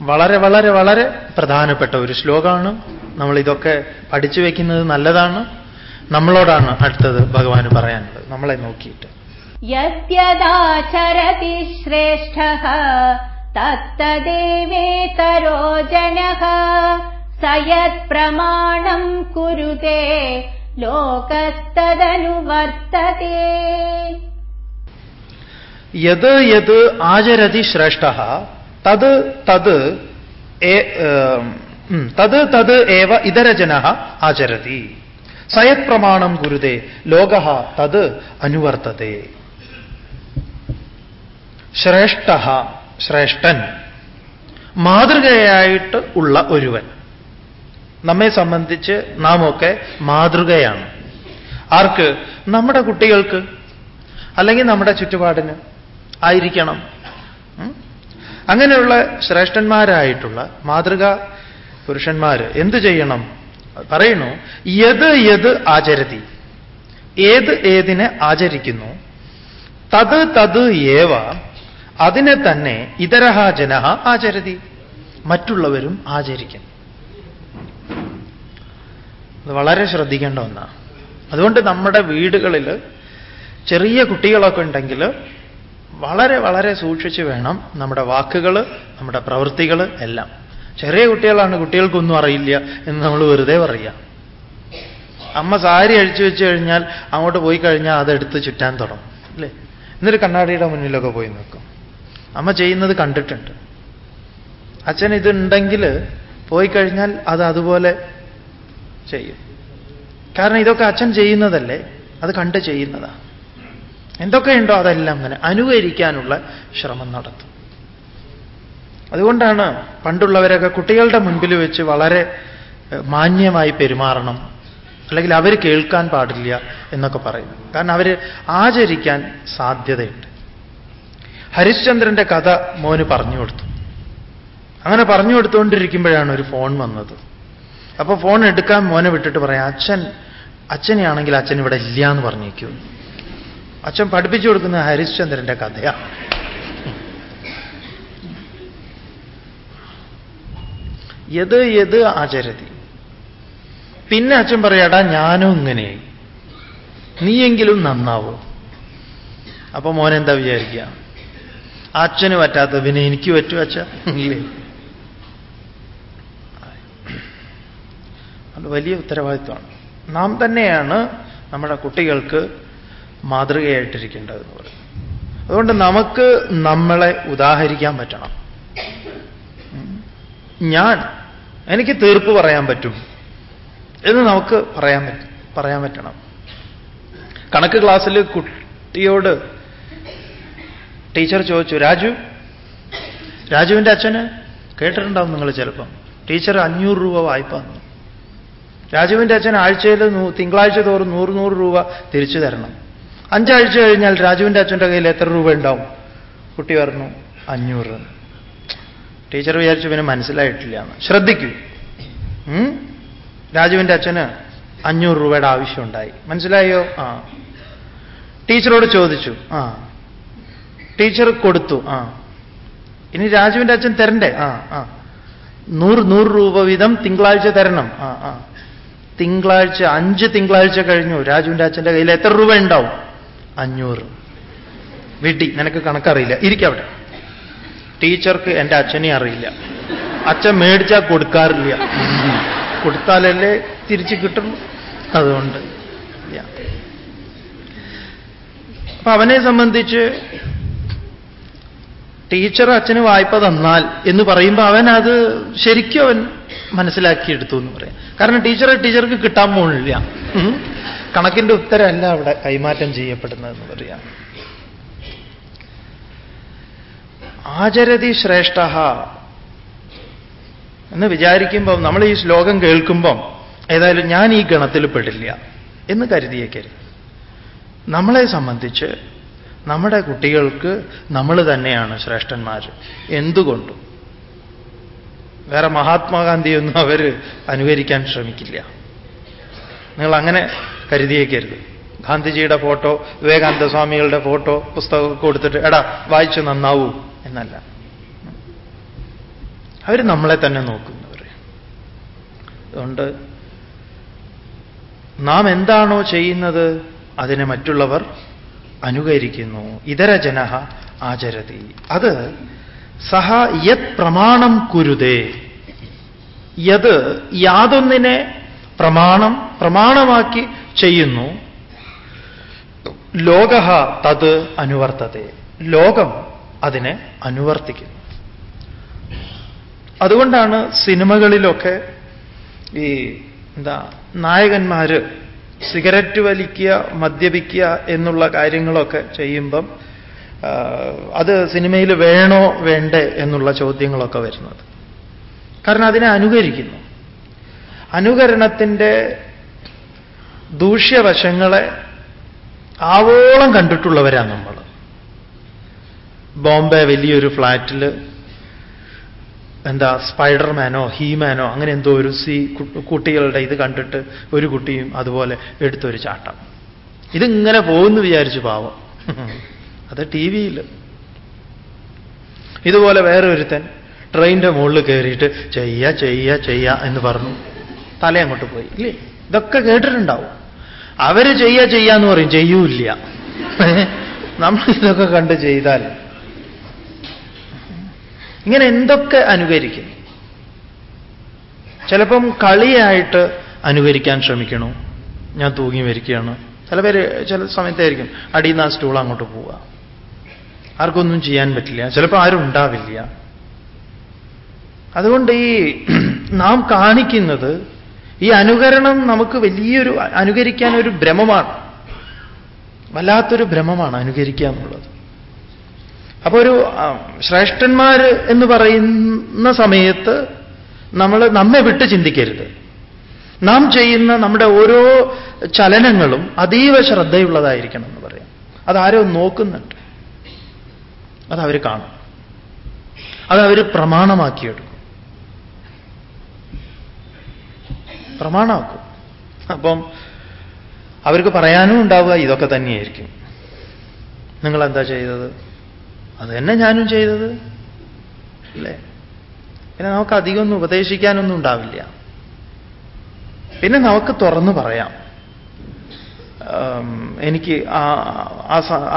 വളരെ വളരെ വളരെ പ്രധാനപ്പെട്ട ഒരു ശ്ലോകമാണ്. നമ്മൾ ഇതൊക്കെ പഠിച്ചു വയ്ക്കുന്നത് നല്ലതാണ്. നമ്മളോടാണ് അടുത്തത് ഭഗവാൻ പറയാനുള്ളത്. നമ്മളെ നോക്കിയിട്ട്. യദ്യദാചരതി ശ്രേഷ്ഠ തത്തദേവേതരോ ജന സയത് പ്രമാണം കുരുതേ ലോകസ്തദനുവർത്തതേ യത് യത് ആചരതി ശ്രേഷ്ഠ തത് തത് തത് തത് ഏവ ഇതരജന ആചരതി സയത് പ്രമാണം ഗുരുതേ ലോക തത് അനുവർത്തതേ ശ്രേഷ്ഠ ശ്രേഷ്ഠൻ. മാതൃകയായിട്ട് ഉള്ള ഒരുവൻ. നമ്മെ സംബന്ധിച്ച് നാം ഒക്കെ മാതൃകയാണ്. ആർക്ക്? നമ്മുടെ കുട്ടികൾക്ക്. അല്ലെങ്കിൽ നമ്മുടെ ചുറ്റുപാടിന് ആയിരിക്കണം. അങ്ങനെയുള്ള ശ്രേഷ്ഠന്മാരായിട്ടുള്ള മാതൃക പുരുഷന്മാർ എന്തു ചെയ്യണം? പറയണു യത് യത് ആചരതി. ഏത് ഏതിനെ ആചരിക്കുന്നു? തത് തത് ഏവ അതിനെ തന്നെ ഇതരഹ ജനഹ ആചരതി. മറ്റുള്ളവരും ആചരിക്കും അത് വളരെ ശ്രദ്ധിക്കേണ്ട ഒന്നാണ്. അതുകൊണ്ട് നമ്മുടെ വീടുകളിൽ ചെറിയ കുട്ടികളൊക്കെ ഉണ്ടെങ്കിൽ വളരെ വളരെ സൂക്ഷിച്ച് വേണം നമ്മുടെ വാക്കുകൾ നമ്മുടെ പ്രവൃത്തികൾ എല്ലാം. ചെറിയ കുട്ടികളാണ് കുട്ടികൾക്കൊന്നും അറിയില്ല എന്ന് നമ്മൾ വെറുതെ പറയുക അമ്മ സാരി അഴിച്ചു വെച്ച് കഴിഞ്ഞാൽ അങ്ങോട്ട് പോയി കഴിഞ്ഞാൽ അതെടുത്ത് ചുറ്റാൻ തുടങ്ങും. അല്ലേ? എന്നിട്ട് കണ്ണാടിയുടെ മുന്നിലൊക്കെ പോയി നിൽക്കും. അമ്മ ചെയ്യുന്നത് കണ്ടിട്ടുണ്ട്. അച്ഛൻ ഇതുണ്ടെങ്കിൽ പോയി കഴിഞ്ഞാൽ അത് അതുപോലെ ചെയ്യും. കാരണം ഇതൊക്കെ അച്ഛൻ ചെയ്യുന്നതല്ലേ? അത് കണ്ട് ചെയ്യുന്നതാ. എന്തൊക്കെയുണ്ടോ അതെല്ലാം അങ്ങനെ അനുകരിക്കാനുള്ള ശ്രമം നടത്തും. അതുകൊണ്ടാണ് പണ്ടുള്ളവരൊക്കെ കുട്ടികളുടെ മുൻപിൽ വെച്ച് വളരെ മാന്യമായി പെരുമാറണം. അല്ലെങ്കിൽ അവർ കേൾക്കാൻ പാടില്ല എന്നൊക്കെ പറയും കാരണം അവർ ആചരിക്കാൻ സാധ്യതയുണ്ട്. ഹരിശ്ചന്ദ്രന്റെ കഥ മോന് പറഞ്ഞു കൊടുത്തു. അങ്ങനെ പറഞ്ഞു കൊടുത്തുകൊണ്ടിരിക്കുമ്പോഴാണ് ഒരു ഫോൺ വന്നത്. അപ്പൊ ഫോൺ എടുക്കാൻ മോനെ വിട്ടിട്ട് പറയാം അച്ഛൻ അച്ഛനെയാണെങ്കിൽ അച്ഛൻ ഇവിടെ ഇല്ല എന്ന് പറഞ്ഞേക്കൂ. അച്ഛൻ പഠിപ്പിച്ചു കൊടുക്കുന്ന ഹരിശ്ചന്ദ്രന്റെ കഥയാ. യത് യത് ആചരതി. പിന്നെ അച്ഛൻ പറയാടാ ഞാനും ഇങ്ങനെയായി നീയെങ്കിലും നന്നാവോ. അപ്പൊ മോനെന്താ വിചാരിക്കുക? അച്ഛന് പറ്റാത്ത പിന്നെ എനിക്ക് പറ്റും അച്ഛ. ഇല്ലേ? അത് വലിയ ഉത്തരവാദിത്വമാണ്. നാം തന്നെയാണ് നമ്മുടെ കുട്ടികൾക്ക് മാതൃകയായിട്ടിരിക്കേണ്ടതെന്ന് പറയും അതുകൊണ്ട് നമുക്ക് നമ്മളെ ഉദാഹരിക്കാൻ പറ്റണം. ഞാൻ എനിക്ക് തീർപ്പ് പറയാൻ പറ്റും എന്ന് നമുക്ക് പറയാൻ പറ്റും പറയാൻ പറ്റണം. കണക്ക് ക്ലാസ്സിൽ കുട്ടിയോട് ടീച്ചർ ചോദിച്ചു രാജു രാജുവിന്റെ അച്ഛന് കേട്ടിട്ടുണ്ടാവും നിങ്ങൾ ചിലപ്പം. ടീച്ചർ അഞ്ഞൂറ് രൂപ വായ്പ തന്നു. രാജുവിന്റെ അച്ഛൻ ആഴ്ചയിൽ തിങ്കളാഴ്ച തോറും നൂറ് നൂറ് രൂപ തിരിച്ചു തരണം. അഞ്ചാഴ്ച കഴിഞ്ഞാൽ രാജുവിന്റെ അച്ഛന്റെ കയ്യിൽ എത്ര രൂപ ഉണ്ടാവും? കുട്ടി പറഞ്ഞു അഞ്ഞൂറ്. ടീച്ചർ വിചാരിച്ചു പിന്നെ മനസ്സിലായിട്ടില്ല എന്ന്. ശ്രദ്ധിക്കൂ? രാജുവിന്റെ അച്ഛന് അഞ്ഞൂറ് രൂപയുടെ ആവശ്യമുണ്ടായി മനസ്സിലായോ? ആ. ടീച്ചറോട് ചോദിച്ചു ആ ടീച്ചർ കൊടുത്തു. ആ. ഇനി രാജുവിന്റെ അച്ഛൻ തരണ്ടേ? ആ ആ. നൂറ് നൂറ് രൂപ വീതം തിങ്കളാഴ്ച തരണം. ആ ആ. തിങ്കളാഴ്ച അഞ്ച് തിങ്കളാഴ്ച കഴിഞ്ഞു. രാജുവിന്റെ അച്ഛന്റെ കയ്യിൽ എത്ര രൂപ ഉണ്ടാവും? അഞ്ഞൂറ്. വീട്ടി നിനക്ക് കണക്കറിയില്ല. ഇരിക്കവിടെ ടീച്ചർക്ക് എന്റെ അച്ഛനെ അറിയില്ല. അച്ഛൻ മേടിച്ചാൽ കൊടുക്കാറില്ല. കൊടുത്താലല്ലേ തിരിച്ചു കിട്ടും അതുകൊണ്ട്. അപ്പൊ അവനെ സംബന്ധിച്ച് ടീച്ചർ അച്ഛന് വായ്പ തന്നാൽ എന്ന് പറയുമ്പോൾ അവൻ അത് ശരിക്കും അവൻ മനസ്സിലാക്കിയെടുത്തു എന്ന് പറയാം. കാരണം ടീച്ചറെ ടീച്ചർക്ക് കിട്ടാൻ പോണില്ല. കണക്കിന്റെ ഉത്തരമല്ല അവിടെ കൈമാറ്റം ചെയ്യപ്പെടുന്നതെന്ന് പറയാം. ആചരതി ശ്രേഷ്ഠ എന്ന് വിചാരിക്കുമ്പം നമ്മൾ ഈ ശ്ലോകം കേൾക്കുമ്പം ഏതായാലും ഞാൻ ഈ ഗണത്തിൽ പെടില്ല എന്ന് കരുതിയേക്കരുത്. നമ്മളെ സംബന്ധിച്ച് നമ്മുടെ കുട്ടികൾക്ക് നമ്മൾ തന്നെയാണ് ശ്രേഷ്ഠന്മാർ എന്തുകൊണ്ടും. വേറെ മഹാത്മാഗാന്ധിയൊന്നും അവർ അനുകരിക്കാൻ ശ്രമിക്കില്ല. നിങ്ങൾ അങ്ങനെ കരുതിയേക്കരുത്. ഗാന്ധിജിയുടെ ഫോട്ടോ വിവേകാനന്ദ സ്വാമികളുടെ ഫോട്ടോ പുസ്തകമൊക്കെ കൊടുത്തിട്ട് എടാ വായിച്ച് നന്നാവൂ എന്നല്ല. അവർ നമ്മളെ തന്നെ നോക്കുന്നവർ അതുകൊണ്ട് നാം എന്താണോ ചെയ്യുന്നത് അതിനെ മറ്റുള്ളവർ അനുകരിക്കുന്നു. ഇതര ജന ആചരതി. അത് സഹ യത് പ്രമാണം കുരുതേ. യത് യാതൊന്നിനെ പ്രമാണം പ്രമാണമാക്കി ചെയ്യുന്നു. ലോക തത് അനുവർത്തതേ. ലോകം അതിനെ അനുവർത്തിക്കുന്നു. അതുകൊണ്ടാണ് സിനിമകളിലൊക്കെ ഈ എന്താ നായകന്മാര് സിഗരറ്റ് വലിക്കുക മദ്യപിക്കുക എന്നുള്ള കാര്യങ്ങളൊക്കെ ചെയ്യുമ്പം അത് സിനിമയിൽ വേണോ വേണ്ടേ എന്നുള്ള ചോദ്യങ്ങളൊക്കെ വരുന്നത്. കാരണം അതിനെ അനുകരിക്കുന്നു. അനുകരണത്തിന്റെ ദൂഷ്യവശങ്ങളെ ആവോളം കണ്ടിട്ടുള്ളവരാണ് നമ്മൾ ബോംബെ വലിയൊരു ഫ്ലാറ്റിൽ എന്താ സ്പൈഡർമാനോ ഹീമാനോ അങ്ങനെ എന്തോ ഒരു സി കുട്ടികളുടെ ഇത് കണ്ടിട്ട് ഒരു കുട്ടിയും അതുപോലെ എടുത്തൊരു ചാട്ടം. ഇതിങ്ങനെ പോകുന്നു വിചാരിച്ചു പാവം. അത് ടി വിയിൽ. ഇതുപോലെ വേറെ ഒരുത്തൻ ട്രെയിന്റെ മുകളിൽ കയറിയിട്ട് ചെയ്യ ചെയ്യ ചെയ്യ എന്ന് പറഞ്ഞു. തല അങ്ങോട്ട് പോയി. ഇല്ലേ? ഇതൊക്കെ കേട്ടിട്ടുണ്ടാവും. അവർ ചെയ്യ ചെയ്യാന്ന് പറയും. ചെയ്യൂല്ല. നമ്മൾ ഇതൊക്കെ കണ്ട് ചെയ്താൽ ഇങ്ങനെ എന്തൊക്കെ അനുകരിക്കും? ചിലപ്പം കളിയായിട്ട് അനുകരിക്കാൻ ശ്രമിക്കണു. ഞാൻ തൂങ്ങി വരികയാണ് ചില പേര് ചില സമയത്തായിരിക്കും അടിയിൽ നിന്ന് ആ സ്റ്റൂൾ അങ്ങോട്ട് പോവുക. ആർക്കൊന്നും ചെയ്യാൻ പറ്റില്ല. ചിലപ്പോൾ ആരും ഉണ്ടാവില്ല. അതുകൊണ്ട് ഈ നാം കാണിക്കുന്നത് ഈ അനുകരണം നമുക്ക് വലിയൊരു അനുകരിക്കാൻ ഒരു ഭ്രമമാണ്. വല്ലാത്തൊരു ഭ്രമമാണ് അനുകരിക്കുക എന്നുള്ളത്. അപ്പൊ ഒരു ശ്രേഷ്ഠന്മാർ എന്ന് പറയുന്ന സമയത്ത് നമ്മൾ നമ്മെ വിട്ട് ചിന്തിക്കരുത്. നാം ചെയ്യുന്ന നമ്മുടെ ഓരോ ചലനങ്ങളും അതീവ ശ്രദ്ധയുള്ളതായിരിക്കണം എന്ന് പറയാം. അതാരോ നോക്കുന്നുണ്ട്. അതവർ കാണും. അതവർ പ്രമാണമാക്കിയെടുക്കും. പ്രമാണമാക്കും. അപ്പം അവർക്ക് പറയാനും ഉണ്ടാവുക ഇതൊക്കെ തന്നെയായിരിക്കും. നിങ്ങളെന്താ ചെയ്തത്? അത് തന്നെ ഞാനും ചെയ്തത്. അല്ലേ? പിന്നെ നമുക്ക് അധികമൊന്നും ഉപദേശിക്കാനൊന്നും ഉണ്ടാവില്ല. പിന്നെ നമുക്ക് തുറന്നു പറയാം. എനിക്ക്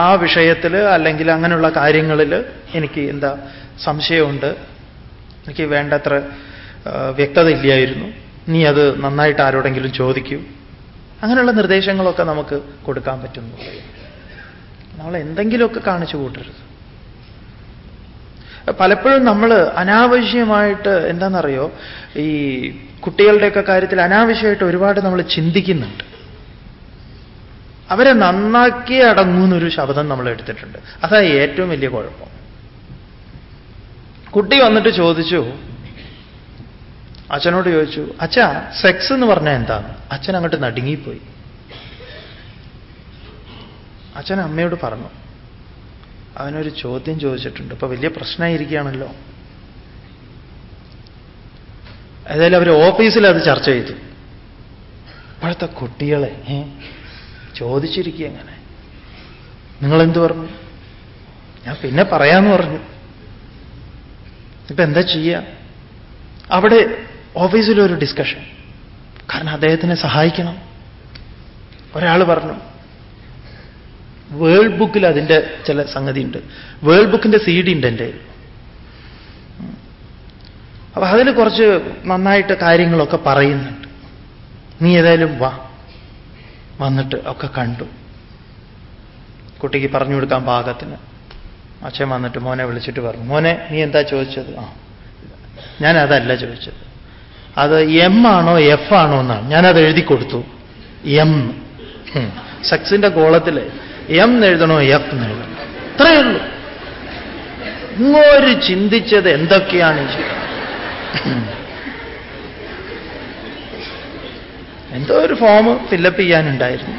ആ വിഷയത്തിൽ അല്ലെങ്കിൽ അങ്ങനെയുള്ള കാര്യങ്ങളിൽ എനിക്ക് എന്താ സംശയമുണ്ട്. എനിക്ക് വേണ്ടത്ര വ്യക്തത ഇല്ലായിരുന്നു നീ അത് നന്നായിട്ട് ആരോടെങ്കിലും ചോദിക്കൂ. അങ്ങനെയുള്ള നിർദ്ദേശങ്ങളൊക്കെ നമുക്ക് കൊടുക്കാൻ പറ്റുന്നു. നമ്മൾ എന്തെങ്കിലുമൊക്കെ കാണിച്ചു കൂട്ടരുത്. പലപ്പോഴും നമ്മൾ അനാവശ്യമായിട്ട് എന്താണെന്നറിയോ ഈ കുട്ടികളുടെയൊക്കെ കാര്യത്തിൽ അനാവശ്യമായിട്ട് ഒരുപാട് നമ്മൾ ചിന്തിക്കുന്നുണ്ട്. അവരെ നന്നാക്കി അടങ്ങുന്നൊരു ശബ്ദം നമ്മൾ എടുത്തിട്ടുണ്ട്. അതാ ഏറ്റവും വലിയ കുഴപ്പം. കുട്ടി വന്നിട്ട് ചോദിച്ചു അച്ഛനോട് ചോദിച്ചു അച്ഛ സെക്സ് എന്ന് പറഞ്ഞാൽ എന്താണ്? അച്ഛൻ അങ്ങോട്ട് നടുങ്ങിപ്പോയി. അച്ഛൻ അമ്മയോട് പറഞ്ഞു അവനൊരു ചോദ്യം ചോദിച്ചിട്ടുണ്ട്. ഇപ്പൊ വലിയ പ്രശ്നമായിരിക്കുകയാണല്ലോ. ഏതായാലും അവർ ഓഫീസിൽ അത് ചർച്ച ചെയ്തു. ഇപ്പോഴത്തെ കുട്ടികളെ ചോദിച്ചിരിക്കുക എങ്ങനെ? നിങ്ങളെന്ത് പറഞ്ഞു? ഞാൻ പിന്നെ പറയാമെന്ന് പറഞ്ഞു. ഇപ്പൊ എന്താ ചെയ്യുക അവിടെ ഓഫീസിലൊരു ഡിസ്കഷൻ കാരണം അദ്ദേഹത്തിനെ സഹായിക്കണം. ഒരാൾ പറഞ്ഞു വേൾഡ് ബുക്കിൽ അതിന്റെ ചില സംഗതി ഉണ്ട് വേൾഡ് ബുക്കിന്റെ സി ഡി ഉണ്ട് എന്റെ. അപ്പൊ അതിൽ കുറച്ച് നന്നായിട്ട് കാര്യങ്ങളൊക്കെ പറയുന്നുണ്ട്. നീ ഏതായാലും വാ. വന്നിട്ട് ഒക്കെ കണ്ടു. കുട്ടിക്ക് പറഞ്ഞു കൊടുക്കാൻ പാകത്തിന്. അച്ഛൻ വന്നിട്ട് മോനെ വിളിച്ചിട്ട് പറഞ്ഞു. മോനെ നീ എന്താ ചോദിച്ചത്? ആ ഞാൻ അതല്ല ചോദിച്ചത്. അത് എം ആണോ എഫ് ആണോ എന്നാണ്. ഞാനത് എഴുതി കൊടുത്തു. എം സെക്സിന്റെ ഗോളത്തിൽ എം എഴുതണോ? എഫ് എഴുതണം. ഇത്രയേ ഉള്ളൂ. ഇങ്ങോര് ചിന്തിച്ചത് എന്തൊക്കെയാണ്? എന്തോ ഒരു ഫോം ഫില്ലപ്പ് ചെയ്യാനുണ്ടായിരുന്നു.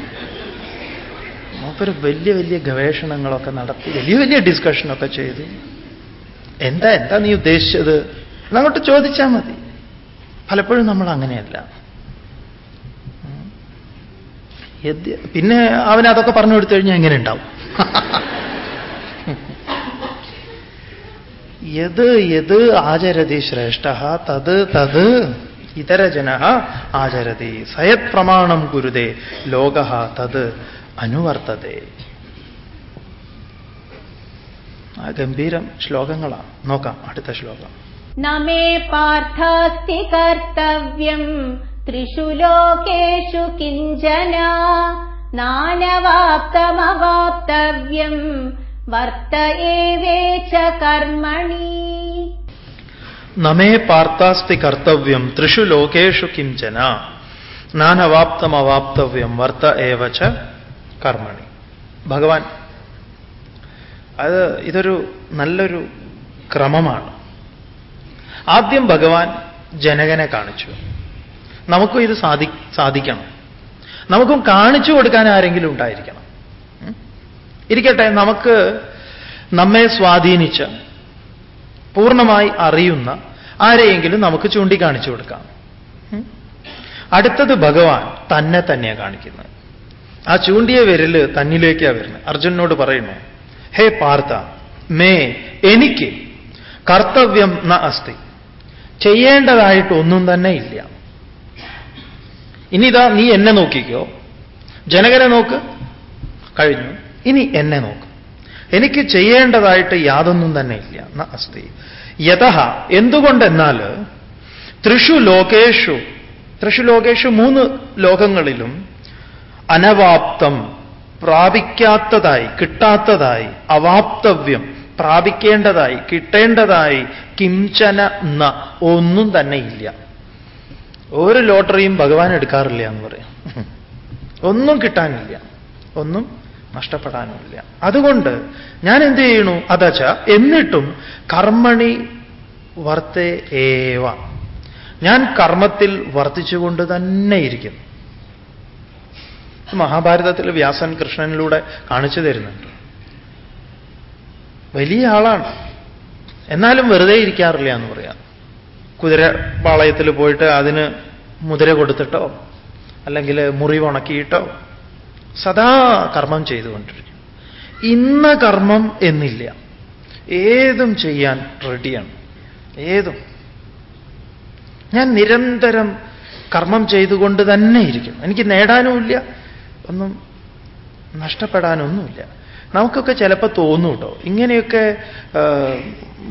മൂപ്പര് വലിയ വലിയ ഗവേഷണങ്ങളൊക്കെ നടത്തി വലിയ വലിയ ഡിസ്കഷനൊക്കെ ചെയ്തു. എന്താ എന്താ നീ ഉദ്ദേശിച്ചത്? എന്നങ്ങോട്ട് ചോദിച്ചാൽ മതി. പലപ്പോഴും നമ്മൾ അങ്ങനെയല്ല. പിന്നെ അവൻ അതൊക്കെ പറഞ്ഞു കൊടുത്തു കഴിഞ്ഞാൽ എങ്ങനെ ഉണ്ടാവും? യത് യത് ആചരതി ശ്രേഷ്ഠ തത് തത് ഇതരജന ആചരതി സയത് പ്രമാണം കുരുതേ ലോക തത് അനുവർത്തതേ. ഗംഭീരം ശ്ലോകങ്ങളാണ്. നോക്കാം അടുത്ത ശ്ലോകം. നമേ പാർത്ഥാസ്തി കർത്തവ്യം ത്രിഷു ലോകേഷു കിഞ്ചന. നാനവാപ്തമവാപ്തവ്യം വർത്ത ഏവേച്ച കർമ്മണി. നമേ പാർത്താസ്തി കർത്തവ്യം ത്രിഷു ലോകേഷു കിഞ്ചന. നാനവാപ്തമവാപ്തവ്യം വർത്ത ഏവച്ച കർമ്മണി. ഭഗവാൻ അത് ഇതൊരു നല്ലൊരു ക്രമമാണ്. ആദ്യം ഭഗവാൻ ജനകനെ കാണിച്ചു. നമുക്കും ഇത് സാധി സാധിക്കണം. നമുക്കും കാണിച്ചു കൊടുക്കാൻ ആരെങ്കിലും ഉണ്ടായിരിക്കണം. ഇരിക്കട്ടെ നമുക്ക് നമ്മെ സ്വാധീനിച്ച പൂർണമായി അറിയുന്ന ആരെയെങ്കിലും നമുക്ക് ചൂണ്ടിക്കാണിച്ചു കൊടുക്കാം. അടുത്തത് ഭഗവാൻ തന്നെ തന്നെയാണ് കാണിക്കുന്നത്. ആ ചൂണ്ടിയ വിരൽ തന്നിലേക്കാ വരുന്നത്. അർജുനോട് പറയുന്നു ഹേ പാർത്ഥ മേ എനിക്ക് കർത്തവ്യം ന അസ്തി. ചെയ്യേണ്ടതായിട്ടൊന്നും തന്നെ ഇല്ല. ഇനിതാ നീ എന്നെ നോക്കിക്കോ. ജനകനെ നോക്ക്. കഴിഞ്ഞു. ഇനി എന്നെ നോക്ക്. എനിക്ക് ചെയ്യേണ്ടതായിട്ട് യാതൊന്നും തന്നെ ഇല്ല. അസ്തി. യഥ എന്തുകൊണ്ടെന്നാൽ ത്രിഷു ലോകേഷു ത്രിഷു ലോകേഷു മൂന്ന് ലോകങ്ങളിലും അനവാപ്തം പ്രാപിക്കാത്തതായി കിട്ടാത്തതായി അവാപ്തവ്യം പ്രാപിക്കേണ്ടതായി കിട്ടേണ്ടതായി കിംചന ന ഒന്നും തന്നെ ഇല്ല. ഒരു ലോട്ടറിയും ഭഗവാൻ എടുക്കാറില്ല എന്ന് പറയാം. ഒന്നും കിട്ടാനില്ല. ഒന്നും നഷ്ടപ്പെടാനില്ല. അതുകൊണ്ട് ഞാൻ എന്ത് ചെയ്യണു അതച്ച എന്നിട്ടും കർമ്മണി വർത്തേ ഏവ. ഞാൻ കർമ്മത്തിൽ വർത്തിച്ചുകൊണ്ട് തന്നെ ഇരിക്കുന്നു മഹാഭാരതത്തിൽ വ്യാസൻ കൃഷ്ണനിലൂടെ കാണിച്ചു തരുന്നുണ്ട്. വലിയ ആളാണ്. എന്നാലും വെറുതെ ഇരിക്കാറില്ല എന്ന് പറയാം. കുതിര പാളയത്തിൽ പോയിട്ട് അതിന് മുതിര കൊടുത്തിട്ടോ അല്ലെങ്കിൽ മുറിവുണക്കിയിട്ടോ സദാ കർമ്മം ചെയ്തുകൊണ്ടിരിക്കും ഇന്ന കർമ്മം എന്നില്ല. ഏതും ചെയ്യാൻ റെഡിയാണ്. ഏതും. ഞാൻ നിരന്തരം കർമ്മം ചെയ്തുകൊണ്ട് തന്നെ ഇരിക്കും എനിക്ക് നേടാനുമില്ല. ഒന്നും നഷ്ടപ്പെടാനൊന്നുമില്ല. നമുക്കൊക്കെ ചിലപ്പോൾ തോന്നും കേട്ടോ ഇങ്ങനെയൊക്കെ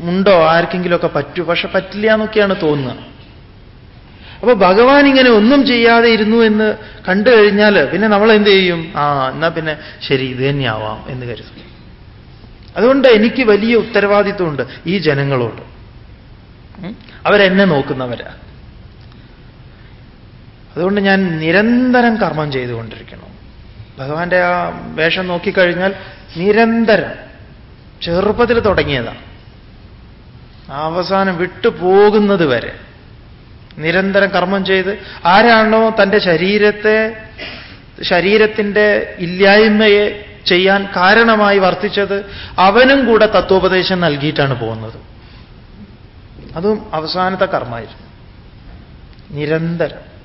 ഉണ്ടോ? ആർക്കെങ്കിലുമൊക്കെ പറ്റൂ. പക്ഷെ പറ്റില്ല എന്നൊക്കെയാണ് തോന്നുക. അപ്പൊ ഭഗവാൻ ഇങ്ങനെ ഒന്നും ചെയ്യാതെ ഇരുന്നു എന്ന് കണ്ടു കഴിഞ്ഞാൽ പിന്നെ നമ്മൾ എന്ത് ചെയ്യും? ആ എന്നാ പിന്നെ ശരി ഇത് തന്നെയാവാം എന്ന് കരുതും. അതുകൊണ്ട് എനിക്ക് വലിയ ഉത്തരവാദിത്വമുണ്ട് ഈ ജനങ്ങളോട്? അവരെന്നെ നോക്കുന്നവരാ. അതുകൊണ്ട് ഞാൻ നിരന്തരം കർമ്മം ചെയ്തുകൊണ്ടിരിക്കണം. ഭഗവാന്റെ ആ വേഷം നോക്കിക്കഴിഞ്ഞാൽ നിരന്തരം ചെറുപ്പത്തിൽ തുടങ്ങിയതാണ് അവസാനം വിട്ടുപോകുന്നത് വരെ നിരന്തരം കർമ്മം ചെയ്ത് ആരാണോ തന്റെ ശരീരത്തെ ശരീരത്തിന്റെ ഇല്ലായ്മയെ ചെയ്യാൻ കാരണമായി വർത്തിച്ചത് അവനും കൂടെ തത്വോപദേശം നൽകിയിട്ടാണ് പോകുന്നത്. അതും അവസാനത്തെ കർമ്മമായിരുന്നു. നിരന്തരം.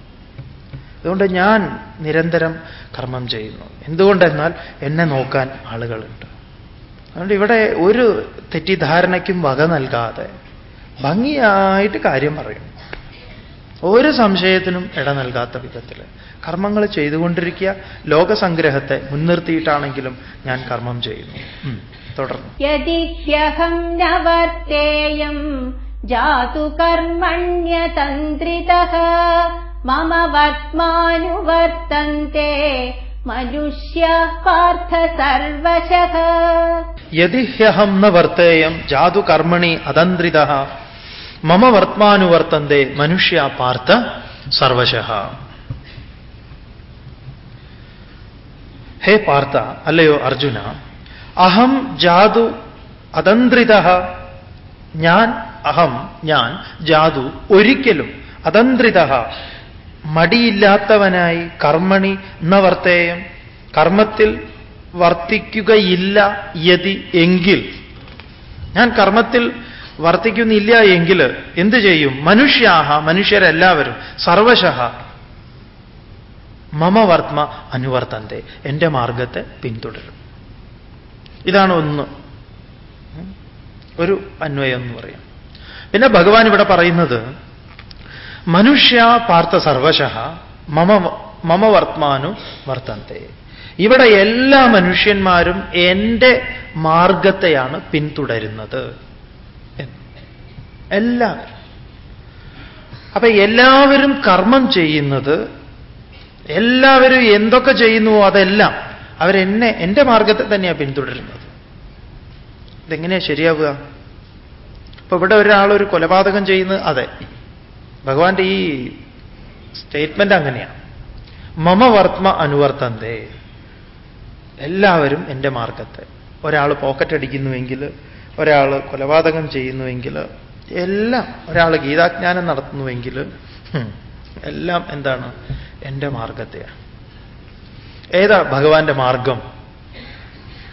അതുകൊണ്ട് ഞാൻ നിരന്തരം കർമ്മം ചെയ്യുന്നു. എന്തുകൊണ്ടെന്നാൽ എന്നെ നോക്കാൻ ആളുകളുണ്ട്. അതുകൊണ്ട് ഇവിടെ ഒരു തെറ്റിദ്ധാരണയ്ക്കും വക നൽകാതെ ഭംഗിയായിട്ട് കാര്യം പറയും. ഒരു സംശയത്തിനും ഇട നൽകാത്ത വിധത്തിൽ കർമ്മങ്ങൾ ചെയ്തുകൊണ്ടിരിക്കുക ലോകസംഗ്രഹത്തെ മുൻനിർത്തിയിട്ടാണെങ്കിലും ഞാൻ കർമ്മം ചെയ്യുന്നു. തുടർന്നു. यदि ह्यहम् न वर्तेयम् जातु कर्मण्यतन्त्रितः मम वर्त्मानुवर्तन्ते मनुष्याः पार्थ सर्वशः യതി ഹ്യഹം ന വർത്തേയം ജാതു കർമ്മണി അതന്ത്രിത മമ വർത്തമാനുവർത്തന്തെ മനുഷ്യ പാർത്ഥ സർവശ ഹേ പാർത്ഥ അല്ലയോ അർജുന അഹം ജാതു അതന്ത്രിത ഞാൻ അഹം ഞാൻ ജാതു ഒരിക്കലും അതന്ത്രിത. മടിയില്ലാത്തവനായി കർമ്മണി എന്ന വർത്തേയം. കർമ്മത്തിൽ വർത്തിക്കുകയില്ല യതി എങ്കിൽ. ഞാൻ കർമ്മത്തിൽ വർത്തിക്കുന്നില്ല എങ്കിൽ എന്തു ചെയ്യും? മനുഷ്യാഹ മനുഷ്യരെല്ലാവരും സർവശഹ മമ വർത്മ അനുവർത്തന്തെ. എന്റെ മാർഗത്തെ പിന്തുടരും. ഇതാണ് ഒന്ന്. ഒരു അന്വയം എന്ന് പറയാം. പിന്നെ ഭഗവാൻ ഇവിടെ പറയുന്നത് മനുഷ്യ പാർത്ഥ സർവശ മമ മമ വർത്തമാനു വർത്തന്തെ. ഇവിടെ എല്ലാ മനുഷ്യന്മാരും എന്റെ മാർഗത്തെയാണ് പിന്തുടരുന്നത്. എല്ലാവരും അപ്പൊ എല്ലാവരും കർമ്മം ചെയ്യുന്നത് എല്ലാവരും എന്തൊക്കെ ചെയ്യുന്നുവോ അതെല്ലാം അവരെന്നെ എന്റെ മാർഗത്തെ തന്നെയാണ് പിന്തുടരുന്നത്. ഇതെങ്ങനെയാ ശരിയാവുക? ഇപ്പൊ ഇവിടെ ഒരാൾ ഒരു കൊലപാതകം ചെയ്യുന്നത് അതെ. ഭഗവാന്റെ ഈ സ്റ്റേറ്റ്മെന്റ് അങ്ങനെയാണ് മമ വർത്തമ അനുവർത്തന്തേ. എല്ലാവരും എന്റെ മാർഗത്തെ. ഒരാൾ പോക്കറ്റ് അടിക്കുന്നുവെങ്കിൽ ഒരാൾ കൊലപാതകം ചെയ്യുന്നുവെങ്കിൽ എല്ലാം ഒരാൾ ഗീതാജ്ഞാനം നടത്തുന്നുവെങ്കിൽ എല്ലാം എന്താണ്? എന്റെ മാർഗത്തെയാണ് ഏതാ ഭഗവാന്റെ മാർഗം?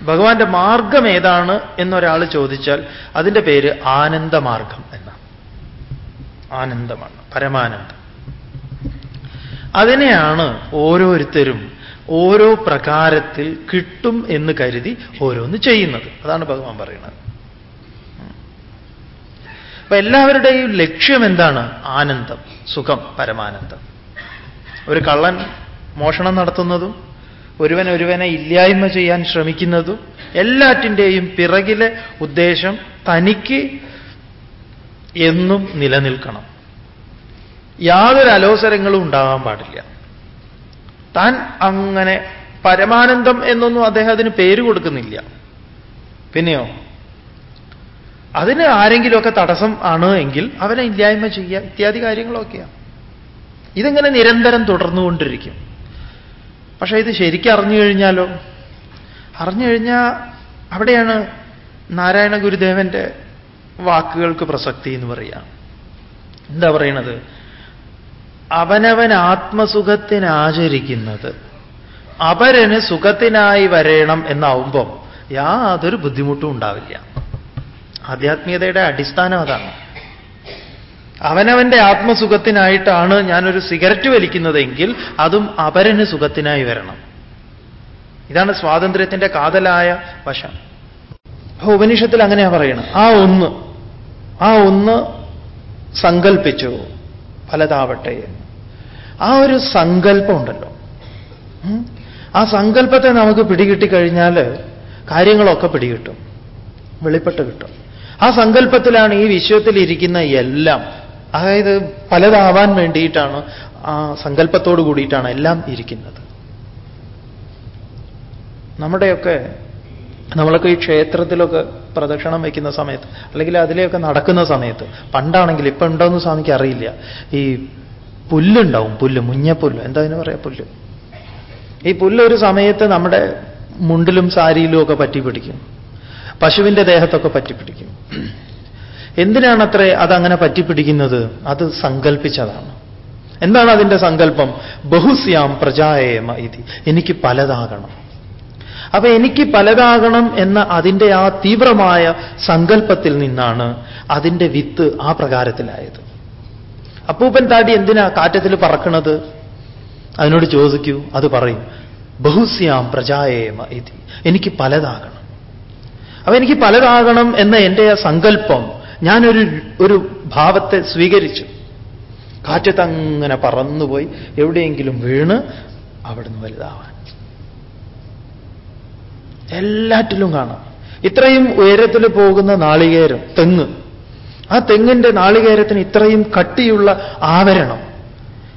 ഭഗവാന്റെ മാർഗം ഏതാണ് എന്നൊരാൾ ചോദിച്ചാൽ അതിന്റെ പേര് ആനന്ദമാർഗം എന്നാണ് ആനന്ദമാണ് പരമാനന്ദം. അതിനെയാണ് ഓരോരുത്തരും ഓരോ പ്രകാരത്തിൽ കിട്ടും എന്ന് കരുതി ഓരോന്ന് ചെയ്യുന്നത്. അതാണ് ഭഗവാൻ പറയുന്നത്. അപ്പൊ എല്ലാവരുടെയും ലക്ഷ്യം എന്താണ്? ആനന്ദം സുഖം പരമാനന്ദം. ഒരു കള്ളൻ മോഷണം നടത്തുന്നതും ഒരുവൻ ഒരുവനെ ഇല്ലായ്മ ചെയ്യാൻ ശ്രമിക്കുന്നതും എല്ലാറ്റിന്റെയും പിറകിലെ ഉദ്ദേശം തനിക്ക് എന്നും നിലനിൽക്കണം. യാതൊരു അലോസരങ്ങളും ഉണ്ടാകാൻ പാടില്ല. താൻ അങ്ങനെ പരമാനന്ദം എന്നൊന്നും അദ്ദേഹത്തിന് പേര് കൊടുക്കുന്നില്ല. പിന്നെയോ? അതിന് ആരെങ്കിലുമൊക്കെ തടസ്സം ആണ് എങ്കിൽ അവനെ ഇല്ലായ്മ ചെയ്യുക ഇത്യാദി കാര്യങ്ങളൊക്കെയാണ് ഇതിങ്ങനെ നിരന്തരം തുടർന്നുകൊണ്ടിരിക്കും. പക്ഷേ ഇത് ശരിക്കും അറിഞ്ഞു കഴിഞ്ഞാലോ? അറിഞ്ഞു കഴിഞ്ഞാൽ അവിടെയാണ് നാരായണ ഗുരുദേവന്റെ വാക്കുകൾക്ക് പ്രസക്തി എന്ന് പറയാം എന്താ പറയണത്? അവനവൻ ആത്മസുഖത്തിനാചരിക്കുന്നത് അപരന് സുഖത്തിനായി വരേണം എന്നാവുമ്പം യാതൊരു ബുദ്ധിമുട്ടും ഉണ്ടാവില്ല. ആധ്യാത്മികതയുടെ അടിസ്ഥാനം അതാണ്. അവനവന്റെ ആത്മസുഖത്തിനായിട്ടാണ് ഞാനൊരു സിഗരറ്റ് വലിക്കുന്നതെങ്കിൽ അതും അപരന് സുഖത്തിനായി വരണം. ഇതാണ് സ്വാതന്ത്ര്യത്തിന്റെ കാതലായ വശം. അപ്പൊ ഉപനിഷത്തിൽ അങ്ങനെയാ പറയണം ആ ഒന്ന് ആ ഒന്ന് സങ്കൽപ്പിച്ചു. പലതാവട്ടെ ആ ഒരു സങ്കല്പം ഉണ്ടല്ലോ ആ സങ്കല്പത്തെ നമുക്ക് പിടികിട്ടിക്കഴിഞ്ഞാൽ കാര്യങ്ങളൊക്കെ പിടികിട്ടും. വെളിപ്പെട്ട് കിട്ടും. ആ സങ്കല്പത്തിലാണ് ഈ വിശ്വത്തിൽ ഇരിക്കുന്ന എല്ലാം അതായത് പലതാവാൻ വേണ്ടിയിട്ടാണ് ആ സങ്കല്പത്തോട് കൂടിയിട്ടാണ് എല്ലാം ഇരിക്കുന്നത്. നമ്മുടെയൊക്കെ നമ്മളൊക്കെ ഈ ക്ഷേത്രത്തിലൊക്കെ പ്രദക്ഷിണം വയ്ക്കുന്ന സമയത്ത് അല്ലെങ്കിൽ അതിലെയൊക്കെ നടക്കുന്ന സമയത്ത് പണ്ടാണെങ്കിൽ ഇപ്പൊ ഉണ്ടോയെന്ന് സ്വാമിക്ക് അറിയില്ല. ഈ പുല്ലുണ്ടാവും പുല്ല് മുഞ്ഞപ്പുല്ല്. എന്താ അതിന് പറയാ പുല്ല്? ഈ പുല്ല് ഒരു സമയത്ത് നമ്മുടെ മുണ്ടിലും സാരിയിലും ഒക്കെ പറ്റി പിടിക്കും പശുവിന്റെ ദേഹത്തൊക്കെ പറ്റി പിടിക്കും എന്തിനാണത്രേ അതങ്ങനെ പറ്റിപ്പിടിക്കുന്നത്? അത് സങ്കൽപ്പിച്ചതാണ്. എന്താണ് അതിന്റെ സങ്കല്പം? ബഹുസ്യാം പ്രജായേമ ഇതി. എനിക്ക് പലതാകണം. അപ്പൊ എനിക്ക് പലതാകണം എന്ന അതിന്റെ ആ തീവ്രമായ സങ്കല്പത്തിൽ നിന്നാണ് അതിന്റെ വിത്ത് ആ പ്രകാരത്തിലായത്. അപ്പൂപ്പൻ താടി എന്തിനാ കാറ്റത്തിൽ പറക്കണത്? അതിനോട് ചോദിക്കൂ അത് പറയും ബഹുസ്യാം പ്രജായേമ ഇതി. എനിക്ക് പലതാകണം. അപ്പൊ എനിക്ക് പലതാകണം എന്ന എന്റെ ആ സങ്കല്പം ഞാനൊരു ഒരു ഭാവത്തെ സ്വീകരിച്ചു. കാറ്റത്തങ്ങനെ പറന്നുപോയി. എവിടെയെങ്കിലും വീണ് അവിടുന്ന് വലുതാവാൻ. എല്ലാറ്റിലും കാണാം. ഇത്രയും ഉയരത്തിൽ പോകുന്ന നാളികേരം തെങ്ങ്. ആ തെങ്ങിന്റെ നാളികേരത്തിന് ഇത്രയും കട്ടിയുള്ള ആവരണം.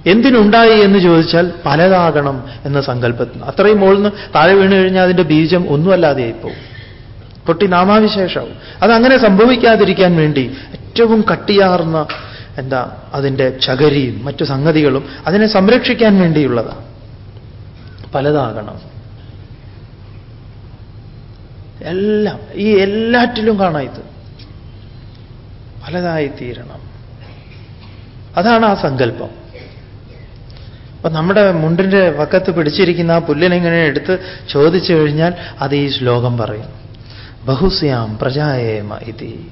എന്തിനുണ്ടായി എന്ന് ചോദിച്ചാൽ പലതാകണം എന്ന സങ്കല്പത്തിന്. അത്രയും മുകളിൽ താഴെ വീണ് കഴിഞ്ഞാൽ അതിന്റെ ബീജം ഒന്നുമല്ലാതെയായി പോകും. പൊട്ടി നാമാവിശേഷാവും. അതങ്ങനെ സംഭവിക്കാതിരിക്കാൻ വേണ്ടി ഏറ്റവും കട്ടിയാർന്ന എന്താ അതിന്റെ ചകരിയും മറ്റു സംഗതികളും അതിനെ സംരക്ഷിക്കാൻ വേണ്ടിയുള്ളതാണ് പലതാകണം. എല്ലാം ഈ എല്ലാറ്റിലും കാണാം ഇത്. പലതായി തീരണം. അതാണ് ആ സങ്കല്പം. അപ്പൊ നമ്മുടെ മുണ്ടിന്റെ വക്കത്ത് പിടിച്ചിരിക്കുന്ന ആ പുല്ലിനെങ്ങനെ എടുത്ത് ചോദിച്ചു കഴിഞ്ഞാൽ അത് ഈ ശ്ലോകം പറയും. ബഹുസ്യാം പ്രജായേമ ഇതി.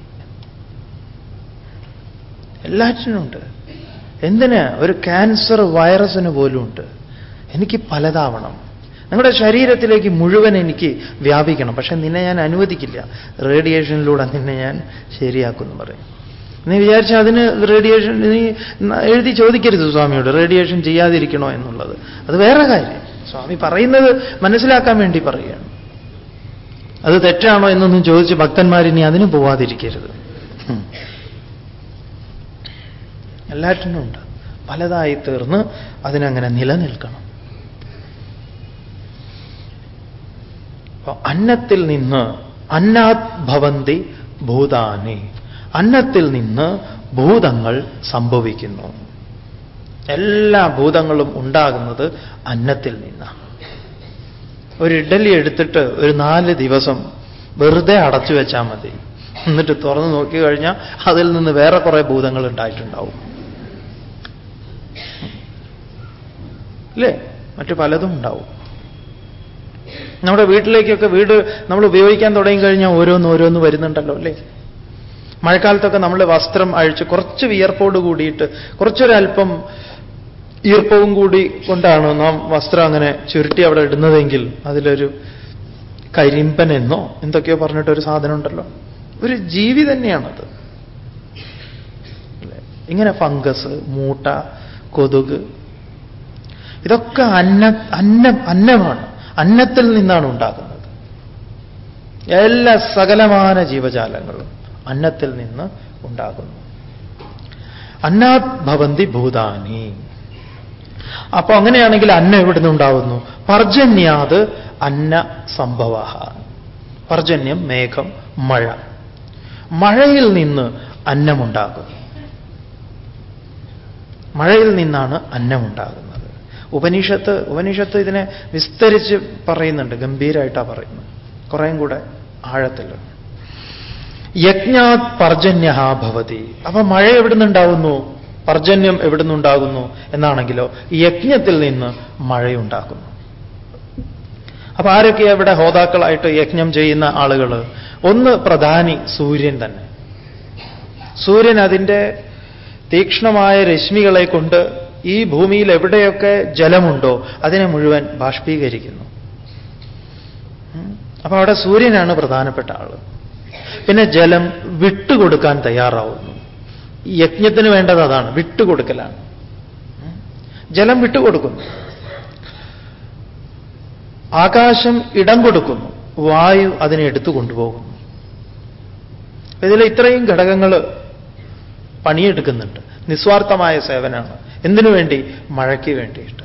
എല്ലാറ്റിനുണ്ട് എന്തിന്? ഒരു ക്യാൻസർ വൈറസിന് പോലുമുണ്ട്. എനിക്ക് പലതാവണം. നിങ്ങളുടെ ശരീരത്തിലേക്ക് മുഴുവൻ എനിക്ക് വ്യാപിക്കണം. പക്ഷെ നിന്നെ ഞാൻ അനുവദിക്കില്ല. റേഡിയേഷനിലൂടെ നിന്നെ ഞാൻ ശരിയാക്കുമെന്ന് പറയും. നീ വിചാരിച്ച അതിന് റേഡിയേഷൻ നീ എഴുതി ചോദിക്കരുത് സ്വാമിയോട്. റേഡിയേഷൻ ചെയ്യാതിരിക്കണോ എന്നുള്ളത്. അത് വേറെ കാര്യം. സ്വാമി പറയുന്നത് മനസ്സിലാക്കാൻ വേണ്ടി പറയുകയാണ്. അത് തെറ്റാണോ എന്നൊന്നും ചോദിച്ച് ഭക്തന്മാരിനി അതിന് പോവാതിരിക്കരുത്. എല്ലാറ്റിനും ഉണ്ട്. പലതായി തീർന്ന് അതിനങ്ങനെ നിലനിൽക്കണം. അന്നത്തിൽ നിന്ന് അന്നാത് ഭവന്തി ഭൂതാനി. അന്നത്തിൽ നിന്ന് ഭൂതങ്ങൾ സംഭവിക്കുന്നു. എല്ലാ ഭൂതങ്ങളും ഉണ്ടാകുന്നത് അന്നത്തിൽ നിന്നാണ്. ഒരു ഇഡലി എടുത്തിട്ട് ഒരു നാല് ദിവസം വെറുതെ അടച്ചു വെച്ചാൽ മതി. എന്നിട്ട് തുറന്നു നോക്കി കഴിഞ്ഞാൽ അതിൽ നിന്ന് വേറെ കുറെ ഭൂതങ്ങൾ ഉണ്ടായിട്ടുണ്ടാവും. അല്ലേ മറ്റു പലതും ഉണ്ടാവും. നമ്മുടെ വീട്ടിലേക്കൊക്കെ വീട് നമ്മൾ ഉപയോഗിക്കാൻ തുടങ്ങി കഴിഞ്ഞാൽ ഓരോന്ന് ഓരോന്ന് വരുന്നുണ്ടല്ലോ അല്ലേ? മഴക്കാലത്തൊക്കെ നമ്മൾ വസ്ത്രം അഴിച്ച് കുറച്ച് വിയർപ്പോട് കൂടിയിട്ട് കുറച്ചൊരല്പം ഈർപ്പവും കൂടി കൊണ്ടാണ് നാം വസ്ത്രം അങ്ങനെ ചുരുട്ടി അവിടെ ഇടുന്നതെങ്കിൽ അതിലൊരു കരിമ്പൻ എന്നോ എന്തൊക്കെയോ പറഞ്ഞിട്ടൊരു സാധനം ഉണ്ടല്ലോ ഒരു ജീവി തന്നെയാണത്? ഇങ്ങനെ ഫംഗസ് മൂട്ട കൊതുക്. ഇതൊക്കെ അന്ന അന്ന അന്നമാണ്. അന്നത്തിൽ നിന്നാണ് ഉണ്ടാകുന്നത്. എല്ലാ സകലമാന ജീവജാലങ്ങളും അന്നത്തിൽ നിന്ന് ഉണ്ടാകുന്നു. അന്നാത് ഭവന്തി ഭൂതാനി. അപ്പൊ അങ്ങനെയാണെങ്കിൽ അന്ന എവിടുന്ന് ഉണ്ടാവുന്നു? പർജന്യാത് അന്ന സംഭവ പർജന്യം മേഘം മഴ. മഴയിൽ നിന്ന് അന്നമുണ്ടാകും മഴയിൽ നിന്നാണ് അന്നമുണ്ടാകുന്നത്. ഉപനിഷത്ത് ഉപനിഷത്ത് ഇതിനെ വിസ്തരിച്ച് പറയുന്നുണ്ട് ഗംഭീരമായിട്ടാണ് പറയുന്നത്. കുറേയും കൂടെ ആഴത്തിൽ യജ്ഞാത് പർജന്യ ഭവതി. അപ്പൊ മഴ എവിടുന്നുണ്ടാവുന്നു പർജന്യം എവിടെ നിന്നുണ്ടാകുന്നു എന്നാണെങ്കിലോ യജ്ഞത്തിൽ നിന്ന് മഴയുണ്ടാകുന്നു. അപ്പൊ ആരൊക്കെ ഇവിടെ ഹോതാക്കളായിട്ട് യജ്ഞം ചെയ്യുന്ന ആളുകൾ ഒന്ന് പ്രധാനി സൂര്യൻ തന്നെ. സൂര്യൻ അതിന്റെ തീക്ഷ്ണമായ രശ്മികളെ കൊണ്ട് ഈ ഭൂമിയിൽ എവിടെയൊക്കെ ജലമുണ്ടോ അതിനെ മുഴുവൻ ബാഷ്പീകരിക്കുന്നു. അപ്പൊ അവിടെ സൂര്യനാണ് പ്രധാനപ്പെട്ട ആൾ. പിന്നെ ജലം വിട്ടുകൊടുക്കാൻ തയ്യാറാവുന്നു. യജ്ഞത്തിന് വേണ്ടത് അതാണ് വിട്ടുകൊടുക്കലാണ്. ജലം വിട്ടുകൊടുക്കുന്നു. ആകാശം ഇടം കൊടുക്കുന്നു. വായു അതിനെ എടുത്തു കൊണ്ടുപോകുന്നു. ഇതിൽ ഇത്രയും ഘടകങ്ങൾ പണിയെടുക്കുന്നുണ്ട്. നിസ്വാർത്ഥമായ സേവനമാണ്. എന്തിനു വേണ്ടി? മഴയ്ക്ക് വേണ്ടിയിട്ട്.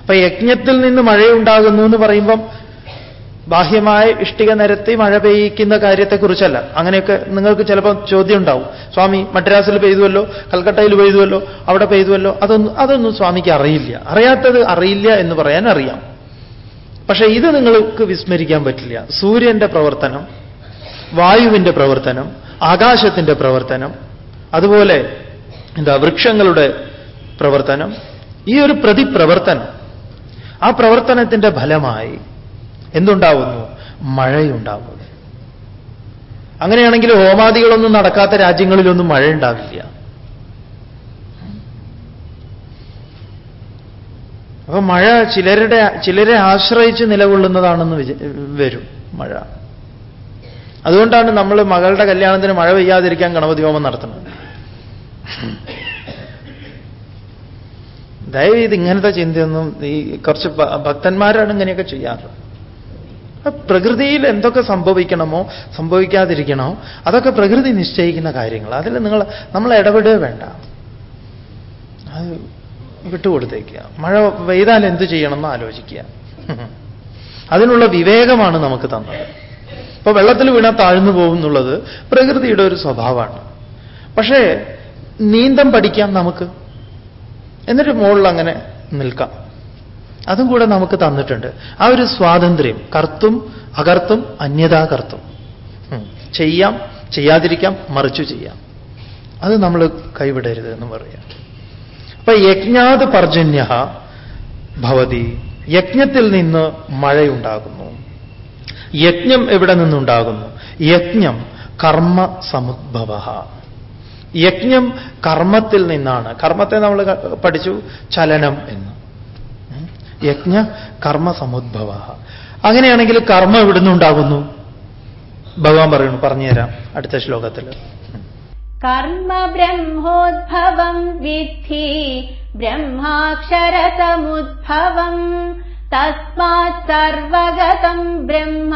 അപ്പൊ യജ്ഞത്തിൽ നിന്ന് മഴയുണ്ടാകുന്നു എന്ന് പറയുമ്പം ബാഹ്യമായ ഇഷ്ടിക നിരത്തി മഴ പെയ്യിക്കുന്ന കാര്യത്തെക്കുറിച്ചല്ല. അങ്ങനെയൊക്കെ നിങ്ങൾക്ക് ചിലപ്പോൾ ചോദ്യം ഉണ്ടാവും സ്വാമി മദ്രാസിൽ പെയ്തുവല്ലോ കൽക്കട്ടയിൽ പെയ്തുവല്ലോ അവിടെ പെയ്തുവല്ലോ അതൊന്നും അതൊന്നും സ്വാമിക്ക് അറിയില്ല. അറിയാത്തത് അറിയില്ല എന്ന് പറയാൻ അറിയാം പക്ഷേ ഇത് നിങ്ങൾക്ക് വിസ്മരിക്കാൻ പറ്റില്ല. സൂര്യന്റെ പ്രവർത്തനം വായുവിന്റെ പ്രവർത്തനം ആകാശത്തിന്റെ പ്രവർത്തനം അതുപോലെ എന്താ വൃക്ഷങ്ങളുടെ പ്രവർത്തനം ഈ ഒരു പ്രതിപ്രവർത്തനം ആ പ്രവർത്തനത്തിന്റെ ഫലമായി എന്തുണ്ടാവുന്നു? മഴയുണ്ടാവുന്നു. അങ്ങനെയാണെങ്കിൽ ഹോമാദികളൊന്നും നടക്കാത്ത രാജ്യങ്ങളിലൊന്നും മഴ ഉണ്ടാവില്ല അപ്പൊ മഴ ചിലരുടെ ചിലരെ ആശ്രയിച്ച് നിലകൊള്ളുന്നതാണെന്ന് വരും മഴ. അതുകൊണ്ടാണ് നമ്മൾ മകളുടെ കല്യാണത്തിന് മഴ പെയ്യാതിരിക്കാൻ ഗണപതി ഹോമം നടത്തുന്നത്. ദയവ് ഇത് ഇങ്ങനത്തെ ചിന്തയൊന്നും ഈ കുറച്ച് ഭക്തന്മാരാണ് ഇങ്ങനെയൊക്കെ ചെയ്യാറ്. പ്രകൃതിയിൽ എന്തൊക്കെ സംഭവിക്കണമോ സംഭവിക്കാതിരിക്കണമോ അതൊക്കെ പ്രകൃതി നിശ്ചയിക്കുന്ന കാര്യങ്ങൾ. അതിൽ നിങ്ങൾ നമ്മൾ ഇടപെടുക വേണ്ട. അത് വിട്ടുകൊടുത്തേക്കുക. മഴ പെയ്താൽ എന്ത് ചെയ്യണമെന്ന് ആലോചിക്കുക. അതിനുള്ള വിവേകമാണ് നമുക്ക് തന്നത്. ഇപ്പൊ വെള്ളത്തിൽ വീണാൽ താഴ്ന്നു പോകും എന്നുള്ളത് പ്രകൃതിയുടെ ഒരു സ്വഭാവമാണ്. പക്ഷേ നീന്തം പഠിക്കാം നമുക്ക്. എന്നിട്ട് മുകളിൽ അങ്ങനെ നിൽക്കാം. അതും കൂടെ നമുക്ക് തന്നിട്ടുണ്ട്. ആ ഒരു സ്വാതന്ത്ര്യം കർത്തും അകർത്തും അന്യതാ കർത്തും ചെയ്യാം ചെയ്യാതിരിക്കാം മറിച്ചു ചെയ്യാം. അത് നമ്മൾ കൈവിടരുത് എന്ന് പറയാം. അപ്പൊ യജ്ഞാത് പർജന്യ ഭവതി യജ്ഞത്തിൽ നിന്ന് മഴയുണ്ടാകുന്നു. യജ്ഞം എവിടെ നിന്നുണ്ടാകുന്നു? യജ്ഞം കർമ്മ സമുദ്ഭവ. യജ്ഞം കർമ്മത്തിൽ നിന്നാണ്. കർമ്മത്തെ നമ്മൾ പഠിച്ചു ചലനം എന്ന്. യജ്ഞ കർമ്മ സമുദ്ഭവ. അങ്ങനെയാണെങ്കിൽ കർമ്മ എവിടുന്ന് ഉണ്ടാകുന്നു? ഭഗവാൻ പറയുന്നു പറഞ്ഞുതരാം അടുത്ത ശ്ലോകത്തിൽ. കർമ്മ ബ്രഹ്മോദ്ഭവം വിദ്ധി ബ്രഹ്മാക്ഷരസമുദ്ഭവം. തസ്മാത് സർവഗതം ബ്രഹ്മ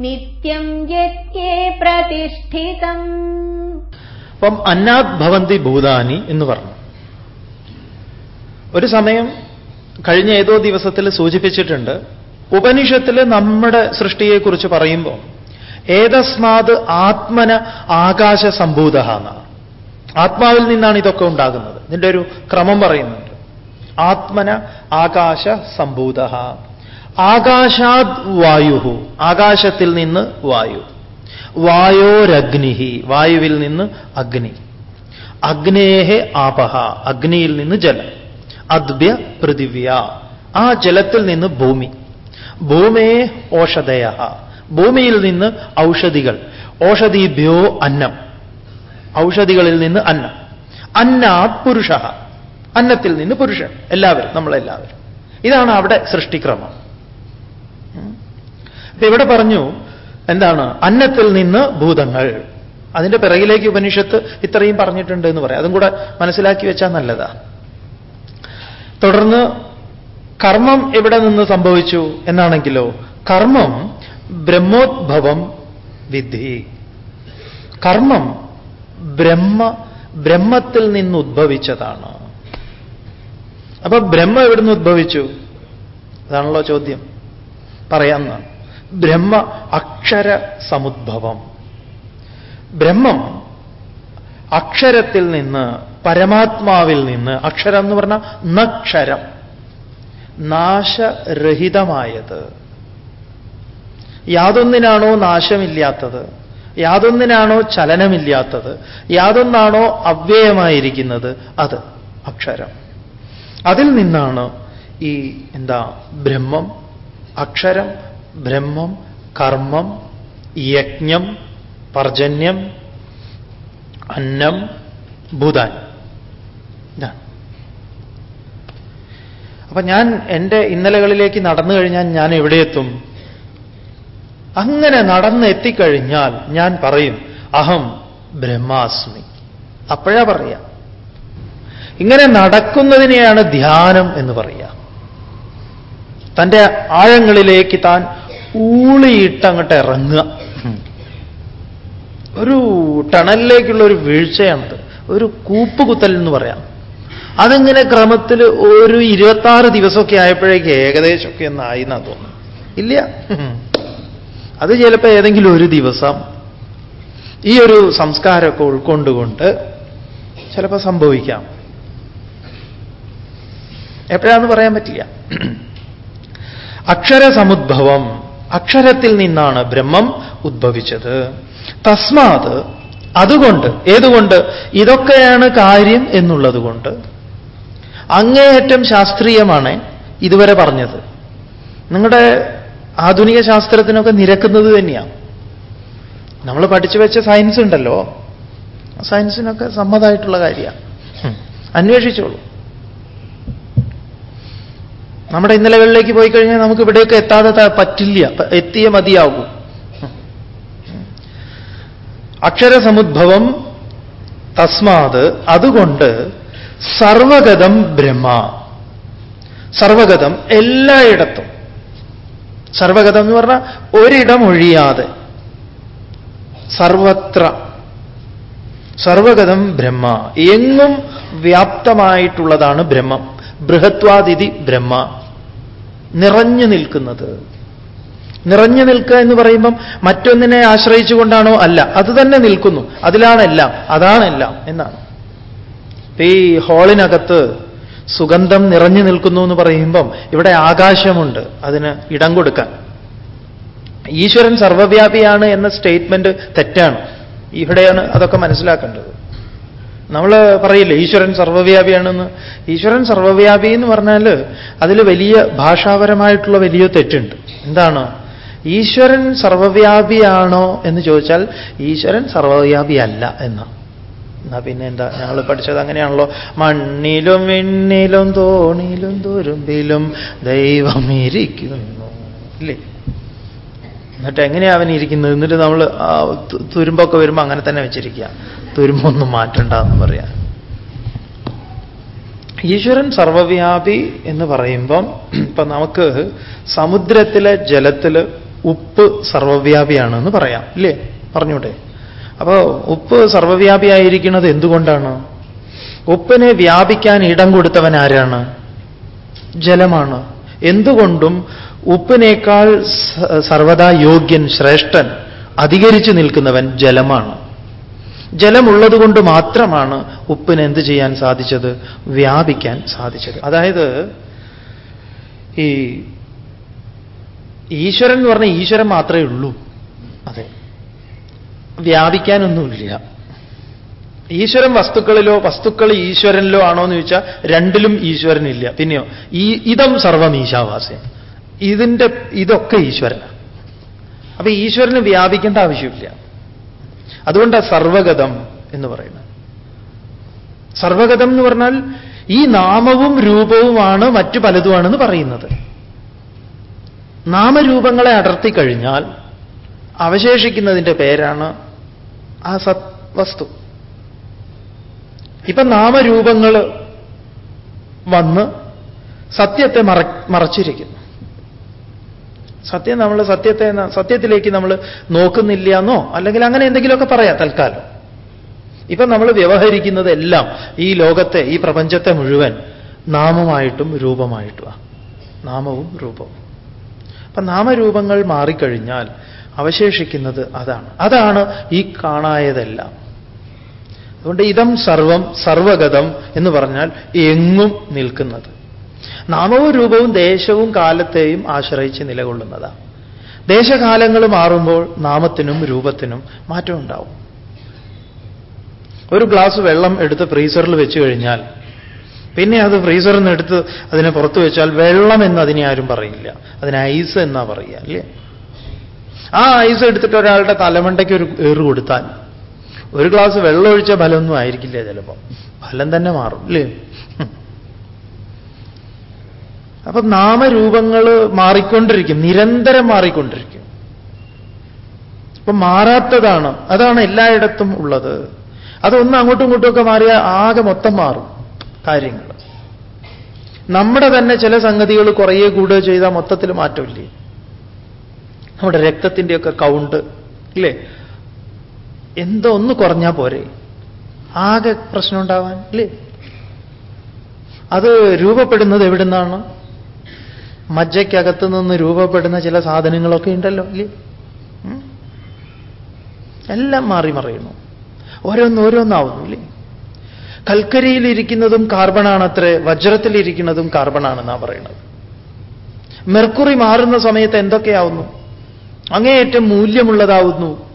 നിത്യം യജ്ഞേ പ്രതിഷ്ഠിതം. അപ്പം അന്നാത് ഭവന്തി ഭൂതാനി എന്ന് പറഞ്ഞു. ഒരു സമയം കഴിഞ്ഞ ഏതോ ദിവസത്തിൽ സൂചിപ്പിച്ചിട്ടുണ്ട്. ഉപനിഷത്തിൽ നമ്മുടെ സൃഷ്ടിയെക്കുറിച്ച് പറയുമ്പോൾ ഏതസ്മാത് ആത്മന ആകാശ സംഭൂത ആത്മാവിൽ നിന്നാണ് ഇതൊക്കെ ഉണ്ടാകുന്നത്. ഇതിന്റെ ഒരു ക്രമം പറയുന്നുണ്ട്. ആത്മന ആകാശ സംഭൂത ആകാശാത് വായു ആകാശത്തിൽ നിന്ന് വായു. വായോരഗ്നി വായുവിൽ നിന്ന് അഗ്നി. അഗ്നേഹെ ആപഹ. അഗ്നിയിൽ നിന്ന് ജലം. അദ്ഭ്യ പൃഥിവ്യ. ആ ജലത്തിൽ നിന്ന് ഭൂമി. ഭൂമേ ഓഷധയ ഭൂമിയിൽ നിന്ന് ഔഷധികൾ. ഓഷധീഭ്യോ അന്നം. ഔഷധികളിൽ നിന്ന് അന്നം. അന്നാത് പുരുഷ അന്നത്തിൽ നിന്ന് പുരുഷൻ. എല്ലാവരും നമ്മളെല്ലാവരും. ഇതാണ് അവിടെ സൃഷ്ടിക്രമം. ഇവിടെ പറഞ്ഞു എന്താണ്? അന്നത്തിൽ നിന്ന് ഭൂതങ്ങൾ. അതിന്റെ പിറകിലേക്ക് ഉപനിഷത്ത് ഇത്രയും പറഞ്ഞിട്ടുണ്ട് എന്ന് പറയാം. അതും കൂടെ മനസ്സിലാക്കി വെച്ചാൽ നല്ലതാ. തുടർന്ന് കർമ്മം എവിടെ നിന്ന് സംഭവിച്ചു എന്നാണെങ്കിലോ കർമ്മം ബ്രഹ്മോദ്ഭവം വിധി. കർമ്മം ബ്രഹ്മ ബ്രഹ്മത്തിൽ നിന്ന് ഉദ്ഭവിച്ചതാണ്. അപ്പൊ ബ്രഹ്മ എവിടുന്ന് ഉദ്ഭവിച്ചു? അതാണല്ലോ ചോദ്യം. പറയാമെന്നാണ് ബ്രഹ്മ അക്ഷര സമുദ്ഭവം. ബ്രഹ്മം അക്ഷരത്തിൽ നിന്ന് പരമാത്മാവിൽ നിന്ന് അക്ഷരം എന്ന് പറഞ്ഞാൽ നക്ഷരം നാശരഹിതമായത്. യാതൊന്നിനാണോ നാശമില്ലാത്തത്? യാതൊന്നിനാണോ ചലനമില്ലാത്തത്? യാതൊന്നാണോ അവ്യയമായിരിക്കുന്നത്? അത് അക്ഷരം. അതിൽ നിന്നാണ് ഈ എന്താ ബ്രഹ്മം അക്ഷരം ബ്രഹ്മം കർമ്മം യജ്ഞം പർജന്യം അന്നം ഭൂതാൻ ഇതാണ് അപ്പൊ ഞാൻ എന്റെ ഇന്നലകളിലേക്ക് നടന്നു കഴിഞ്ഞാൽ ഞാൻ എവിടെ എത്തും? അങ്ങനെ നടന്ന് എത്തിക്കഴിഞ്ഞാൽ ഞാൻ പറയും അഹം ബ്രഹ്മാസ്മി. അപ്പോഴാ പറയാ. ഇങ്ങനെ നടക്കുന്നതിനെയാണ് ധ്യാനം എന്ന് പറയുക തന്റെ ആഴങ്ങളിലേക്ക് താൻ ഊളിയിട്ട് അങ്ങോട്ട് ഇറങ്ങുക. ഒരു ടണലിലേക്കുള്ള ഒരു വീഴ്ചയാണത് ഒരു കൂപ്പുകുത്തൽ എന്ന് പറയാം. അതിങ്ങനെ ക്രമത്തിൽ ഒരു ഇരുപത്താറ് ദിവസമൊക്കെ ആയപ്പോഴേക്ക് ഏകദേശമൊക്കെ ഒന്നായി എന്നാ തോന്നുന്നു. ഇല്ല. അത് ചിലപ്പോൾ ഏതെങ്കിലും ഒരു ദിവസം ഈ ഒരു സംസ്കാരമൊക്കെ ഉൾക്കൊണ്ടുകൊണ്ട് ചിലപ്പോൾ സംഭവിക്കാം. എപ്പോഴാന്ന് പറയാൻ പറ്റില്ല. അക്ഷരസമുദ്ഭവം അക്ഷരത്തിൽ നിന്നാണ് ബ്രഹ്മം ഉദ്ഭവിച്ചത്. തസ്മാത് അതുകൊണ്ട് ഏതുകൊണ്ട്? ഇതൊക്കെയാണ് കാര്യം എന്നുള്ളത് കൊണ്ട് അങ്ങേയറ്റം ശാസ്ത്രീയമാണ് ഇതുവരെ പറഞ്ഞത്. നിങ്ങളുടെ ആധുനിക ശാസ്ത്രത്തിനൊക്കെ നിരക്കുന്നത് തന്നെയാണ്. നമ്മൾ പഠിച്ചു വെച്ച സയൻസ് ഉണ്ടല്ലോ. സയൻസിനൊക്കെ സമ്മതമായിട്ടുള്ള കാര്യമാണ്. അന്വേഷിച്ചോളൂ. നമ്മുടെ ഇന്നലകളിലേക്ക് പോയി കഴിഞ്ഞാൽ നമുക്ക് ഇവിടെയൊക്കെ എത്താതെ പറ്റില്ല. എത്തിയേ മതിയാകൂ. അക്ഷരസമുദ്ഭവം തസ്മാത്. അതുകൊണ്ട് സർവഗതം ബ്രഹ്മ. സർവഗതം എല്ലായിടത്തും. സർവഗതം എന്ന് പറഞ്ഞാൽ ഒരിടം ഒഴിയാതെ. സർവത്ര. സർവഗതം ബ്രഹ്മ. എങ്ങും വ്യാപ്തമായിട്ടുള്ളതാണ് ബ്രഹ്മം. ബൃഹത്വാതിഥി ബ്രഹ്മ. നിറഞ്ഞു നിൽക്കുന്നത്. നിറഞ്ഞു നിൽക്കുക എന്ന് പറയുമ്പം മറ്റൊന്നിനെ ആശ്രയിച്ചുകൊണ്ടാണോ? അല്ല. അത് തന്നെ നിൽക്കുന്നു. അതിലാണെല്ലാം. അതാണെല്ലാം എന്നാണ്. ഈ ഹാളിനകത്ത് സുഗന്ധം നിറഞ്ഞു നിൽക്കുന്നു എന്ന് പറയുമ്പം ഇവിടെ ആകാശമുണ്ട് അതിന് ഇടം കൊടുക്കാൻ. ഈശ്വരൻ സർവവ്യാപിയാണ് എന്ന സ്റ്റേറ്റ്മെന്റ് തെറ്റാണ്. ഇവിടെയാണ് അതൊക്കെ മനസ്സിലാക്കേണ്ടത്. നമ്മൾ പറയില്ല ഈശ്വരൻ സർവവ്യാപിയാണെന്ന്. ഈശ്വരൻ സർവവ്യാപി എന്ന് പറഞ്ഞാൽ അതിൽ വലിയ ഭാഷാപരമായിട്ടുള്ള വലിയ തെറ്റുണ്ട്. എന്താണ്? ഈശ്വരൻ സർവവ്യാപിയാണോ എന്ന് ചോദിച്ചാൽ ഈശ്വരൻ സർവവ്യാപിയല്ല എന്നാണ്. എന്നാ പിന്നെ എന്താ? ഞങ്ങൾ പഠിച്ചത് അങ്ങനെയാണല്ലോ. മണ്ണിലും വെണ്ണിലും തോണിലും തുരുമ്പിലും ദൈവം ഇരിക്കുന്നു. ഇല്ലേ? എന്നിട്ട് എങ്ങനെയാ അവൻ ഇരിക്കുന്നത്? എന്നിട്ട് നമ്മൾ തുരുമ്പൊക്കെ വരുമ്പോൾ അങ്ങനെ തന്നെ വെച്ചിരിക്കുക. തുരുമ്പൊന്നും മാറ്റണ്ട എന്ന് പറയാം. ഈശ്വരൻ സർവവ്യാപി എന്ന് പറയുമ്പം ഇപ്പൊ നമുക്ക് സമുദ്രത്തിലെ ജലത്തിൽ ഉപ്പ് സർവവ്യാപിയാണെന്ന് പറയാം. ഇല്ലേ? പറഞ്ഞൂടെ? അപ്പോ ഉപ്പ് സർവവ്യാപിയായിരിക്കുന്നത് എന്തുകൊണ്ടാണ്? ഉപ്പിനെ വ്യാപിക്കാൻ ഇടം കൊടുത്തവൻ ആരാണ്? ജലമാണ്. എന്തുകൊണ്ടും ഉപ്പിനേക്കാൾ സർവദാ യോഗ്യൻ ശ്രേഷ്ഠൻ അധികരിച്ചു നിൽക്കുന്നവൻ ജലമാണ്. ജലമുള്ളതുകൊണ്ട് മാത്രമാണ് ഉപ്പിന് എന്ത് ചെയ്യാൻ സാധിച്ചത്? വ്യാപിക്കാൻ സാധിച്ചത്. അതായത് ഈശ്വരൻ എന്ന് പറഞ്ഞാൽ ഈശ്വരൻ മാത്രമേ ഉള്ളൂ. അതെ. വ്യാപിക്കാനൊന്നുമില്ല. ഈശ്വരൻ വസ്തുക്കളിലോ വസ്തുക്കൾ ഈശ്വരനിലോ ആണോ എന്ന് ചോദിച്ചാൽ രണ്ടിലും ഈശ്വരനില്ല. പിന്നെയോ ഈ ഇതം സർവം ഈശാവാസ്യം ഇതിന്റെ ഇതൊക്കെ ഈശ്വരനാണ് അപ്പൊ ഈശ്വരന് വ്യാപിക്കേണ്ട ആവശ്യമില്ല. അതുകൊണ്ടാണ് സർവഗതം എന്ന് പറയുന്നത്. സർവഗതം എന്ന് പറഞ്ഞാൽ ഈ നാമവും രൂപവുമാണ് മറ്റു പലതുമാണെന്ന് പറയുന്നത്. നാമരൂപങ്ങളെ അടർത്തി കഴിഞ്ഞാൽ അവശേഷിക്കുന്നതിന്റെ പേരാണ് ആ സത് വസ്തു. ഇപ്പൊ നാമരൂപങ്ങൾ വന്ന് സത്യത്തെ മറ മറച്ചിരിക്കുന്നു. സത്യം നമ്മൾ സത്യത്തെ സത്യത്തിലേക്ക് നമ്മൾ നോക്കുന്നില്ല എന്നോ അല്ലെങ്കിൽ അങ്ങനെ എന്തെങ്കിലുമൊക്കെ പറയാം തൽക്കാലം. ഇപ്പൊ നമ്മൾ വ്യവഹരിക്കുന്നതെല്ലാം ഈ ലോകത്തെ ഈ പ്രപഞ്ചത്തെ മുഴുവൻ നാമമായിട്ടും രൂപമായിട്ടുമാണ് നാമവും രൂപവും. അപ്പൊ നാമരൂപങ്ങൾ മാറിക്കഴിഞ്ഞാൽ അവശേഷിക്കുന്നത് അതാണ്. അതാണ് ഈ കാണായതെല്ലാം. അതുകൊണ്ട് ഇതം സർവം സർവഗതം എന്ന് പറഞ്ഞാൽ എങ്ങും നിൽക്കുന്നത്. നാമവും രൂപവും ദേശവും കാലത്തെയും ആശ്രയിച്ച് നിലകൊള്ളുന്നതാണ്. ദേശകാലങ്ങൾ മാറുമ്പോൾ നാമത്തിനും രൂപത്തിനും മാറ്റമുണ്ടാവും ഒരു ഗ്ലാസ് വെള്ളം എടുത്ത് ഫ്രീസറിൽ വെച്ച് കഴിഞ്ഞാൽ പിന്നെ അത് ഫ്രീസറിൽ നിന്ന് എടുത്ത് അതിനെ പുറത്തു വെച്ചാൽ വെള്ളം എന്ന് അതിനെ ആരും പറയില്ല. അതിന് ഐസ് എന്നാ പറയുക അല്ലേ? ആ ഐസ് എടുത്തിട്ട് ഒരാളുടെ തലമണ്ടയ്ക്ക് ഒരു ഏറ് കൊടുത്താൽ ഒരു ഗ്ലാസ് വെള്ളം ഒഴിച്ച ഫലമൊന്നും ആയിരിക്കില്ല ചിലപ്പോൾ ഫലം തന്നെ മാറും അല്ലേ? അപ്പൊ നാമരൂപങ്ങൾ മാറിക്കൊണ്ടിരിക്കും നിരന്തരം മാറിക്കൊണ്ടിരിക്കും. അപ്പൊ മാറാത്തതാണ് അതാണ് എല്ലായിടത്തും ഉള്ളത്. അതൊന്ന് അങ്ങോട്ടും ഇങ്ങോട്ടും ഒക്കെ മാറിയാൽ ആകെ മൊത്തം മാറും കാര്യങ്ങൾ നമ്മുടെ തന്നെ ചില സംഗതികൾ കുറേ കൂടുക ചെയ്താൽ മൊത്തത്തിൽ മാറ്റമില്ലേ? നമ്മുടെ രക്തത്തിന്റെയൊക്കെ കൗണ്ട് ഇല്ലേ? എന്തോ ഒന്ന് കുറഞ്ഞാൽ പോരെ. ആകെ പ്രശ്നം ഉണ്ടാവാൻ ഇല്ലേ? അത് രൂപപ്പെടുന്നത് എവിടുന്നാണ്? മജ്ജയ്ക്കകത്ത് നിന്ന് രൂപപ്പെടുന്ന ചില സാധനങ്ങളൊക്കെ ഉണ്ടല്ലോ ഇല്ലേ? എല്ലാം മാറി മറിയുന്നു. ഓരോന്ന് ഓരോന്നാവുന്നു ഇല്ലേ? കൽക്കരിയിലിരിക്കുന്നതും കാർബണാണത്രേ വജ്രത്തിലിരിക്കുന്നതും കാർബണാണെന്നാണ് പറയുന്നത്. മെർക്കുറി മാറുന്ന സമയത്ത് എന്തൊക്കെയാവുന്നു? അങ്ങേയറ്റം മൂല്യമുള്ളതാവുന്നു.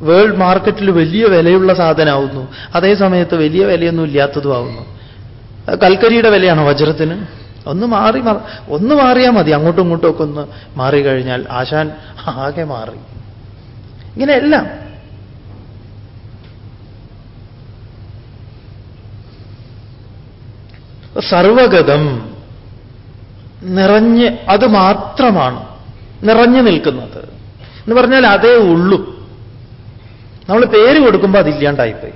വേൾഡ് മാർക്കറ്റിൽ വലിയ വിലയുള്ള സാധനമാവുന്നു. അതേ സമയത്ത് വലിയ വിലയൊന്നും ഇല്ലാത്തതും ആവുന്നു കൽക്കരിയുടെ വിലയാണോ വജ്രത്തിന്? ഒന്ന് മാറി ഒന്ന് മാറിയാൽ മതി. അങ്ങോട്ടും ഇങ്ങോട്ടും ഒക്കെ ഒന്ന് മാറിക്കഴിഞ്ഞാൽ ആശാൻ ആകെ മാറി. ഇങ്ങനെയല്ല. സർവഗതം നിറഞ്ഞ് അത് മാത്രമാണ്. നിറഞ്ഞു നിൽക്കുന്നത്. എന്ന് പറഞ്ഞാൽ അതേ ഉള്ളൂ. നമ്മൾ പേര് കൊടുക്കുമ്പോൾ അതില്ലാണ്ടായിപ്പോയി.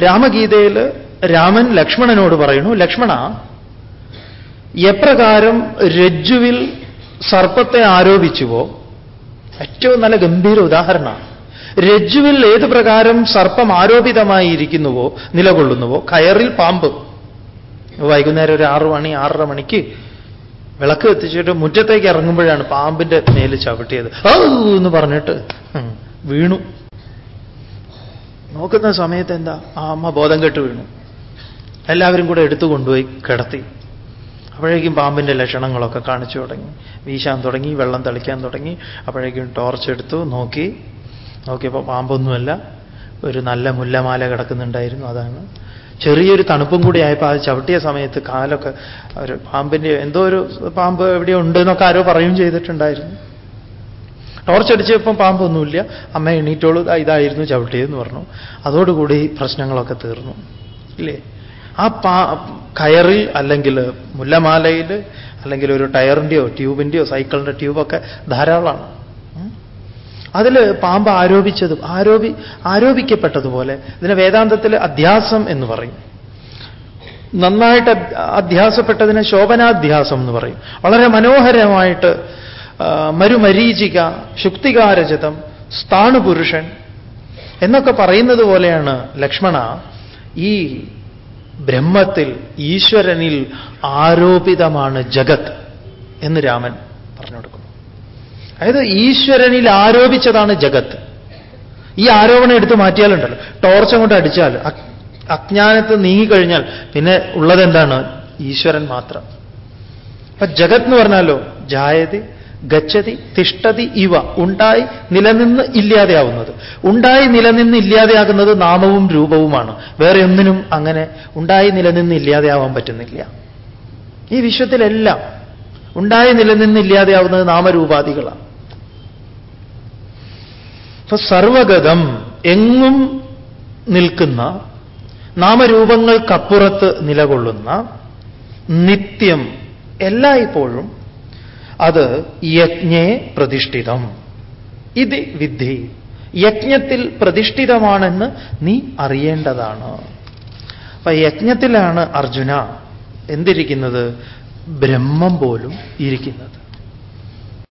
രാമഗീതയിൽ രാമൻ ലക്ഷ്മണനോട് പറയുന്നു ലക്ഷ്മണ എപ്രകാരം രജ്ജുവിൽ സർപ്പത്തെ ആരോപിച്ചുവോ? ഏറ്റവും നല്ല ഗംഭീര ഉദാഹരണമാണ്. രജ്ജുവിൽ ഏത് പ്രകാരം സർപ്പം ആരോപിതമായി ഇരിക്കുന്നുവോ നിലകൊള്ളുന്നുവോ? കയറിൽ പാമ്പ്. വൈകുന്നേരം ഒരു ആറു മണി ആറര മണിക്ക് വിളക്ക് എത്തിച്ചിട്ട് മുറ്റത്തേക്ക് ഇറങ്ങുമ്പോഴാണ് പാമ്പിന്റെ മേൽ ചവിട്ടിയത്. എന്ന് പറഞ്ഞിട്ട് വീണു. നോക്കുന്ന സമയത്ത് എന്താ? ആ അമ്മ ബോധം കെട്ട് വീണു. എല്ലാവരും കൂടെ എടുത്തു കൊണ്ടുപോയി കിടത്തി. അപ്പോഴേക്കും പാമ്പിന്റെ ലക്ഷണങ്ങളൊക്കെ കാണിച്ചു തുടങ്ങി. വീശാൻ തുടങ്ങി വെള്ളം തളിക്കാൻ തുടങ്ങി. അപ്പോഴേക്കും ടോർച്ച് എടുത്തു നോക്കി. നോക്കിയപ്പോൾ പാമ്പൊന്നുമല്ല ഒരു നല്ല മുല്ലമാല കിടക്കുന്നുണ്ടായിരുന്നു അതാണ്. ചെറിയൊരു തണുപ്പും കൂടി ആയപ്പോൾ അത് ചവിട്ടിയ സമയത്ത് കാലൊക്കെ ഒരു പാമ്പിന്റെ എന്തോ ഒരു പാമ്പ് എവിടെ ഉണ്ട് എന്നൊക്കെ ആരോ പറയുകയും ചെയ്തിട്ടുണ്ടായിരുന്നു. ടോർച്ചടിച്ചപ്പം പാമ്പൊന്നുമില്ല. അമ്മ എണീറ്റോളൂ ഇതായിരുന്നു ചവിട്ടിയതെന്ന് പറഞ്ഞു. അതോടുകൂടി പ്രശ്നങ്ങളൊക്കെ തീർന്നു. ഇല്ലേ? ആ പാ കയറിൽ അല്ലെങ്കിൽ മുല്ലമാലയിൽ അല്ലെങ്കിൽ ഒരു ടയറിന്റെയോ ട്യൂബിന്റെയോ സൈക്കിളിന്റെ ട്യൂബൊക്കെ ധാരാളമാണ്. അതിൽ പാമ്പ് ആരോപിച്ചത് ആരോപി ആരോപിക്കപ്പെട്ടതുപോലെ ഇതിനെ വേദാന്തത്തിൽ അധ്യാസം എന്ന് പറയും. നന്നായിട്ട് അധ്യാസപ്പെട്ടതിനെ ശോഭനാധ്യാസം എന്ന് പറയും. വളരെ മനോഹരമായിട്ട് മരുമരീചിക ശുക്തികാരചിതം സ്ഥാണുപുരുഷൻ എന്നൊക്കെ പറയുന്നത് പോലെയാണ് ലക്ഷ്മണ ഈ ബ്രഹ്മത്തിൽ ഈശ്വരനിൽ ആരോപിതമാണ് ജഗത് എന്ന് രാമൻ അതായത് ഈശ്വരനിൽ ആരോപിച്ചതാണ് ജഗത്ത്. ഈ ആരോപണം എടുത്ത് മാറ്റിയാലുണ്ടല്ലോ. ടോർച്ച് കൊണ്ട് അടിച്ചാൽ അജ്ഞാനത്ത് നീങ്ങിക്കഴിഞ്ഞാൽ പിന്നെ ഉള്ളതെന്താണ്? ഈശ്വരൻ മാത്രം. അപ്പൊ ജഗത് എന്ന് പറഞ്ഞാലോ ജായതി ഗച്ഛതി തിഷ്ടതി ഇവ ഉണ്ടായി നിലനിന്ന് ഇല്ലാതെയാവുന്നത്. ഉണ്ടായി നിലനിന്ന് ഇല്ലാതെയാകുന്നത് നാമവും രൂപവുമാണ്. വേറെ ഒന്നിനും അങ്ങനെ ഉണ്ടായി നിലനിന്ന് ഇല്ലാതെയാവാൻ പറ്റുന്നില്ല. ഈ വിശ്വത്തിലെല്ലാം ഉണ്ടായി നിലനിന്ന് ഇല്ലാതെയാവുന്നത് നാമരൂപാദികളാണ്. അപ്പൊ സർവഗതം എങ്ങും നിൽക്കുന്ന നാമരൂപങ്ങൾക്കപ്പുറത്ത് നിലകൊള്ളുന്ന നിത്യം എല്ലായ്പ്പോഴും അത് യജ്ഞേ പ്രതിഷ്ഠിതം. ഇത് വിദ്ധി യജ്ഞത്തിൽ പ്രതിഷ്ഠിതമാണെന്ന് നീ അറിയേണ്ടതാണ്. അപ്പൊ യജ്ഞത്തിലാണ് അർജുന എന്തിരിക്കുന്നത്? ബ്രഹ്മം പോലും ഇരിക്കുന്നത്.